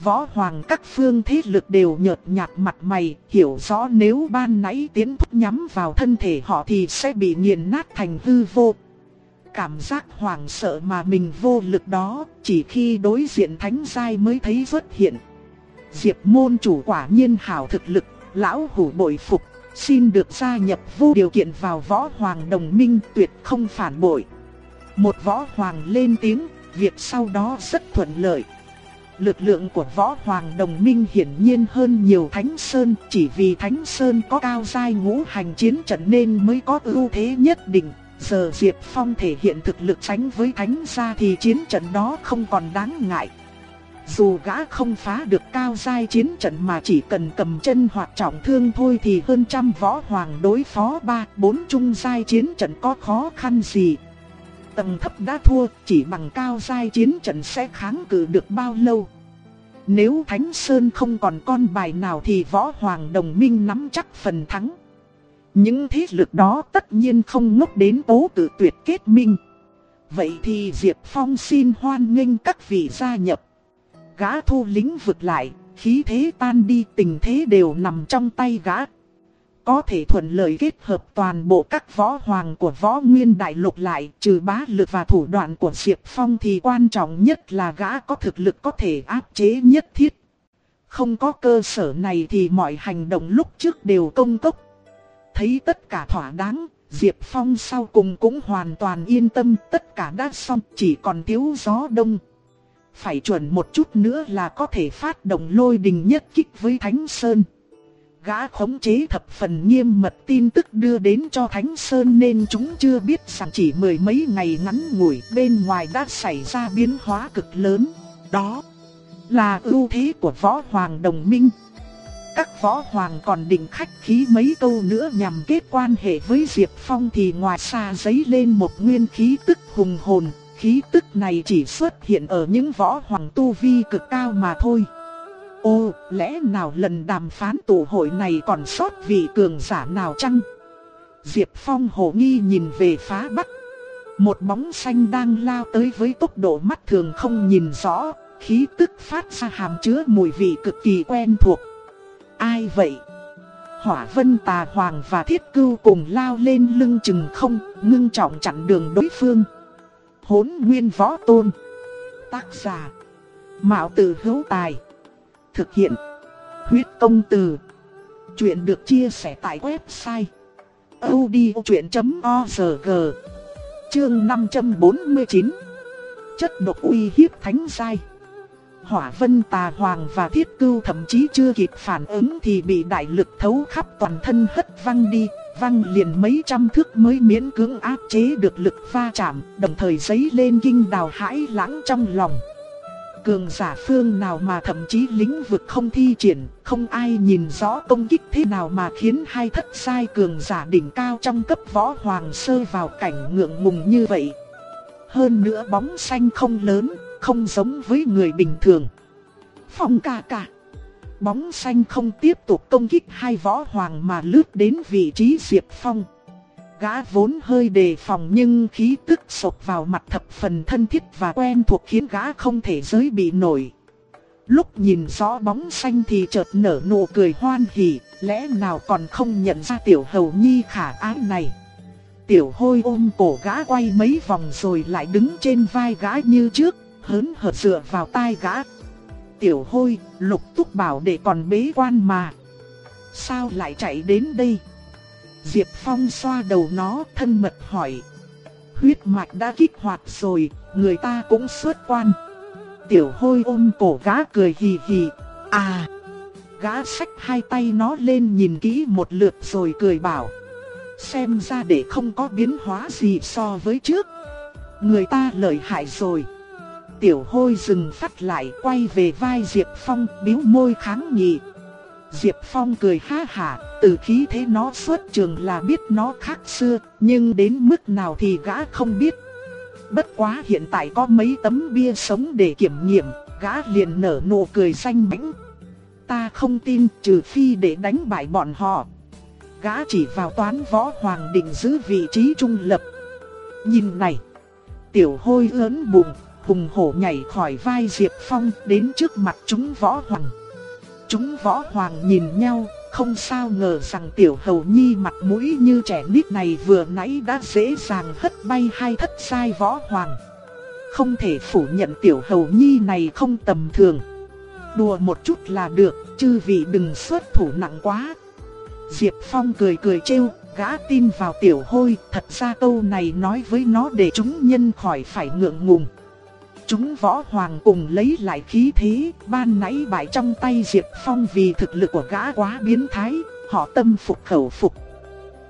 Võ hoàng các phương thế lực đều nhợt nhạt mặt mày, hiểu rõ nếu ban nãy tiến thúc nhắm vào thân thể họ thì sẽ bị nghiền nát thành hư vô. Cảm giác hoảng sợ mà mình vô lực đó, chỉ khi đối diện thánh giai mới thấy xuất hiện. Diệp môn chủ quả nhiên hảo thực lực, lão hủ bội phục, xin được gia nhập vô điều kiện vào võ hoàng đồng minh tuyệt không phản bội. Một võ hoàng lên tiếng, việc sau đó rất thuận lợi. Lực lượng của võ hoàng đồng minh hiển nhiên hơn nhiều Thánh Sơn chỉ vì Thánh Sơn có cao giai ngũ hành chiến trận nên mới có ưu thế nhất định. Giờ Diệp Phong thể hiện thực lực tránh với Thánh gia thì chiến trận đó không còn đáng ngại. Dù gã không phá được cao giai chiến trận mà chỉ cần cầm chân hoặc trọng thương thôi thì hơn trăm võ hoàng đối phó ba bốn trung giai chiến trận có khó khăn gì. Tầng thấp đã thua, chỉ bằng cao giai chiến trận sẽ kháng cự được bao lâu. Nếu Thánh Sơn không còn con bài nào thì võ hoàng đồng minh nắm chắc phần thắng. Những thế lực đó tất nhiên không ngốc đến tố tự tuyệt kết minh. Vậy thì Diệp Phong xin hoan nghênh các vị gia nhập. Gã thu lính vực lại, khí thế tan đi tình thế đều nằm trong tay gã. Có thể thuận lợi kết hợp toàn bộ các võ hoàng của võ nguyên đại lục lại trừ bá lực và thủ đoạn của Diệp Phong thì quan trọng nhất là gã có thực lực có thể áp chế nhất thiết. Không có cơ sở này thì mọi hành động lúc trước đều công cốc. Thấy tất cả thỏa đáng, Diệp Phong sau cùng cũng hoàn toàn yên tâm tất cả đã xong chỉ còn thiếu gió đông. Phải chuẩn một chút nữa là có thể phát động lôi đình nhất kích với Thánh Sơn. Gã khống chế thập phần nghiêm mật tin tức đưa đến cho Thánh Sơn nên chúng chưa biết rằng chỉ mười mấy ngày ngắn ngủi bên ngoài đã xảy ra biến hóa cực lớn. Đó là ưu thế của Võ Hoàng Đồng Minh. Các Võ Hoàng còn định khách khí mấy câu nữa nhằm kết quan hệ với Diệp Phong thì ngoài xa giấy lên một nguyên khí tức hùng hồn. Khí tức này chỉ xuất hiện ở những Võ Hoàng tu vi cực cao mà thôi. Ô, lẽ nào lần đàm phán tụ hội này còn sót vị cường giả nào chăng? Diệp Phong hồ nghi nhìn về phá bắc. Một bóng xanh đang lao tới với tốc độ mắt thường không nhìn rõ, khí tức phát ra hàm chứa mùi vị cực kỳ quen thuộc. Ai vậy? Hỏa vân tà hoàng và thiết cưu cùng lao lên lưng chừng không, ngưng trọng chặn đường đối phương. Hốn nguyên võ tôn. Tác giả. Mạo tử hữu tài. Thực hiện. Huyết công từ. Chuyện được chia sẻ tại website. odchuyện.org Chương 549 Chất độc uy hiếp thánh sai Hỏa vân tà hoàng và thiết cưu thậm chí chưa kịp phản ứng thì bị đại lực thấu khắp toàn thân hất văng đi, văng liền mấy trăm thước mới miễn cưỡng áp chế được lực va chạm, đồng thời giấy lên kinh đào hãi lãng trong lòng. Cường giả phương nào mà thậm chí lĩnh vực không thi triển, không ai nhìn rõ công kích thế nào mà khiến hai thất sai cường giả đỉnh cao trong cấp võ hoàng sơ vào cảnh ngượng ngùng như vậy. Hơn nữa bóng xanh không lớn, không giống với người bình thường. Phong ca ca. Bóng xanh không tiếp tục công kích hai võ hoàng mà lướt đến vị trí Diệp Phong. Gã vốn hơi đề phòng nhưng khí tức sộc vào mặt thập phần thân thiết và quen thuộc khiến gã không thể giới bị nổi. Lúc nhìn rõ bóng xanh thì chợt nở nụ cười hoan hỉ, lẽ nào còn không nhận ra tiểu hầu nhi khả ái này. Tiểu hôi ôm cổ gã quay mấy vòng rồi lại đứng trên vai gã như trước, hớn hở dựa vào tai gã. Tiểu hôi, lục túc bảo để còn bế quan mà. Sao lại chạy đến đây? Diệp Phong xoa đầu nó thân mật hỏi. Huyết mạch đã kích hoạt rồi, người ta cũng xuất quan. Tiểu hôi ôm cổ gã cười hì hì. À! Gã xách hai tay nó lên nhìn kỹ một lượt rồi cười bảo. Xem ra để không có biến hóa gì so với trước. Người ta lợi hại rồi. Tiểu hôi dừng phát lại quay về vai Diệp Phong biếu môi kháng nghị. Diệp Phong cười ha hả, từ khí thế nó xuất trường là biết nó khác xưa, nhưng đến mức nào thì gã không biết. Bất quá hiện tại có mấy tấm bia sống để kiểm nghiệm, gã liền nở nụ cười xanh mãnh. Ta không tin trừ phi để đánh bại bọn họ. Gã chỉ vào toán võ hoàng định giữ vị trí trung lập. Nhìn này, tiểu hôi ớn bụng, hùng hổ nhảy khỏi vai Diệp Phong đến trước mặt chúng võ hoàng. Chúng võ hoàng nhìn nhau, không sao ngờ rằng tiểu hầu nhi mặt mũi như trẻ nít này vừa nãy đã dễ dàng hất bay hai thất sai võ hoàng. Không thể phủ nhận tiểu hầu nhi này không tầm thường. Đùa một chút là được, chư vị đừng xuất thủ nặng quá. Diệp Phong cười cười trêu, gã tin vào tiểu hôi, thật ra câu này nói với nó để chúng nhân khỏi phải ngượng ngùng. Chúng võ hoàng cùng lấy lại khí thế, ban nãy bại trong tay Diệp Phong vì thực lực của gã quá biến thái, họ tâm phục khẩu phục.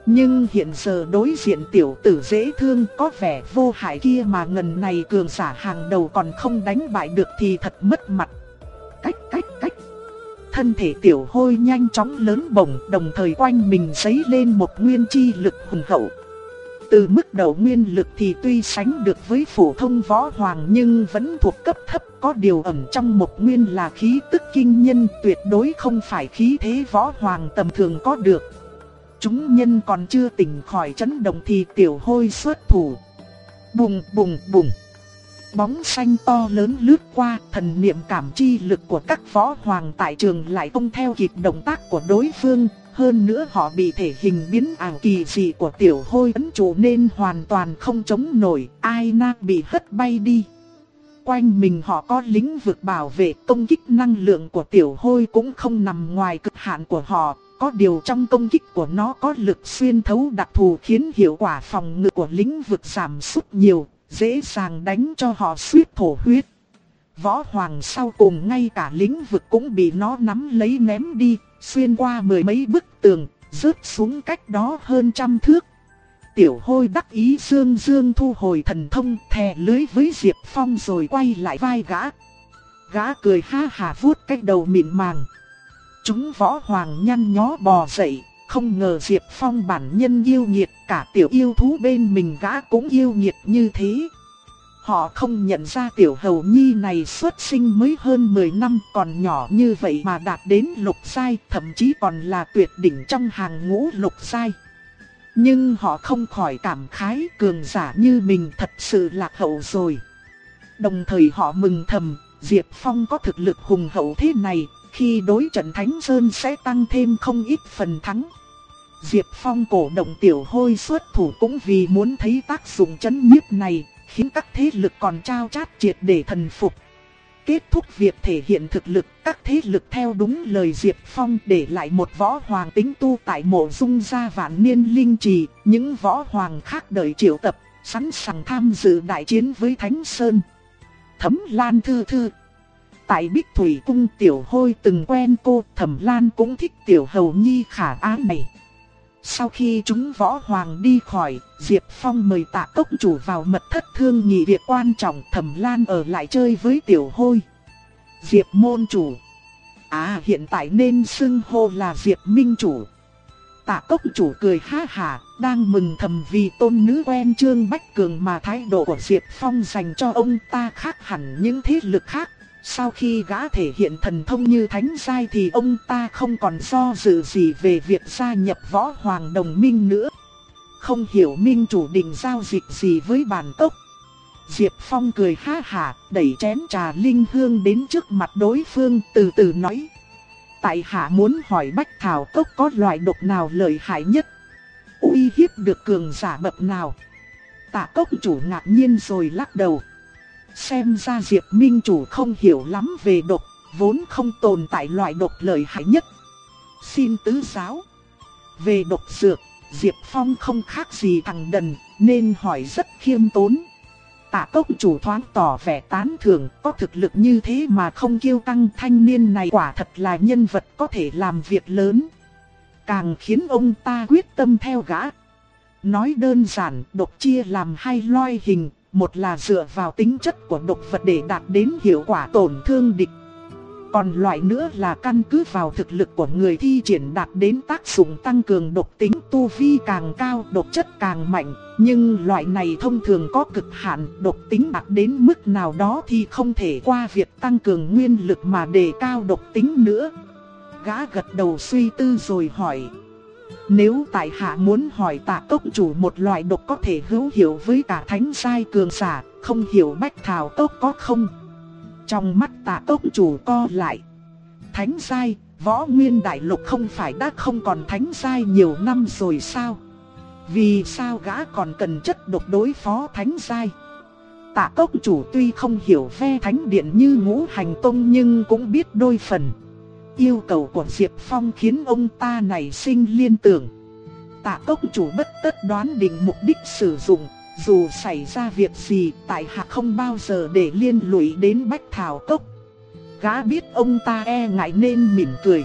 Nhưng hiện giờ đối diện tiểu tử dễ thương có vẻ vô hại kia mà ngần này cường giả hàng đầu còn không đánh bại được thì thật mất mặt. Cách cách cách. Thân thể tiểu hôi nhanh chóng lớn bổng đồng thời quanh mình giấy lên một nguyên chi lực hùng hậu. Từ mức đầu nguyên lực thì tuy sánh được với phổ thông võ hoàng nhưng vẫn thuộc cấp thấp có điều ẩn trong một nguyên là khí tức kinh nhân tuyệt đối không phải khí thế võ hoàng tầm thường có được. Chúng nhân còn chưa tỉnh khỏi chấn động thì tiểu hôi xuất thủ. Bùng bùng bùng. Bóng xanh to lớn lướt qua, thần niệm cảm chi lực của các võ hoàng tại trường lại không theo kịp động tác của đối phương, hơn nữa họ bị thể hình biến ảo kỳ dị của tiểu hôi ấn chủ nên hoàn toàn không chống nổi, ai na bị hất bay đi. Quanh mình họ có lĩnh vực bảo vệ công kích năng lượng của tiểu hôi cũng không nằm ngoài cực hạn của họ. Có điều trong công kích của nó có lực xuyên thấu đặc thù khiến hiệu quả phòng ngự của lĩnh vực giảm sút nhiều, dễ dàng đánh cho họ suýt thổ huyết. Võ hoàng sau cùng ngay cả lĩnh vực cũng bị nó nắm lấy ném đi, xuyên qua mười mấy bức tường, rớt xuống cách đó hơn trăm thước. Tiểu hôi đắc ý dương dương thu hồi thần thông thè lưới với Diệp Phong rồi quay lại vai gã. Gã cười ha hà vuốt cái đầu mịn màng. Chúng võ hoàng nhăn nhó bò dậy, không ngờ Diệp Phong bản nhân yêu nghiệt cả tiểu yêu thú bên mình gã cũng yêu nghiệt như thế. Họ không nhận ra tiểu hầu nhi này xuất sinh mới hơn 10 năm còn nhỏ như vậy mà đạt đến lục sai, thậm chí còn là tuyệt đỉnh trong hàng ngũ lục sai. Nhưng họ không khỏi cảm khái cường giả như mình thật sự lạc hậu rồi. Đồng thời họ mừng thầm, Diệp Phong có thực lực hùng hậu thế này, khi đối trận Thánh Sơn sẽ tăng thêm không ít phần thắng. Diệp Phong cổ động tiểu hôi xuất thủ cũng vì muốn thấy tác dụng chấn nhiếp này, khiến các thế lực còn trao chát triệt để thần phục. Kết thúc việc thể hiện thực lực, các thế lực theo đúng lời Diệp Phong để lại một võ hoàng tính tu tại mộ dung gia vạn niên linh trì, những võ hoàng khác đợi triệu tập, sẵn sàng tham dự đại chiến với Thánh Sơn. Thẩm Lan Thư Thư Tại Bích Thủy Cung Tiểu Hôi từng quen cô, Thẩm Lan cũng thích Tiểu Hầu Nhi khả ái này. Sau khi chúng võ hoàng đi khỏi, Diệp Phong mời tạ cốc chủ vào mật thất thương nghị việc quan trọng thẩm lan ở lại chơi với tiểu hôi. Diệp môn chủ. À hiện tại nên xưng hô là Diệp minh chủ. Tạ cốc chủ cười ha hà, đang mừng thầm vì tôn nữ quen Trương Bách Cường mà thái độ của Diệp Phong dành cho ông ta khác hẳn những thế lực khác. Sau khi gã thể hiện thần thông như thánh giai thì ông ta không còn do dự gì về việc gia nhập võ hoàng đồng minh nữa. Không hiểu minh chủ định giao dịch gì với bản tốc. Diệp Phong cười ha hà, đẩy chén trà linh hương đến trước mặt đối phương từ từ nói. Tại hạ muốn hỏi Bách Thảo Cốc có loại độc nào lợi hại nhất? uy hiếp được cường giả bậc nào? Tạ Cốc chủ ngạc nhiên rồi lắc đầu. Xem ra Diệp Minh chủ không hiểu lắm về độc, vốn không tồn tại loại độc lợi hại nhất. Xin tứ giáo. Về độc dược, Diệp Phong không khác gì thằng đần, nên hỏi rất khiêm tốn. Tạ cốc chủ thoáng tỏ vẻ tán thưởng, có thực lực như thế mà không kiêu căng thanh niên này quả thật là nhân vật có thể làm việc lớn. Càng khiến ông ta quyết tâm theo gã. Nói đơn giản, độc chia làm hai loại hình, một là dựa vào tính chất của độc vật để đạt đến hiệu quả tổn thương địch. Còn loại nữa là căn cứ vào thực lực của người thi triển đạt đến tác dụng tăng cường độc tính tu vi càng cao, độc chất càng mạnh. Nhưng loại này thông thường có cực hạn, độc tính đạt đến mức nào đó thì không thể qua việc tăng cường nguyên lực mà đề cao độc tính nữa. Gã gật đầu suy tư rồi hỏi. Nếu tại hạ muốn hỏi tạ tốc chủ một loại độc có thể hữu hiệu với cả thánh sai cường giả, không hiểu bách thảo tốc có không? Trong mắt tạ tốc chủ co lại. Thánh sai, võ nguyên đại lục không phải đã không còn thánh sai nhiều năm rồi sao? Vì sao gã còn cần chất độc đối phó thánh sai? Tạ tốc chủ tuy không hiểu phe thánh điện như ngũ hành tông nhưng cũng biết đôi phần. Yêu cầu của Diệp Phong khiến ông ta nảy sinh liên tưởng. Tạ Cốc chủ bất tất đoán định mục đích sử dụng dù xảy ra việc gì tại hạ không bao giờ để liên lụy đến Bách Thảo Cốc. Gã biết ông ta e ngại nên mỉm cười.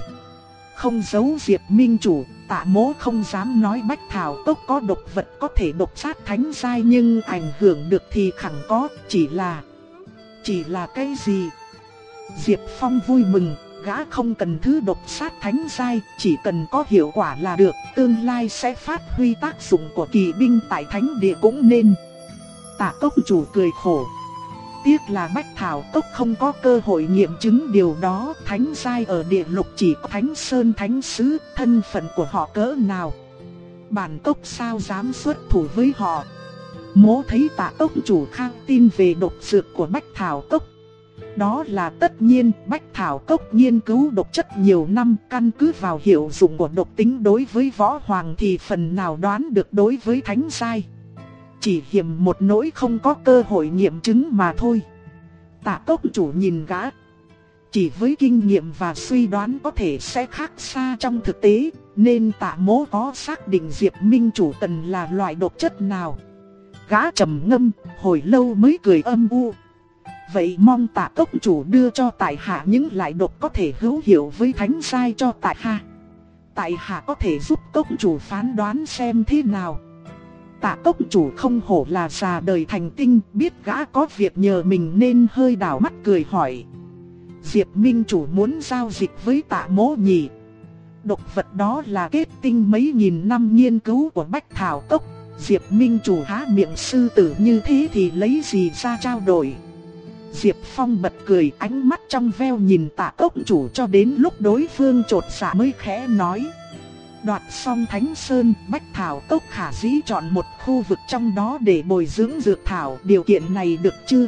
Không giấu Diệp Minh Chủ, tạ mố không dám nói Bách Thảo Cốc có độc vật có thể độc sát thánh giai nhưng ảnh hưởng được thì khẳng có, chỉ là... Chỉ là cái gì? Diệp Phong vui mừng, gã không cần thứ độc sát thánh giai, chỉ cần có hiệu quả là được, tương lai sẽ phát huy tác dụng của kỳ binh tại thánh địa cũng nên. Tạ cốc chủ cười khổ. Tiếc là Bách Thảo Cốc không có cơ hội nghiệm chứng điều đó, thánh giai ở địa lục chỉ có thánh sơn thánh sứ, thân phận của họ cỡ nào. Bản cốc sao dám xuất thủ với họ. Mố thấy tạ cốc chủ khang tin về độc dược của Bách Thảo Cốc đó là tất nhiên Bách Thảo Cốc nghiên cứu độc chất nhiều năm căn cứ vào hiệu dụng của độc tính đối với võ hoàng thì phần nào đoán được đối với thánh sai. Chỉ hiểm một nỗi không có cơ hội nghiệm chứng mà thôi. Tạ Cốc chủ nhìn gã. Chỉ với kinh nghiệm và suy đoán có thể sẽ khác xa trong thực tế, nên tạ mố có xác định Diệp Minh chủ tần là loại độc chất nào. Gã trầm ngâm, hồi lâu mới cười âm u. Vậy mong tạ cốc chủ đưa cho tại hạ những lại độc có thể hữu hiệu với thánh sai cho tại hạ. Tại hạ có thể giúp cốc chủ phán đoán xem thế nào. Tạ cốc chủ không hổ là già đời thành tinh, biết gã có việc nhờ mình nên hơi đảo mắt cười hỏi. Diệp Minh chủ muốn giao dịch với tạ mố nhỉ? Độc vật đó là kết tinh mấy nghìn năm nghiên cứu của Bách Thảo Cốc. Diệp Minh chủ há miệng sư tử như thế thì lấy gì ra trao đổi? Diệp Phong bật cười ánh mắt trong veo nhìn tạ ốc chủ cho đến lúc đối phương trột dạ mới khẽ nói. Đoạt xong Thánh Sơn, Bách Thảo Cốc khả dĩ chọn một khu vực trong đó để bồi dưỡng dược thảo, điều kiện này được chưa?